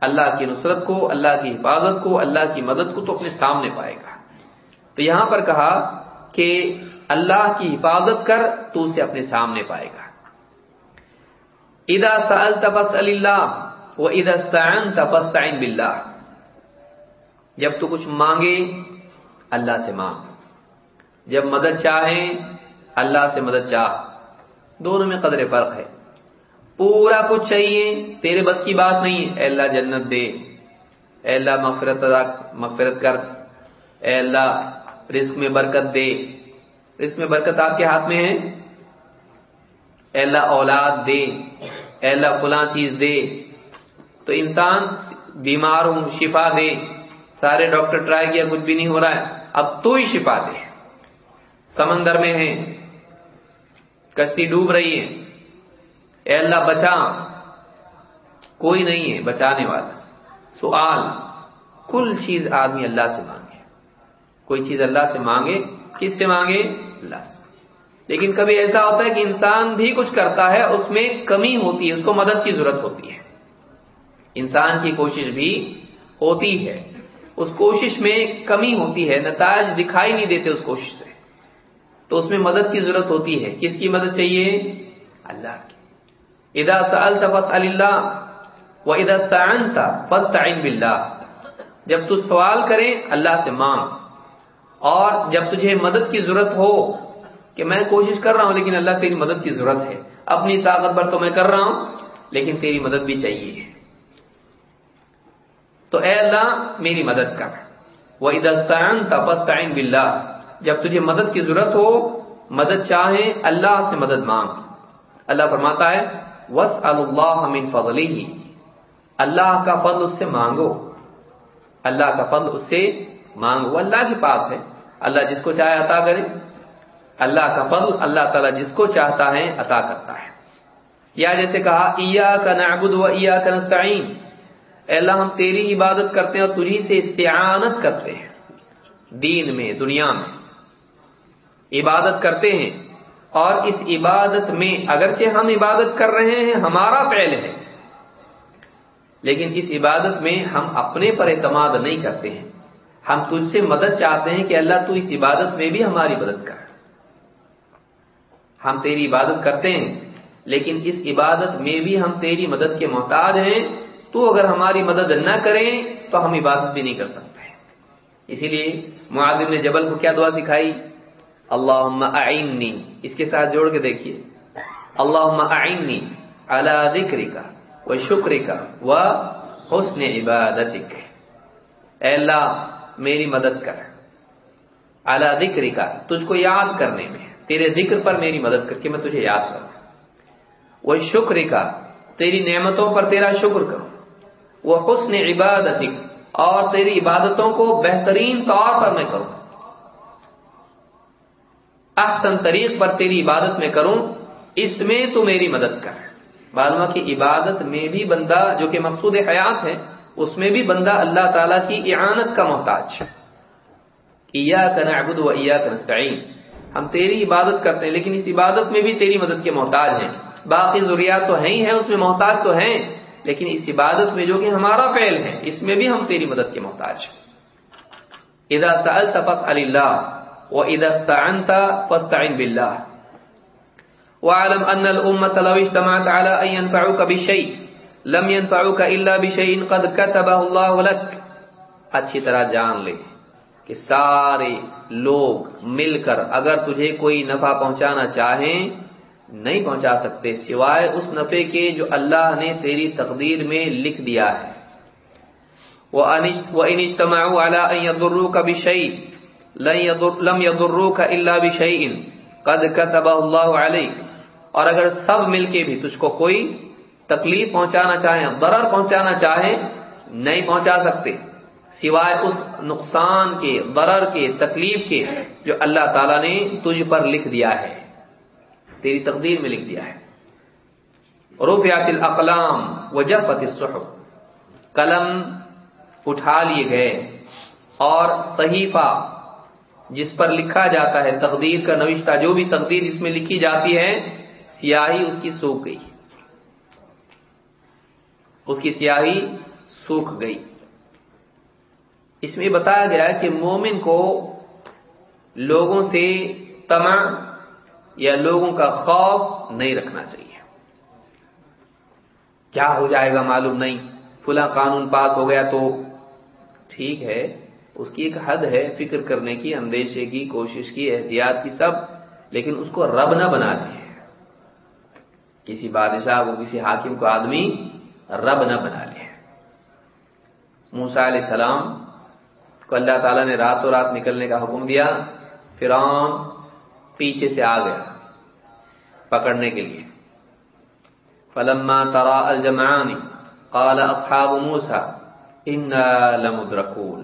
اللہ کی نصرت کو، اللہ کی حفاظت کو، اللہ کی مدد کو تو اپنے سامنے پائے گا۔ تو یہاں پر کہا کہ اللہ کی حفاظت کر، تو اسے اپنے سامنے پائے گا۔ ادا سال تبس اللہ وہ ادستان تبس تعین بلّہ جب تو کچھ مانگے اللہ سے مانگ۔ جب مدد چاہیں، اللہ سے مدد چاہ۔ دونوں میں قدر فرق ہے۔ پورا کچھ چاہیے، تیرے بس کی بات نہیں ہے۔ اے اللہ جنت دے۔ اے اللہ مغفرت ادا، مغفرت کر۔ اے اللہ رزق میں برکت دے۔ رزق میں برکت آپ کے ہاتھ میں ہے؟ اے اللہ اولاد دے۔ اے اللہ فلاں چیز دے۔ تو انسان بیمار ہوں، شفا دے۔ سارے ڈاکٹر ٹرائی کیا، کچھ بھی نہیں ہو رہا ہے۔ اب تو ہی شفا دے۔ سمندر میں ہے کشتی ڈوب رہی ہے۔ اے اللہ، بچا۔ کوئی نہیں ہے بچانے والا۔ سوال، کل چیز آدمی اللہ سے مانگے۔ کوئی چیز اللہ سے مانگے؟ کس سے مانگے؟ اللہ سے۔ لیکن کبھی ایسا ہوتا ہے کہ انسان بھی کچھ کرتا ہے، اس میں کمی ہوتی ہے، اس کو مدد کی ضرورت ہوتی ہے۔ انسان کی کوشش بھی ہوتی ہے۔ اس کوشش میں کمی ہوتی ہے، نتائج دکھائی نہیں دیتے اس کوشش سے۔ تو اس میں مدد کی ضرورت ہوتی ہے۔ کس کی مدد چاہیے؟ اللہ کی۔ ادا سألت فاسأل اللہ و ادا استعنت فاستعن باللہ۔ جب تو سوال کرے، اللہ سے مانگ۔ اور جب تجھے مدد کی ضرورت ہو، کہ میں کوشش کر رہا ہوں، لیکن اللہ تیری مدد کی ضرورت ہے۔ اپنی طاقت پر تو میں کر رہا ہوں، لیکن تیری مدد بھی چاہیے۔ تو اے اللہ، میری مدد کر۔ وہ ادستان تپستعین باللہ جب تجھے مدد کی ضرورت ہو، مدد چاہیں اللہ سے مدد مانگ۔ اللہ فرماتا ہے وس اللہ فضلی اللہ کا فضل اس سے مانگو۔ اللہ کا فضل اس سے مانگو۔ اللہ کے پاس ہے۔ اللہ جس کو چاہے عطا کرے۔ اللہ کا فضل اللہ تعالیٰ جس کو چاہتا ہے عطا کرتا ہے۔ یا جیسے کہا ایا کا نعبد و ایا کا نستعین اے اللہ، ہم تیری عبادت کرتے ہیں اور تجھی سے استعانت کرتے ہیں۔ دین میں، دنیا میں۔ عبادت کرتے ہیں۔ اور اس عبادت میں اگرچہ ہم عبادت کر رہے ہیں، ہمارا فعل ہے۔ لیکن اس عبادت میں ہم اپنے پر اعتماد نہیں کرتے ہیں۔ ہم تجھ سے مدد چاہتے ہیں کہ اللہ، تو اس عبادت میں بھی ہماری مدد کر۔ ہم تیری عبادت کرتے ہیں، لیکن اس عبادت میں بھی ہم تیری مدد کے محتاج ہیں۔ تو اگر ہماری مدد نہ کریں تو ہم عبادت بھی نہیں کر سکتے۔ اسی لیے معاذ نے جبل کو کیا دعا سکھائی؟ اللہ اعنی، اس کے ساتھ جوڑ کے دیکھیے۔ اللہ اعنی اعلی ذکری کا و شکر کا و حسن عبادت اے اللہ، میری مدد کر۔ اعلی ذکری کا تجھ کو یاد کرنے میں۔ تیرے ذکر پر میری مدد کر کے میں تجھے یاد کروں۔ وہ شکر کا تیری نعمتوں پر تیرا شکر کروں۔ وہ حسن عبادت اور تیری عبادتوں کو بہترین طور پر میں کروں۔ احسن طریق پر تیری عبادت میں کروں، اس میں تو میری مدد کر۔ بالما کی عبادت میں بھی بندہ جو کہ مقصود حیات ہے، اس میں بھی بندہ اللہ تعالی کی اعانت کا محتاج ایا کا نعبد و نستعین۔ ہم تیری عبادت کرتے ہیں، لیکن اس عبادت میں بھی تیری مدد کے محتاج ہیں۔ باقی ضروریات تو ہیں ہی ہیں، اس میں محتاج تو ہیں۔ لیکن اس عبادت میں جو کہ ہمارا فعل ہے، اس میں بھی ہم تیری مدد کے محتاج ہیں۔ اذا سألت فاسأل الله واذا استعنت فاستعن بالله واعلم ان الامه لو اجتمعت على ان ينفعوك بشيء، لم ينفعوك الا بشيء قد كتبه الله لك۔ اچھی طرح جان لے کہ سارے لوگ مل کر اگر تجھے کوئی نفع پہنچانا چاہیں نہیں پہنچا سکتے سوائے اس نفع کے جو اللہ نے تیری تقدیر میں لکھ دیا ہے۔ وہ انجتما کا لم یدرو کا اللہ بھی قد کتب اللہ علیہ اور اگر سب مل کے بھی تجھ کو کوئی تکلیف پہنچانا چاہیں، ضرر پہنچانا چاہیں، نہیں پہنچا سکتے۔ سوائے اس نقصان کے، ضرر کے، تکلیف کے جو اللہ تعالیٰ نے تجھ پر لکھ دیا ہے۔ تیری تقدیر میں لکھ دیا ہے۔ روفیات الاقلام وجفت الصحف۔ قلم اٹھا لیے گئے اور صحیفہ جس پر لکھا جاتا ہے تقدیر کا نوشتہ، جو بھی تقدیر اس میں لکھی جاتی ہے، سیاہی اس کی سوکھ گئی۔ اس کی سیاہی سوکھ گئی۔ اس میں بتایا گیا کہ مومن کو لوگوں سے تما یا لوگوں کا خوف نہیں رکھنا چاہیے۔ کیا ہو جائے گا معلوم نہیں۔ فلاں قانون پاس ہو گیا تو ٹھیک ہے۔ اس کی ایک حد ہے فکر کرنے کی، اندیشے کی، کوشش کی، احتیاط کی سب، لیکن اس کو رب نہ بنا دے۔ کسی بادشاہ کو، کسی حاکم کو آدمی رب نہ بنا لے۔ موسا علیہ السلام کو اللہ تعالیٰ نے راتوں رات نکلنے کا حکم دیا۔ پھر پیچھے سے آ گیا پکڑنے کے لیے۔ فلما ترا الجمعان قال اصحاب موسا ان لمدرکون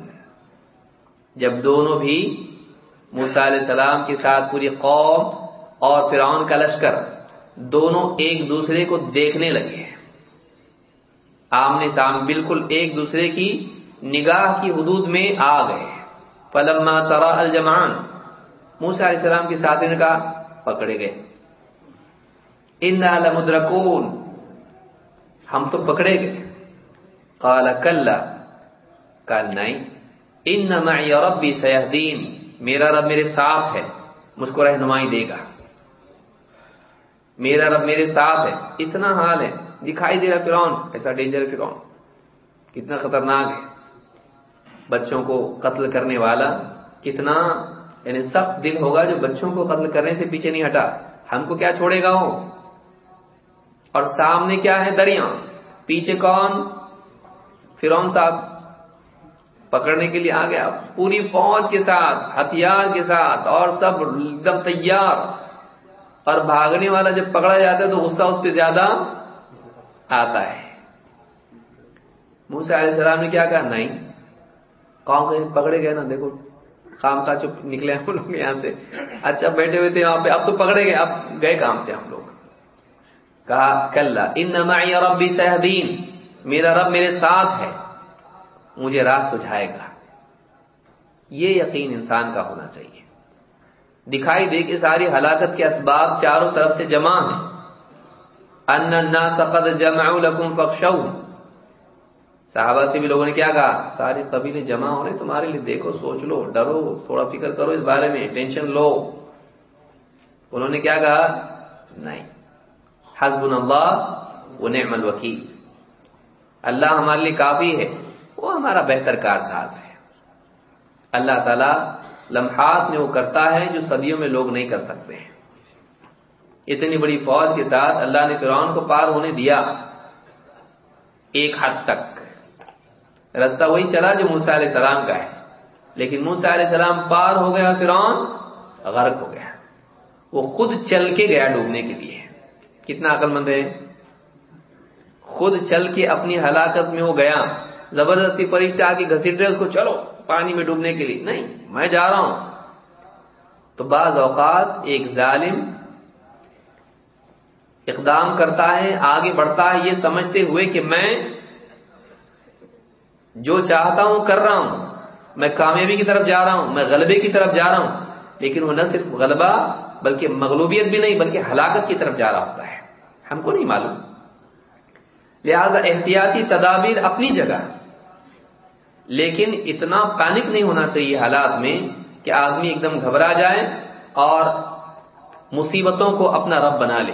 جب دونوں بھی موسا علیہ السلام کے ساتھ پوری قوم اور فرعون کا لشکر دونوں ایک دوسرے کو دیکھنے لگے۔ آمنے سام بالکل ایک دوسرے کی نگاہ کی حدود میں آ گئے۔ فلما ترا الجمان موسا علیہ السلام کے ساتھ نے کہا، پکڑے گئے۔ ان لمدرکون ہم تو پکڑے گئے۔ قال کلا کل نہیں۔ ان معی ربی میرا رب میرے ساتھ ہے، مجھ کو رہنمائی دے گا۔ میرا رب میرے ساتھ ہے۔ اتنا حال ہے، دکھائی دے رہا فرعون، ایسا ڈینجر ہے فرعون۔ کتنا خطرناک ہے۔ بچوں کو قتل کرنے والا کتنا یعنی سخت دل ہوگا جو بچوں کو قتل کرنے سے پیچھے نہیں ہٹا۔ ہم کو کیا چھوڑے گا وہ؟ اور سامنے کیا ہے دریا؟ پیچھے کون؟ فرون صاحب۔ پکڑنے کے لیے آ گیا۔ پوری فوج کے ساتھ، ہتھیار کے ساتھ، اور سب ایک دم تیار۔ اور بھاگنے والا جب پکڑا جاتا ہے تو غصہ اس پہ زیادہ آتا ہے۔ موسیٰ علیہ السلام نے کیا کہا؟ نہیں۔ کہوں کہ پکڑے گئے نا، دیکھو۔ خام کا چپ نکلے ہم لوگ یہاں سے۔ اچھا بیٹھے ہوئے تھے وہاں پہ۔ اب تو پکڑے گئے۔ اب گئے کام سے ہم لوگ۔ کہا کل ان ربی سہدین میرا رب میرے ساتھ ہے۔ مجھے راہ سجھائے گا۔ یہ یقین انسان کا ہونا چاہیے۔ دکھائی دے کہ ساری ہلاکت کے اسباب چاروں طرف سے جمع ہیں۔ ان قد جمعوا لكم فخشوا صحابہ سے بھی لوگوں نے کیا کہا؟ سارے قبیلے جمع ہو رہے تمہارے لیے دیکھو، سوچ لو، ڈرو، تھوڑا فکر کرو اس بارے میں، ٹینشن لو۔ انہوں نے کیا کہا؟ نہیں۔ حسب اللہ وہ نعم الوکیل۔ اللہ ہمارے لیے کافی ہے، وہ ہمارا بہتر کارساز ہے۔ اللہ تعالی لمحات میں وہ کرتا ہے جو صدیوں میں لوگ نہیں کر سکتے ہیں۔ اتنی بڑی فوج کے ساتھ اللہ نے فرعون کو پار ہونے دیا، ایک حد تک۔ رستہ وہی چلا جو موسا علیہ السلام کا ہے۔ لیکن موسا علیہ السلام پار ہو گیا، فرعون غرق ہو گیا۔ وہ خود چل کے گیا ڈوبنے کے لیے۔ کتنا عقل مند ہے۔ خود چل کے اپنی ہلاکت میں وہ گیا۔ زبردستی فرشتے آ کے گھسیٹ رہے اس کو، چلو پانی میں ڈوبنے کے لیے۔ نہیں، میں جا رہا ہوں۔ تو بعض اوقات ایک ظالم اقدام کرتا ہے، آگے بڑھتا ہے، یہ سمجھتے ہوئے کہ میں جو چاہتا ہوں کر رہا ہوں، میں کامیابی کی طرف جا رہا ہوں، میں غلبے کی طرف جا رہا ہوں، لیکن وہ نہ صرف غلبہ، بلکہ مغلوبیت بھی نہیں، بلکہ ہلاکت کی طرف جا رہا ہوتا ہے۔ ہم کو نہیں معلوم۔ لہذا احتیاطی تدابیر اپنی جگہ۔ لیکن اتنا پینک نہیں ہونا چاہیے حالات میں کہ آدمی ایک دم گھبرا جائے اور مصیبتوں کو اپنا رب بنا لے۔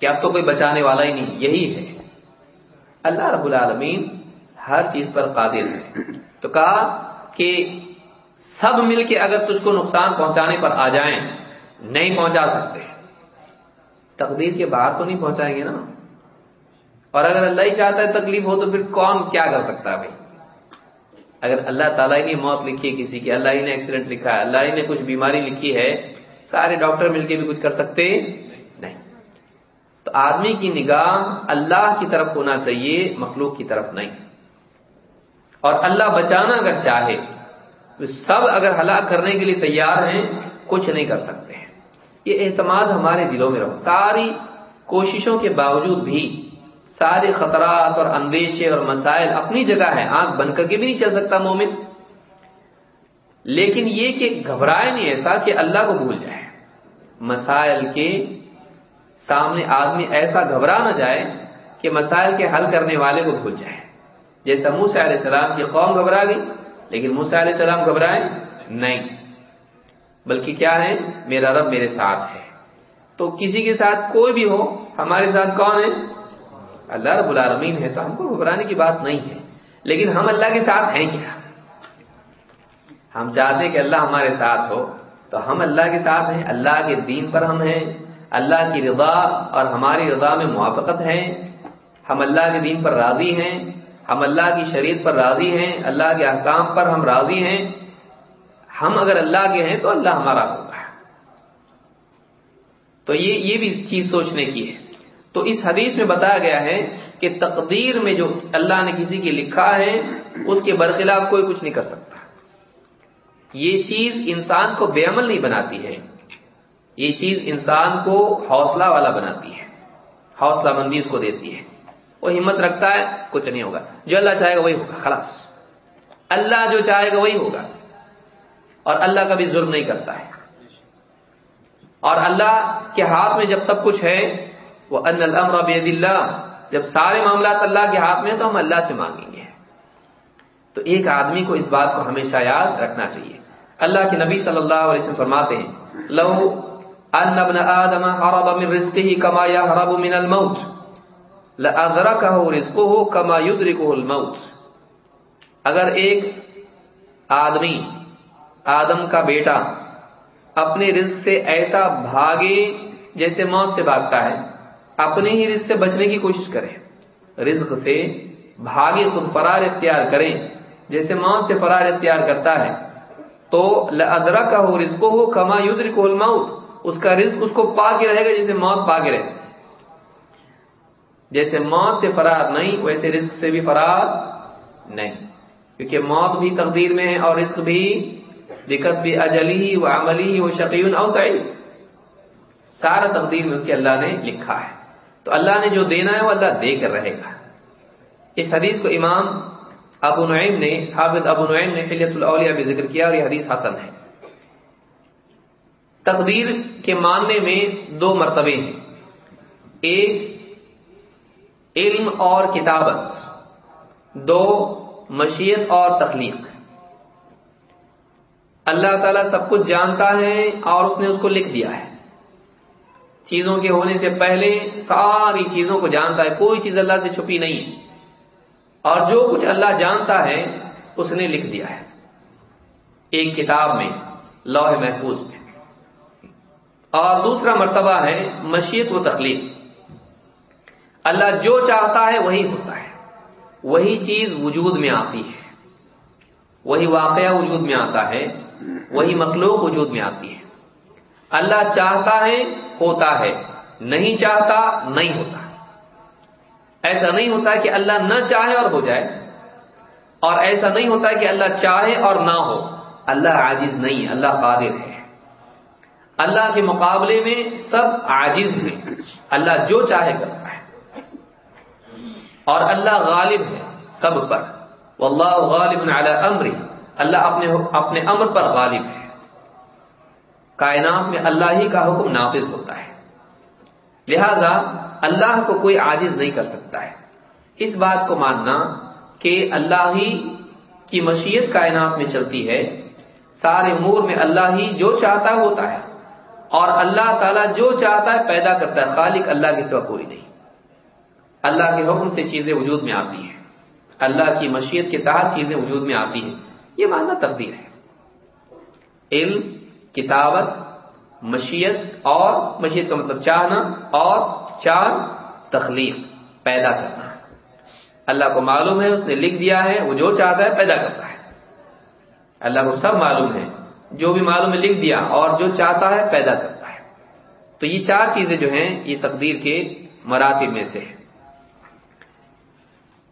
کہ اب تو کوئی بچانے والا ہی نہیں، یہی ہے۔ اللہ رب العالمین ہر چیز پر قادر ہے تو کہا کہ سب مل کے اگر تجھ کو نقصان پہنچانے پر آ جائیں، نہیں پہنچا سکتے۔ تقدیر کے باہر تو نہیں پہنچائیں گے نا۔ اور اگر اللہ ہی چاہتا ہے تکلیف ہو تو پھر کون کیا کر سکتا ہے بھائی؟ اگر اللہ تعالیٰ ہی نے موت لکھی ہے کسی کی، اللہ ہی نے ایکسیڈنٹ لکھا ہے، اللہ ہی نے کچھ بیماری لکھی ہے، سارے ڈاکٹر مل کے بھی کچھ کر سکتے نہیں۔ تو آدمی کی نگاہ اللہ کی طرف ہونا چاہیے، مخلوق کی طرف نہیں۔ اور اللہ بچانا اگر چاہے تو سب اگر ہلاک کرنے کے لیے تیار ہیں، کچھ نہیں کر سکتے ہیں۔ یہ اعتماد ہمارے دلوں میں رہو۔ ساری کوششوں کے باوجود بھی سارے خطرات اور اندیشے اور مسائل اپنی جگہ ہے آنکھ بن کر کے بھی نہیں چل سکتا مومن۔ لیکن یہ کہ گھبرائے نہیں ایسا کہ اللہ کو بھول جائے۔ مسائل کے سامنے آدمی ایسا گھبرا نہ جائے کہ مسائل کے حل کرنے والے کو بھول جائے۔ جیسا موسا علیہ السلام کی قوم گھبرا گئی، لیکن موسا علیہ السلام گھبرائے نہیں۔ بلکہ کیا ہے میرا رب میرے ساتھ ہے۔ تو کسی کے ساتھ کوئی بھی ہو، ہمارے ساتھ کون ہے؟ اللہ رب العالمین ہے، تو ہم کو گھبرانے کی بات نہیں ہے۔ لیکن ہم اللہ کے ساتھ ہیں کیا؟ ہم چاہتے کہ اللہ ہمارے ساتھ ہو، تو ہم اللہ کے ساتھ ہیں۔ اللہ کے دین پر ہم ہیں۔ اللہ کی رضا اور ہماری رضا میں موافقت ہے ہم اللہ کے دین پر راضی ہیں۔ ہم اللہ کی شریعت پر راضی ہیں، اللہ کے احکام پر ہم راضی ہیں۔ ہم اگر اللہ کے ہیں تو اللہ ہمارا ہوگا۔ تو یہ یہ بھی چیز سوچنے کی ہے۔ تو اس حدیث میں بتایا گیا ہے کہ تقدیر میں جو اللہ نے کسی کے لکھا ہے، اس کے برخلاف کوئی کچھ نہیں کر سکتا۔ یہ چیز انسان کو بے عمل نہیں بناتی ہے۔ یہ چیز انسان کو حوصلہ والا بناتی ہے۔ حوصلہ مندی اس کو دیتی ہے۔ وہ ہمت رکھتا ہے، کچھ نہیں ہوگا۔ جو اللہ چاہے گا وہی ہوگا، خلاص۔ اللہ جو چاہے گا وہی ہوگا۔ اور اللہ کا بھی ظلم نہیں کرتا ہے۔ اور اللہ کے ہاتھ میں جب سب کچھ ہے، وہ ان الامر بید اللہ۔ جب سارے معاملات اللہ کے ہاتھ میں تو ہم اللہ سے مانگیں گے۔ تو ایک آدمی کو اس بات کو ہمیشہ یاد رکھنا چاہیے۔ اللہ کے نبی صلی اللہ علیہ وسلم فرماتے ہیں، لو ان ابن آدم حرب من رزقه كما يهرب من الموت۔ لأدركه رزقه كما يدركه الموت اگر ایک آدمی، آدم کا بیٹا اپنے رزق سے ایسا بھاگے جیسے موت سے بھاگتا ہے اپنے ہی رزق سے بچنے کی کوشش کرے، رزق سے بھاگے، خود فرار اختیار کرے جیسے موت سے فرار اختیار کرتا ہے، تو ادرا کا ہو رزق ہو کما یدر کو اس کا رزق اس کو پا کے رہے گا جیسے موت پا کے رہے جیسے موت سے فرار نہیں، ویسے رزق سے بھی فرار نہیں۔ کیونکہ موت بھی تقدیر میں ہے اور رزق بھی دقت بھی اجلی و عملی و شقیون او سعید۔ سارا تقدیر میں اس کے اللہ نے لکھا ہے۔ تو اللہ نے جو دینا ہے وہ اللہ دے کر رہے گا۔ اس حدیث کو امام ابو نعیم نے، حافظ ابو نعیم نے حلیت الاولیاء بھی ذکر کیا اور یہ حدیث حسن ہے۔ تقدیر کے ماننے میں دو مرتبے ہیں۔ ایک علم اور کتابت، دو مشیت اور تخلیق۔ اللہ تعالیٰ سب کچھ جانتا ہے اور اس نے اس کو لکھ دیا ہے۔ چیزوں کے ہونے سے پہلے ساری چیزوں کو جانتا ہے، کوئی چیز اللہ سے چھپی نہیں۔ ہے اور جو کچھ اللہ جانتا ہے، اس نے لکھ دیا ہے۔ ایک کتاب میں، لوح محفوظ میں۔ اور دوسرا مرتبہ ہے مشیت و تخلیق۔ اللہ جو چاہتا ہے وہی ہوتا ہے۔ وہی چیز وجود میں آتی ہے۔ وہی واقعہ وجود میں آتا ہے۔ وہی مخلوق وجود میں آتی ہے۔ اللہ چاہتا ہے ہوتا ہے، نہیں چاہتا نہیں ہوتا۔ ایسا نہیں ہوتا کہ اللہ نہ چاہے اور ہو جائے۔ اور ایسا نہیں ہوتا کہ اللہ چاہے اور نہ ہو۔ اللہ عاجز نہیں اللہ قادر ہے۔ اللہ کے مقابلے میں سب عاجز ہیں۔ اللہ جو چاہے کرتا ہے۔ اور اللہ غالب ہے سب پر۔ واللہ غالب علی امری۔ اللہ اپنے اپنے امر پر غالب ہے۔ کائنات میں اللہ ہی کا حکم نافذ ہوتا ہے۔ لہذا اللہ کو کوئی عاجز نہیں کر سکتا ہے۔ اس بات کو ماننا کہ اللہ ہی کی مشیت کائنات میں چلتی ہے۔ سارے امور میں اللہ ہی جو چاہتا ہے ہوتا ہے۔ اور اللہ تعالیٰ جو چاہتا ہے پیدا کرتا ہے۔ خالق اللہ کے سوا کوئی نہیں۔ اللہ کے حکم سے چیزیں وجود میں آتی ہیں۔ اللہ کی مشیت کے تحت چیزیں وجود میں آتی ہیں۔ یہ ماننا تقدیر ہے۔ علم، کتابت، مشیت اور مشیت کا مطلب چاہنا اور چار تخلیق، پیدا کرنا۔ اللہ کو معلوم ہے، اس نے لکھ دیا ہے، وہ جو چاہتا ہے پیدا کرتا ہے۔ اللہ کو سب معلوم ہے جو بھی معلوم ہے لکھ دیا اور جو چاہتا ہے پیدا کرتا ہے۔ تو یہ چار چیزیں جو ہیں، یہ تقدیر کے مراتب میں سے ہے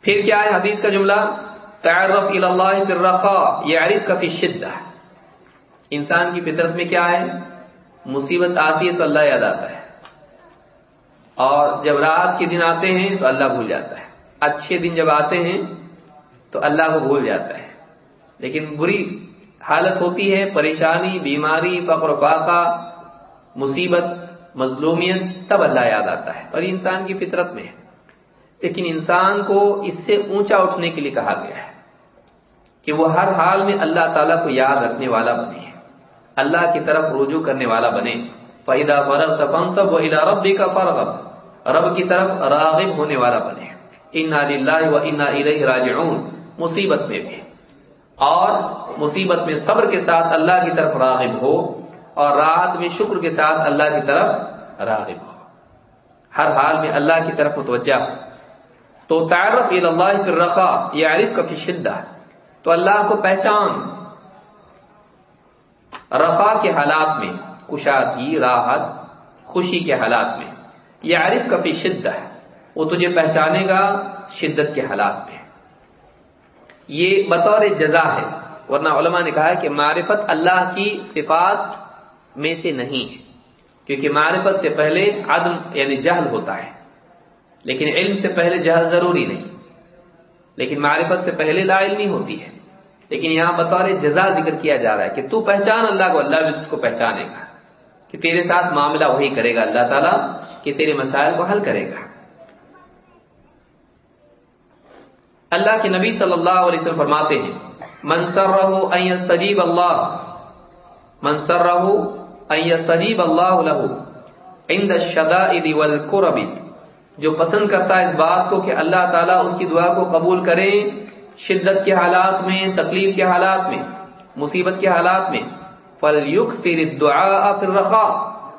پھر کیا ہے حدیث کا جملہ؟ تعرف اللہ فی الرخا یعرف کا فی شدہ انسان کی فطرت میں کیا ہے؟ مصیبت آتی ہے تو اللہ یاد آتا ہے۔ اور جب رات کے دن آتے ہیں تو اللہ بھول جاتا ہے۔ اچھے دن جب آتے ہیں تو اللہ کو بھول جاتا ہے۔ لیکن بری حالت ہوتی ہے، پریشانی، بیماری، فقر فاقہ، مصیبت، مظلومیت، تب اللہ یاد آتا ہے۔ اور انسان کی فطرت میں ہے۔ لیکن انسان کو اس سے اونچا اٹھنے کے لیے کہا گیا ہے کہ وہ ہر حال میں اللہ تعالیٰ کو یاد رکھنے والا بنے، اللہ کی طرف رجوع کرنے والا بنے۔ فیدا فرغ تفن سب وحیدہ رب کا فرغ رب کی طرف راغب ہونے والا بنے۔ انا للہ و انا راجعون۔ مصیبت میں بھی۔ اور مصیبت میں صبر کے ساتھ اللہ کی طرف راغب ہو اور رات میں شکر کے ساتھ اللہ کی طرف راغب ہو۔ ہر حال میں اللہ کی طرف متوجہ ہو۔ تو تعرف اللہ فی الرخا یہ عارف کا فی شدہ۔ تو اللہ کو پہچان۔ رفا کے حالات میں، کشادگی، راحت، خوشی کے حالات میں۔ یہ عارف کا فی شدہ ہے۔ وہ تجھے پہچانے گا شدت کے حالات میں۔ یہ بطور جزا ہے۔ ورنہ علماء نے کہا ہے کہ معرفت اللہ کی صفات میں سے نہیں ہے۔ کیونکہ معرفت سے پہلے عدم یعنی جہل ہوتا ہے۔ لیکن علم سے پہلے جہل ضروری نہیں۔ لیکن معرفت سے پہلے لا علمی ہوتی ہے۔ لیکن یہاں بطور جزا ذکر کیا جا رہا ہے کہ تو پہچان اللہ کو، اللہ بھی کو پہچانے گا۔ کہ تیرے ساتھ معاملہ وہی کرے گا، اللہ تعالیٰ کہ تیرے مسائل کو حل کرے گا۔ اللہ کے نبی صلی اللہ علیہ وسلم فرماتے ہیں منصر رہو تجیب اللہ منصر رہو تجیب اللہ عند الشدائد والکرب جو پسند کرتا ہے اس بات کو کہ اللہ تعالیٰ اس کی دعا کو قبول کرے شدت کے حالات میں، تکلیف کے حالات میں، مصیبت کے حالات میں۔ فل یق دعا پھر رخا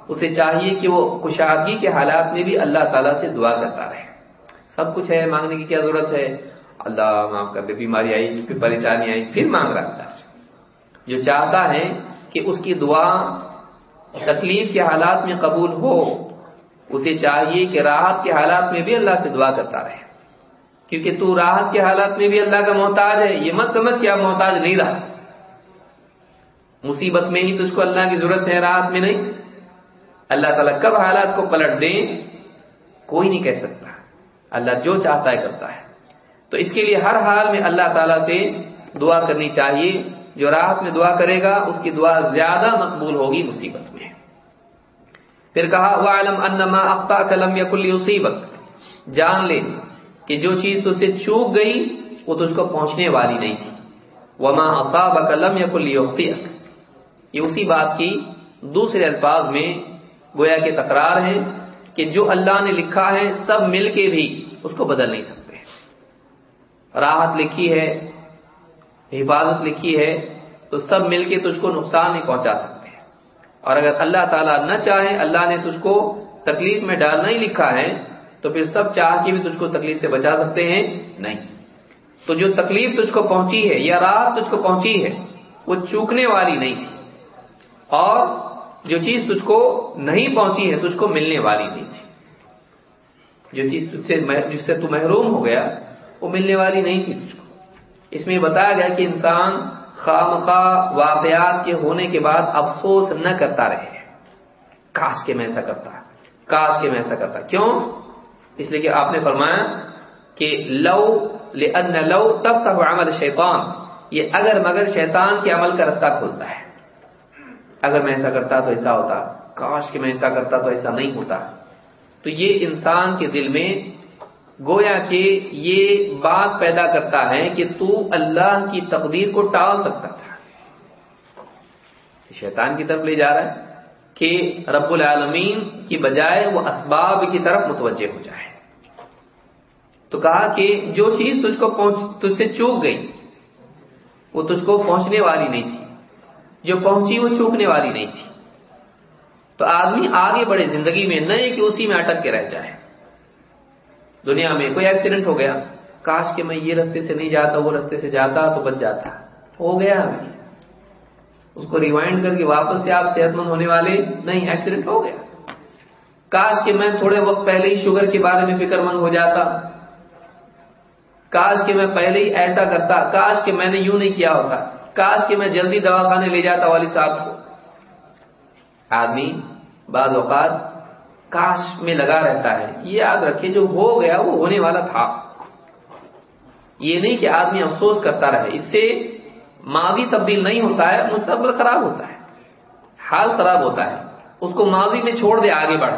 اسے چاہیے کہ وہ کشادگی کے حالات میں بھی اللہ تعالیٰ سے دعا کرتا رہے۔ سب کچھ ہے، مانگنے کی کیا ضرورت ہے؟ اللہ معاف کر دے، بیماری آئی، پھر پریشانی آئی، پھر مانگ رہا اللہ سے جو چاہتا ہے کہ اس کی دعا تکلیف کے حالات میں قبول ہو اسے چاہیے کہ راحت کے حالات میں بھی اللہ سے دعا کرتا رہے۔ کیونکہ تو راحت کے حالات میں بھی اللہ کا محتاج ہے، یہ مت سمجھ کہ آپ محتاج نہیں رہا۔ مصیبت میں ہی تجھ کو اللہ کی ضرورت ہے، راحت میں نہیں۔ اللہ تعالیٰ کب حالات کو پلٹ دیں، کوئی نہیں کہہ سکتا۔ اللہ جو چاہتا ہے کرتا ہے۔ تو اس کے لیے ہر حال میں اللہ تعالیٰ سے دعا کرنی چاہیے۔ جو راحت میں دعا کرے گا، اس کی دعا زیادہ مقبول ہوگی مصیبت میں۔ پھر کہا وہ عالم انما اختہ کلم یا جان لے کہ جو چیز تجھ سے چوک گئی وہ تجھ کو پہنچنے والی نہیں تھی۔ وما اصاب کلم یا کلی یہ اسی بات کی دوسرے الفاظ میں گویا کے تکرار ہیں کہ جو اللہ نے لکھا ہے سب مل کے بھی اس کو بدل نہیں سکتے۔ راحت لکھی ہے، حفاظت لکھی ہے، تو سب مل کے تجھ کو نقصان نہیں پہنچا سکتے اور اگر اللہ تعالیٰ نہ چاہے، اللہ نے تجھ کو تکلیف میں ڈالنا ہی لکھا ہے، تو پھر سب چاہ کے بھی تجھ کو تکلیف سے بچا سکتے ہیں؟ نہیں۔ تو جو تکلیف تجھ کو پہنچی ہے، یا راحت تجھ کو پہنچی ہے، وہ چوکنے والی نہیں تھی۔ اور جو چیز تجھ کو نہیں پہنچی ہے، تجھ کو ملنے والی نہیں تھی۔ جو چیز تجھ سے جس سے تو محروم ہو گیا، وہ ملنے والی نہیں تھی تجھ کو۔ اس میں بتایا گیا کہ انسان خواہ واقعات کے ہونے کے بعد افسوس نہ کرتا رہے۔ کاش کے میں ایسا کرتا، کاش کے میں ایسا کرتا۔ کیوں؟ اس لیے کہ آپ نے فرمایا کہ لو لن لو تب تک عمل شیطان یہ اگر مگر شیطان کے عمل کا رستہ کھولتا ہے۔ اگر میں ایسا کرتا تو ایسا ہوتا، کاش کہ میں ایسا کرتا تو ایسا نہیں ہوتا۔ تو یہ انسان کے دل میں گویا کہ یہ بات پیدا کرتا ہے کہ تو اللہ کی تقدیر کو ٹال سکتا تھا۔ شیطان کی طرف لے جا رہا ہے کہ رب العالمین کی بجائے وہ اسباب کی طرف متوجہ ہو جائے۔ تو کہا کہ جو چیز تجھ کو پہنچ تجھ سے چوک گئی، وہ تجھ کو پہنچنے والی نہیں تھی۔ جو پہنچی، وہ چوکنے والی نہیں تھی۔ تو آدمی آگے بڑھے زندگی میں نئے کہ اسی میں اٹک کے رہ جائے۔ دنیا میں کوئی ایکسیڈنٹ ہو گیا، کاش کہ میں یہ رستے سے نہیں جاتا، وہ رستے سے جاتا تو بچ جاتا۔ ہو گیا۔ اس کو ریوائنڈ کر کے واپس سے آپ صحت مند ہونے والے، نہیں ایکسیڈنٹ ہو گیا۔ کاش کہ میں تھوڑے وقت پہلے ہی شوگر کے بارے میں فکر مند ہو جاتا۔ کاش کہ میں پہلے ہی ایسا کرتا۔ کاش کہ میں نے یوں نہیں کیا ہوتا۔ کاش کہ میں جلدی دوا خانے لے جاتا والد صاحب کو۔ آدمی، بعض اوقات کاش میں لگا رہتا ہے۔ یہ یاد رکھے جو ہو گیا وہ ہونے والا تھا۔ یہ نہیں کہ آدمی افسوس کرتا رہے۔ اس سے ماضی تبدیل نہیں ہوتا ہے، مستقبل خراب ہوتا ہے۔ حال خراب ہوتا ہے۔ اس کو ماضی میں چھوڑ دے آگے بڑھ۔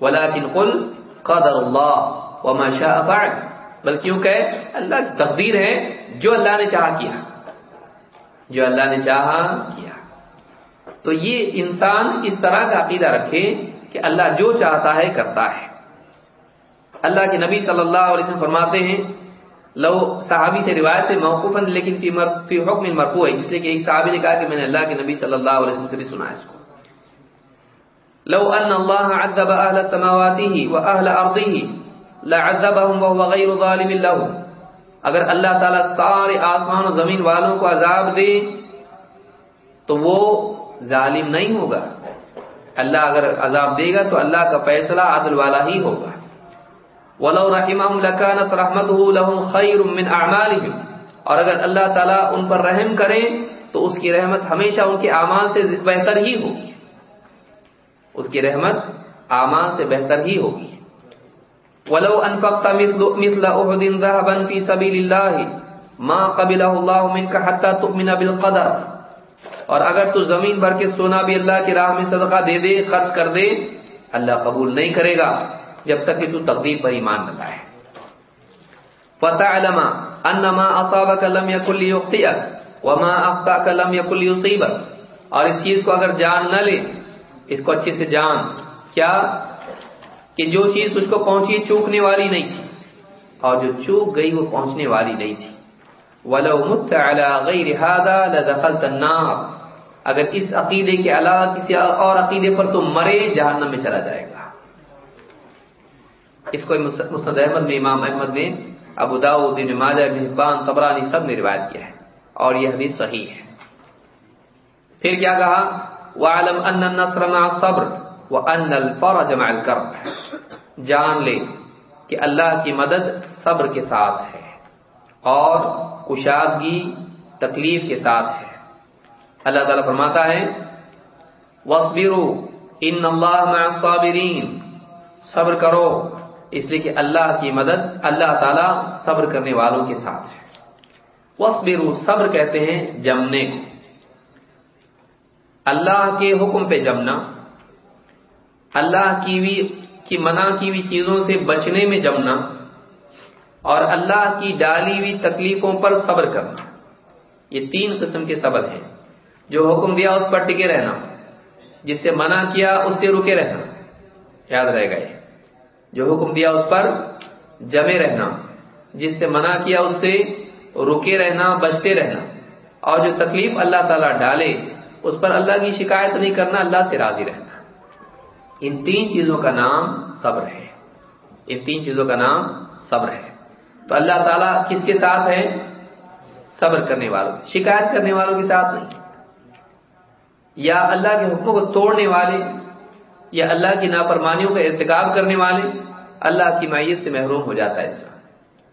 ولیکن قل قدر اللہ وما شاء فعل۔ بلکہ کہ اللہ کی تقدیر ہے جو اللہ نے چاہا کیا۔ جو اللہ نے چاہا کیا۔ تو یہ انسان اس طرح کا عقیدہ رکھے کہ اللہ جو چاہتا ہے کرتا ہے۔ اللہ کے نبی صلی اللہ علیہ وسلم فرماتے ہیں لو صحابی سے روایت ہے موقوف لیکن فی, فی حکم مرفوع ہے اس لیے کہ ایک صحابی نے کہا کہ میں نے اللہ کے نبی صلی اللہ علیہ وسلم سے بھی سنا ہے اس کو۔ لو ان اللہ عذب اہل سماواتی سماواته واهل ارضه لعذبهم وهو غیر ظالم له اگر اللہ تعالی سارے آسمان و زمین والوں کو عذاب دے تو وہ ظالم نہیں ہوگا۔ اللہ اگر عذاب دے گا تو اللہ کا فیصلہ عدل والا ہی ہوگا۔ ولو رحمهم لكانت رحمته لهم خير من اعمالهم اور اگر اللہ تعالی ان پر رحم کرے تو اس کی رحمت ہمیشہ ان کے اعمال سے بہتر ہی ہوگی۔ اس کی رحمت اعمال سے بہتر ہی ہوگی۔ ولو انفقت مثل مثل احد ذهبا في سبيل الله ما قبله الله منك حتى تؤمن بالقدر۔ اور اگر تو زمین بھر کے سونا بھی اللہ کی راہ میں صدقہ دے دے، خرچ کر دے، اللہ قبول نہیں کرے گا جب تک کہ تو تقدیر پر ایمان لگائے فتعلم انما اصابك لم يكن ليخطئك وما اخطاك لم يكن ليصيبك۔ اور اس چیز کو اگر جان نہ لے، اس کو اچھے سے جان۔ کیا؟ کہ جو چیز تجھ کو پہنچی چوکنے والی نہیں تھی۔ اور جو چوک گئی وہ پہنچنے والی نہیں تھی۔ ولو مت على غير هذا لدخلت النار۔ اگر اس عقیدے کے علاوہ کسی اور عقیدے پر تو مرے، جہنم میں چلا جائے گا۔ اس کو مسند احمد میں، امام احمد نے ابو داؤد ابن ماجہ ابن حبان، طبرانی سب نے روایت کیا ہے۔ اور یہ حدیث صحیح ہے۔ پھر کیا کہا؟ وَعَلَمْ أَنَّ النَّصْرَ مَعَ الصَّبْرِ وَأَنَّ الْفَرَجَ مَعَ الْكَرْبِ۔ جان لے کہ اللہ کی مدد صبر کے ساتھ ہے۔ اور کشادگی تکلیف کے ساتھ ہے۔ اللہ تعالیٰ فرماتا ہے وَصْبِرُوا إِنَّ اللَّهَ مَعَ الصَّابِرِينَ صبر کرو، اس لیے کہ اللہ کی مدد، اللہ تعالیٰ صبر کرنے والوں کے ساتھ ہے۔ وصبروا صبر کہتے ہیں جمنے کو۔ اللہ کے حکم پہ جمنا، اللہ کی بھی کی منع کی ہوئی چیزوں سے بچنے میں جمنا۔ اور اللہ کی ڈالی ہوئی تکلیفوں پر صبر کرنا۔ یہ تین قسم کے صبر ہیں۔ جو حکم دیا اس پر ٹکے رہنا، جس سے منع کیا اس سے رکے رہنا۔ یاد رہ گئے جو حکم دیا اس پر جمے رہنا، جس سے منع کیا اس سے رکے رہنا، بچتے رہنا۔ اور جو تکلیف اللہ تعالیٰ ڈالے، اس پر اللہ کی شکایت نہیں کرنا، اللہ سے راضی رہنا۔ ان تین چیزوں کا نام صبر ہے۔ ان تین چیزوں کا نام صبر ہے۔ تو اللہ تعالیٰ کس کے ساتھ ہے صبر کرنے والوں شکایت کرنے والوں کے ساتھ نہیں۔ یا اللہ کے حکموں کو توڑنے والے، یا اللہ کی نافرمانیوں کا ارتکاب کرنے والے، اللہ کی معیت سے محروم ہو جاتا ہے انسان۔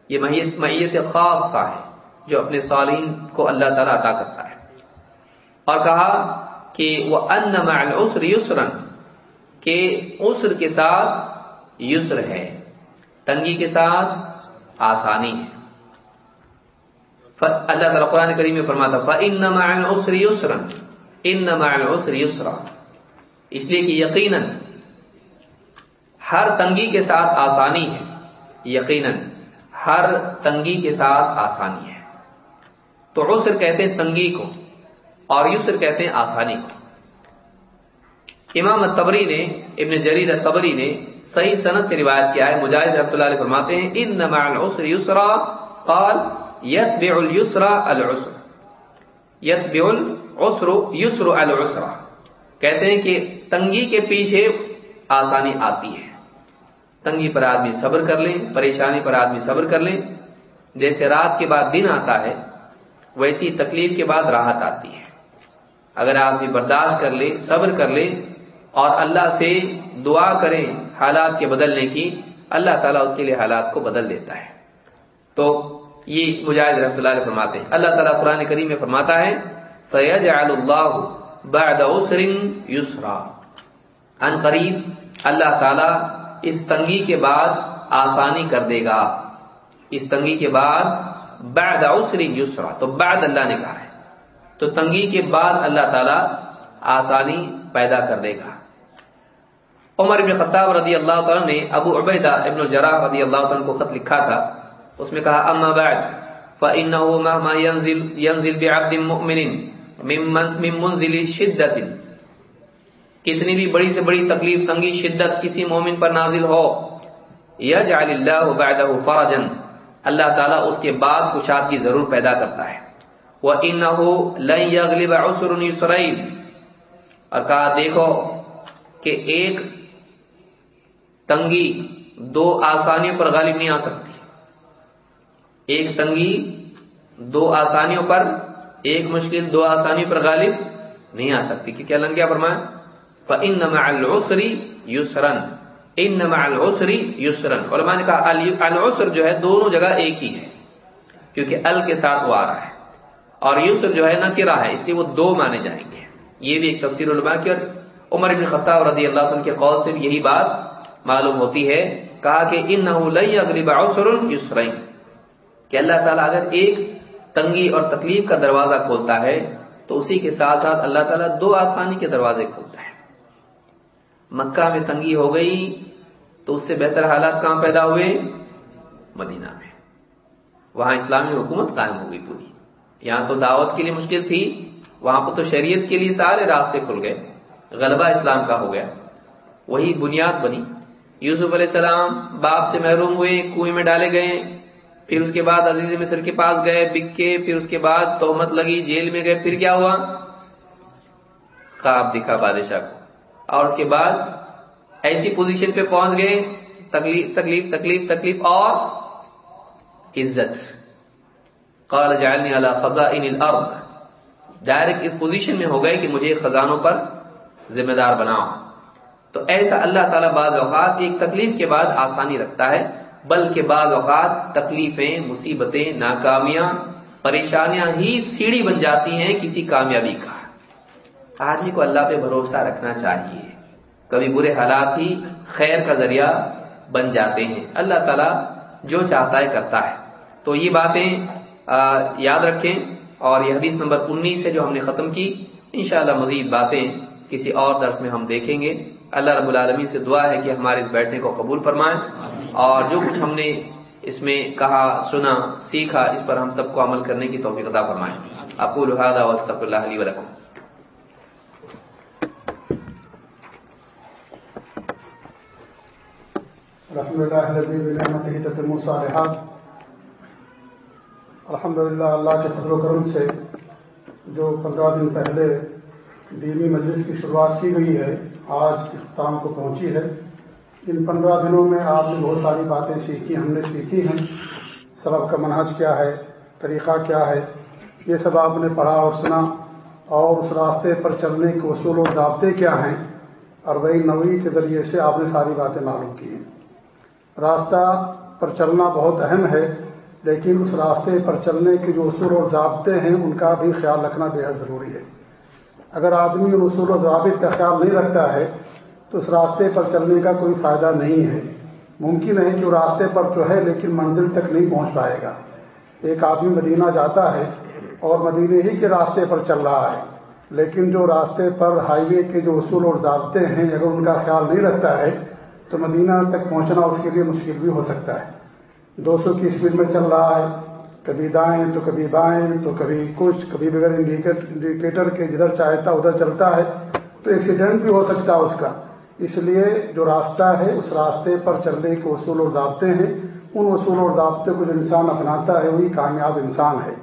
یہ میت میت خاص ہے جو اپنے صالحین کو اللہ تعالیٰ عطا کرتا ہے۔ اور کہا کہ وہ ان العسر یسرن کہ عسر کے ساتھ یسر ہے، تنگی کے ساتھ آسانی ہے۔ اللہ تعالیٰ قرآن کریم میں فرماتا فَإِنَّ يُسْرًا۔ إِنَّ مَعَ الْعُسْرِ يُسْرًا۔ اس لیے کہ یقیناً ہر تنگی کے ساتھ آسانی ہے۔ یقیناً ہر تنگی کے ساتھ آسانی ہے۔ تو عسر کہتے ہیں تنگی کو اور یسر کہتے ہیں آسانی کو۔ امام تبری نے، ابن جریر تبری نے صحیح صنعت سے روایت کیا ہے، مجاہد رحمۃ اللہ علیہ فرماتے ہیں، ان نما العسر یسرا قال، یتبع اليسرا العسر یتبع العسر یسر العسرا کہتے ہیں کہ تنگی کے پیچھے آسانی آتی ہے۔ تنگی پر آدمی صبر کر لیں، پریشانی پر آدمی صبر کر لیں۔ جیسے رات کے بعد دن آتا ہے، ویسی تکلیف کے بعد راحت آتی ہے۔ اگر آدمی برداشت کر لے، صبر کر لے اور اللہ سے دعا کریں حالات کے بدلنے کی، اللہ تعالیٰ اس کے لیے حالات کو بدل دیتا ہے۔ تو یہ مجاہد رحمۃ اللہ علیہ فرماتے ہیں۔ اللہ تعالیٰ قرآن کریم میں فرماتا ہے سید اللہ بعد یسرا ان قریب اللہ تعالیٰ اس تنگی کے بعد آسانی کر دے گا۔ اس تنگی کے بعد بعد عسر یسرا تو بعد اللہ نے کہا ہے۔ تو تنگی کے بعد اللہ تعالی آسانی پیدا کر دے گا۔ عمر ابن خطاب رضی اللہ تعالیٰ نے ابو عبیدہ ابن جراح رضی اللہ تعالیٰ کو خط لکھا تھا۔ اس میں کہا، اما بعد، فإنه مهما ينزل ينزل بعبد مؤمن من منزل شدت کتنی بھی بڑی سے بڑی تکلیف تنگی شدت کسی مومن پر نازل ہو، یجعل اللہ بعدہ فرجا۔ اللہ تعالیٰ اس کے بعد کشادگی ضرور پیدا کرتا ہے۔ وَإِنَّهُ لَن يَغْلِبَ عُسْرٌ يُسْرَيْن۔ اور کہا، دیکھو کہ ایک تنگی دو آسانیوں پر غالب نہیں آ سکتی۔ ایک تنگی دو آسانیوں پر، ایک مشکل دو آسانیوں پر غالب نہیں آ سکتی۔ کہ کیا لنگ کیا فرمایا؟ فَإِنَّ مَعَ الْعُسْرِ يُسْرًا۔ اِنَّ مَعَ الْعُسْرِ يُسْرًا۔ علماء نے کہا العسر جو ہے دونوں جگہ ایک ہی ہے، کیونکہ ال کے ساتھ وہ آ رہا ہے۔ اور یسر جو ہے نہ کرا ہے، اس لیے وہ دو مانے جائیں گے۔ یہ بھی ایک تفسیر علماء کی اور عمر ابن خطاب رضی اللہ عنہ کے قول سے بھی یہی بات معلوم ہوتی ہے، کہا کہ ان اغلب عسر یسرین۔ کہ اللہ تعالیٰ اگر ایک تنگی اور تکلیف کا دروازہ کھولتا ہے، تو اسی کے ساتھ ساتھ اللہ تعالیٰ دو آسانی کے دروازے کھولتا ہے۔ مکہ میں تنگی ہو گئی، تو اس سے بہتر حالات کہاں پیدا ہوئے؟ مدینہ میں۔ وہاں اسلامی حکومت قائم ہو گئی پوری۔ یہاں تو دعوت کے لیے مشکل تھی، وہاں پر تو شریعت کے لیے سارے راستے کھل گئے، غلبہ اسلام کا ہو گیا۔ وہی بنیاد بنی۔ یوسف علیہ السلام باپ سے محروم ہوئے، کنویں میں ڈالے گئے، پھر اس کے بعد عزیز مصر کے پاس گئے بک کے پھر اس کے بعد توہمت لگی، جیل میں گئے، پھر کیا ہوا؟ خواب دکھا بادشاہ کو۔ اور اس کے بعد ایسی پوزیشن پہ پہنچ گئے، تکلیف تکلیف تکلیف تکلیف اور عزت۔ قال، جعلنی علی خزائن الارض۔ ڈائریکٹ اس پوزیشن میں ہو گئے کہ مجھے خزانوں پر ذمہ دار بناؤ۔ تو ایسا اللہ تعالیٰ بعض اوقات ایک تکلیف کے بعد آسانی رکھتا ہے، بلکہ بعض اوقات تکلیفیں، مصیبتیں، ناکامیاں، پریشانیاں ہی سیڑھی بن جاتی ہیں کسی کامیابی کا۔ آدمی کو اللہ پہ بھروسہ رکھنا چاہیے۔ کبھی برے حالات ہی خیر کا ذریعہ بن جاتے ہیں۔ اللہ تعالیٰ جو چاہتا ہے کرتا ہے۔ تو یہ باتیں یاد رکھیں۔ اور یہ حدیث نمبر انیس سے جو ہم نے ختم کی، انشاءاللہ مزید باتیں کسی اور درس میں ہم دیکھیں گے۔ اللہ رب العالمین سے دعا ہے کہ ہمارے اس بیٹھنے کو قبول فرمائیں اور جو کچھ ہم نے اس میں کہا، سنا، سیکھا، اس پر ہم سب کو عمل کرنے کی توفیق عطا فرمائیں اقول هذا واستغفر الله لي ولكم۔ الحمد لله الذي بنعمته تتم الصالحات الحمد اللہ کے فضل و کرم سے جو پندرہ دن پہلے دینی مجلس کی شروعات کی گئی ہے آج اختتام کو پہنچی ہے۔ ان پندرہ دنوں میں آپ نے بہت ساری باتیں سیکھی، ہم نے سیکھی ہیں۔ سبب کا منحج کیا ہے، طریقہ کیا ہے، یہ سب آپ نے پڑھا اور سنا۔ اور اس راستے پر چلنے کے اصول و ضابطے کیا ہیں؟ اور وہی نوی کے ذریعے سے آپ نے ساری باتیں معلوم کی ہیں۔ راستہ پر چلنا بہت اہم ہے، لیکن اس راستے پر چلنے کے جو اصول و ضابطے ہیں، ان کا بھی خیال رکھنا بے حد ضروری ہے۔ اگر آدمی اصول و ضابط کا خیال نہیں رکھتا ہے، تو اس راستے پر چلنے کا کوئی فائدہ نہیں ہے۔ ممکن ہے کہ وہ راستے پر جو ہے، لیکن منزل تک نہیں پہنچ پائے گا۔ ایک آدمی مدینہ جاتا ہے اور مدینہ ہی کے راستے پر چل رہا ہے، لیکن جو راستے پر ہائی وے کے جو اصول اور ضابطے ہیں، اگر ان کا خیال نہیں رکھتا ہے، تو مدینہ تک پہنچنا اس کے لیے مشکل بھی ہو سکتا ہے۔ دو سو کی اسپیڈ میں چل رہا ہے کبھی دائیں تو کبھی بائیں، تو کبھی کچھ، کبھی بغیر انڈیکیٹر کے جدھر چاہتا ادھر چلتا ہے، تو ایکسیڈنٹ بھی ہو سکتا ہے اس کا۔ اس لیے جو راستہ ہے، اس راستے پر چلنے کے اصول اور ضابطے ہیں۔ ان اصول اور ضابطے کو جو انسان اپناتا ہے، وہی کامیاب انسان ہے۔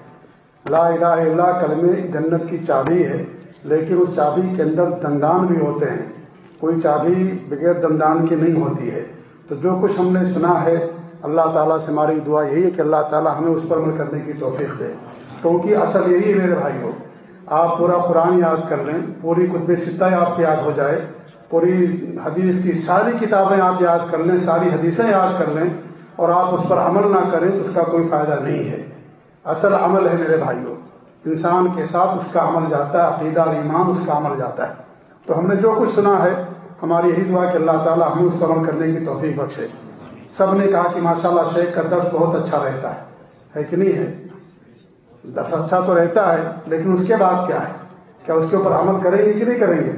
لا الہ الا کلمے جنت کی چابی ہے۔ لیکن اس چابی کے اندر دندان بھی ہوتے ہیں۔ کوئی چابی بغیر دندان کی نہیں ہوتی ہے۔ تو جو کچھ ہم نے سنا ہے اللہ تعالیٰ سے ہماری دعا یہی ہے کہ اللہ تعالیٰ ہمیں اس پر عمل کرنے کی توفیق دے۔ کیونکہ اصل یہی ہے میرے بھائی ہو آپ پورا قرآن یاد کر لیں، پوری قطب سطح آپ کی یاد ہو جائے، پوری حدیث کی ساری کتابیں آپ یاد کر لیں، ساری حدیثیں یاد کر لیں اور آپ اس پر عمل نہ کریں تو اس کا کوئی فائدہ نہیں ہے۔ اصل عمل ہے میرے بھائیوں، انسان کے ساتھ اس کا عمل جاتا ہے، عقیدہ اور ایمان اس کا عمل جاتا ہے۔ تو ہم نے جو کچھ سنا ہے، ہماری یہی دعا کہ اللہ تعالیٰ ہمیں اس کو عمل کرنے کی توفیق بخشے۔ سب نے کہا کہ ماشاء اللہ شیخ کا درس بہت اچھا رہتا ہے۔ ہے کہ نہیں ہے؟ درس اچھا تو رہتا ہے، لیکن اس کے بعد کیا ہے؟ کیا اس کے اوپر عمل کریں گے کہ نہیں کریں گے؟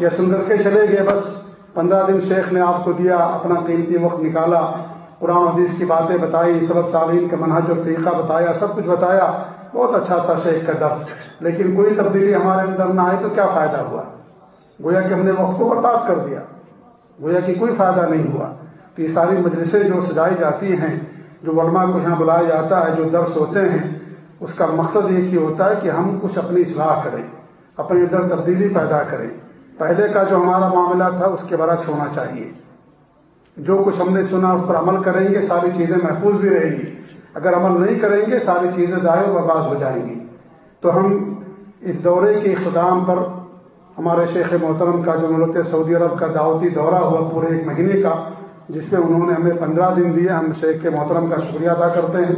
یا سن کر کے چلے گئے بس۔ پندرہ دن شیخ نے آپ کو دیا، اپنا قیمتی وقت نکالا، قرآن حدیث کی باتیں بتائی، سبق تعلیم کا منہج اور طریقہ بتایا، سب کچھ بتایا۔ بہت اچھا تھا شیخ کا درس۔ لیکن کوئی تبدیلی ہمارے اندر نہ آئی تو کیا فائدہ ہوا؟ گویا کہ ہم نے وقت کو برباد کر دیا۔ گویا کہ کوئی فائدہ نہیں ہوا۔ تو یہ ساری مجلسیں جو سجائی جاتی ہیں، جو علماء کو یہاں بلایا جاتا ہے، جو درس ہوتے ہیں، اس کا مقصد یہ کہ ہوتا ہے کہ ہم کچھ اپنی اصلاح کریں، اپنے اندر تبدیلی پیدا کریں۔ پہلے کا جو ہمارا معاملہ تھا، اس کے برعکس ہونا چاہیے۔ جو کچھ ہم نے سنا، اس پر عمل کریں گے، ساری چیزیں محفوظ بھی رہیں گی۔ اگر عمل نہیں کریں گے، ساری چیزیں ضائع برباد ہو جائیں گی۔ تو ہم اس دورے کے اختتام پر ہمارے شیخ محترم کا جو ملک سعودی عرب کا دعوتی دورہ ہوا پورے ایک مہینے کا جس میں انہوں نے ہمیں پندرہ دن دیے، ہم شیخ کے محترم کا شکریہ ادا کرتے ہیں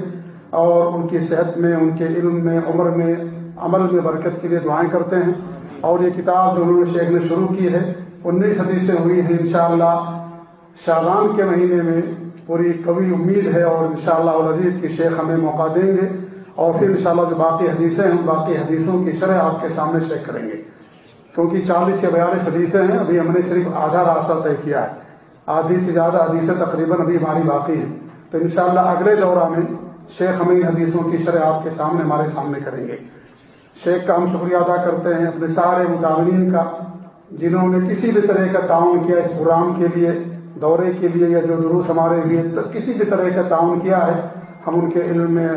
اور ان کی صحت میں، ان کے علم میں، عمر میں، عمل میں برکت کے لیے دعائیں کرتے ہیں۔ اور یہ کتاب جو انہوں نے شیخ نے شروع کی ہے، انیس صدی سے ہوئی ہے، انشاءاللہ شاہبان کے مہینے میں پوری کبھی امید ہے اور انشاءاللہ شاء اللہ کی شیخ ہمیں موقع دیں گے۔ اور پھر انشاءاللہ جو باقی حدیثیں ہیں، باقی حدیثوں کی شرح آپ کے سامنے شیخ کریں گے۔ کیونکہ چالیس یا بیالیس حدیثیں ہیں، ابھی ہم نے صرف آدھا راستہ طے کیا ہے۔ آدھی سے زیادہ حدیثیں تقریباً ابھی ہماری باقی ہیں۔ تو انشاءاللہ اگلے دورہ میں شیخ ہمیں حدیثوں کی شرح آپ کے سامنے، ہمارے سامنے کریں گے۔ شیخ کا ہم شکریہ ادا کرتے ہیں اپنے سارے متعمین کا، جنہوں نے کسی بھی طرح کا تعاون کیا اس پروگرام کے لیے، دورے کے لیے یا جو دروس ہمارے لیے کسی بھی طرح کا تعاون کیا ہے، ہم ان کے علم میں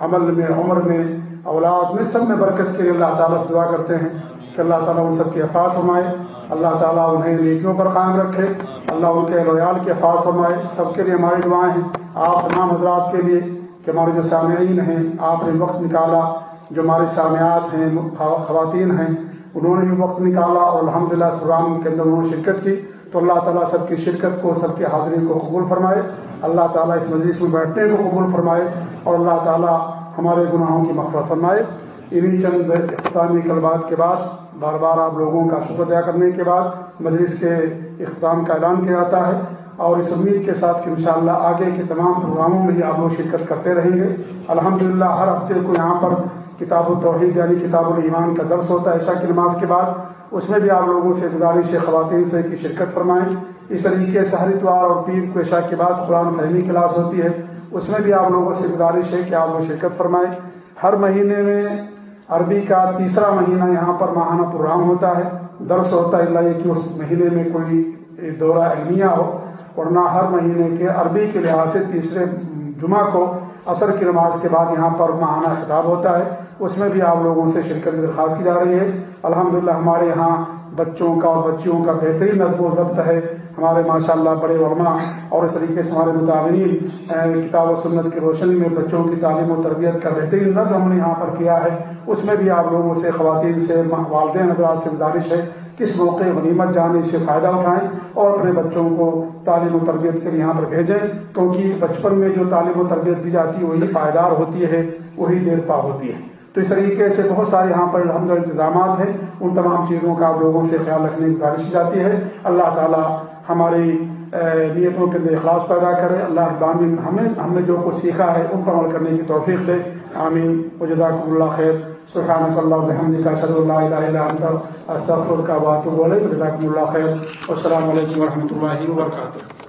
عمل میں، عمر میں، اولاد میں، سب میں برکت کے لیے اللہ تعالیٰ سے دعا کرتے ہیں کہ اللہ تعالیٰ ان سب کی افات ہمائے اللہ تعالیٰ انہیں نیکیوں پر قائم رکھے۔ اللہ ان کے رویال کے فاص فرمائے، سب کے لیے ہماری دعائیں ہیں۔ آپ تمام حضرات کے لیے کہ ہمارے جو سامعین ہیں، آپ نے وقت نکالا، جو ہمارے سامعات ہیں، خواتین ہیں، انہوں نے بھی وقت نکالا اور الحمد للہ پروگرام کے اندر انہوں نے شرکت کی۔ تو اللہ تعالیٰ سب کی شرکت کو، سب کی حاضری کو قبول فرمائے۔ اللہ تعالیٰ اس مجلس میں بیٹھنے کو قبول فرمائے اور اللہ تعالیٰ ہمارے گناہوں کی مفرت فرمائے۔ انہیں چند اختتامی کلبات کے بعد بار بار آپ لوگوں کا شکر ادا کرنے کے بعد مجلس کے اختتام کا اعلان کیا جاتا ہے اور اس امید کے ساتھ کہ انشاءاللہ آگے کے تمام پروگراموں میں بھی آپ لوگ شرکت کرتے رہیں گے۔ الحمدللہ ہر ہفتے کو یہاں پر کتاب التوحید یعنی کتاب الایمان کا درس ہوتا ہے عشاء کی نماز کے بعد۔ اس میں بھی آپ لوگوں سے گزارش ہے، خواتین سے کی شرکت فرمائیں۔ اس طریقے سے ہریدوار اور پیر کو عشاء کے بعد قرآن فہمی کلاس ہوتی ہے۔ اس میں بھی آپ لوگوں سے گزارش ہے کہ آپ لوگ شرکت فرمائیں۔ ہر مہینے میں عربی کا تیسرا مہینہ یہاں پر ماہانہ پروگرام ہوتا ہے۔ درس ہوتا ہے اللہ یہ کہ اس مہینے میں کوئی دورہ علمیہ ہو۔ ورنہ ہر مہینے کے عربی کے لحاظ سے تیسرے جمعہ کو عصر کی نماز کے بعد یہاں پر ماہانہ خطاب ہوتا ہے۔ اس میں بھی آپ لوگوں سے شرکت کی درخواست کی جا رہی ہے۔ الحمدللہ ہمارے یہاں بچوں کا اور بچیوں کا بہترین نظم و ضبط ہے۔ ہمارے ماشاء اللہ بڑے علماء اور اس طریقے سے ہمارے مطالعین کتاب و سنت کی روشنی میں بچوں کی تعلیم و تربیت کا بہترین نظم ہم نے یہاں پر کیا ہے۔ اس میں بھی آپ لوگوں سے، خواتین سے والدین حضرات سے گزارش ہے کس موقع غنیمت جانے سے فائدہ اٹھائیں اور اپنے بچوں کو تعلیم و تربیت کے لیے یہاں پر بھیجیں کیونکہ بچپن میں جو تعلیم و تربیت دی جاتی ہے، وہی پائیدار ہوتی ہے، وہی دیر پا ہوتی ہے۔ تو اس طریقے سے بہت سارے یہاں پر الحمد انتظامات ہیں۔ ان تمام چیزوں کا آپ لوگوں سے خیال رکھنے کی گزارش کی جاتی ہے۔ اللہ تعالیٰ ہماری نیتوں کے اندر اخلاص پیدا کرے۔ اللہ ابامین ہمیں، ہم نے جو کچھ سیکھا ہے، ان پر عمل کرنے کی توفیق دے۔ آمین۔ و جزاکم اللہ خیر۔ سبحانك اللہ الحمد کا صلی اللہ علیہ الا انت استغفرك واتوب اليك جزاكم الله خير والسلام عليكم ورحمه الله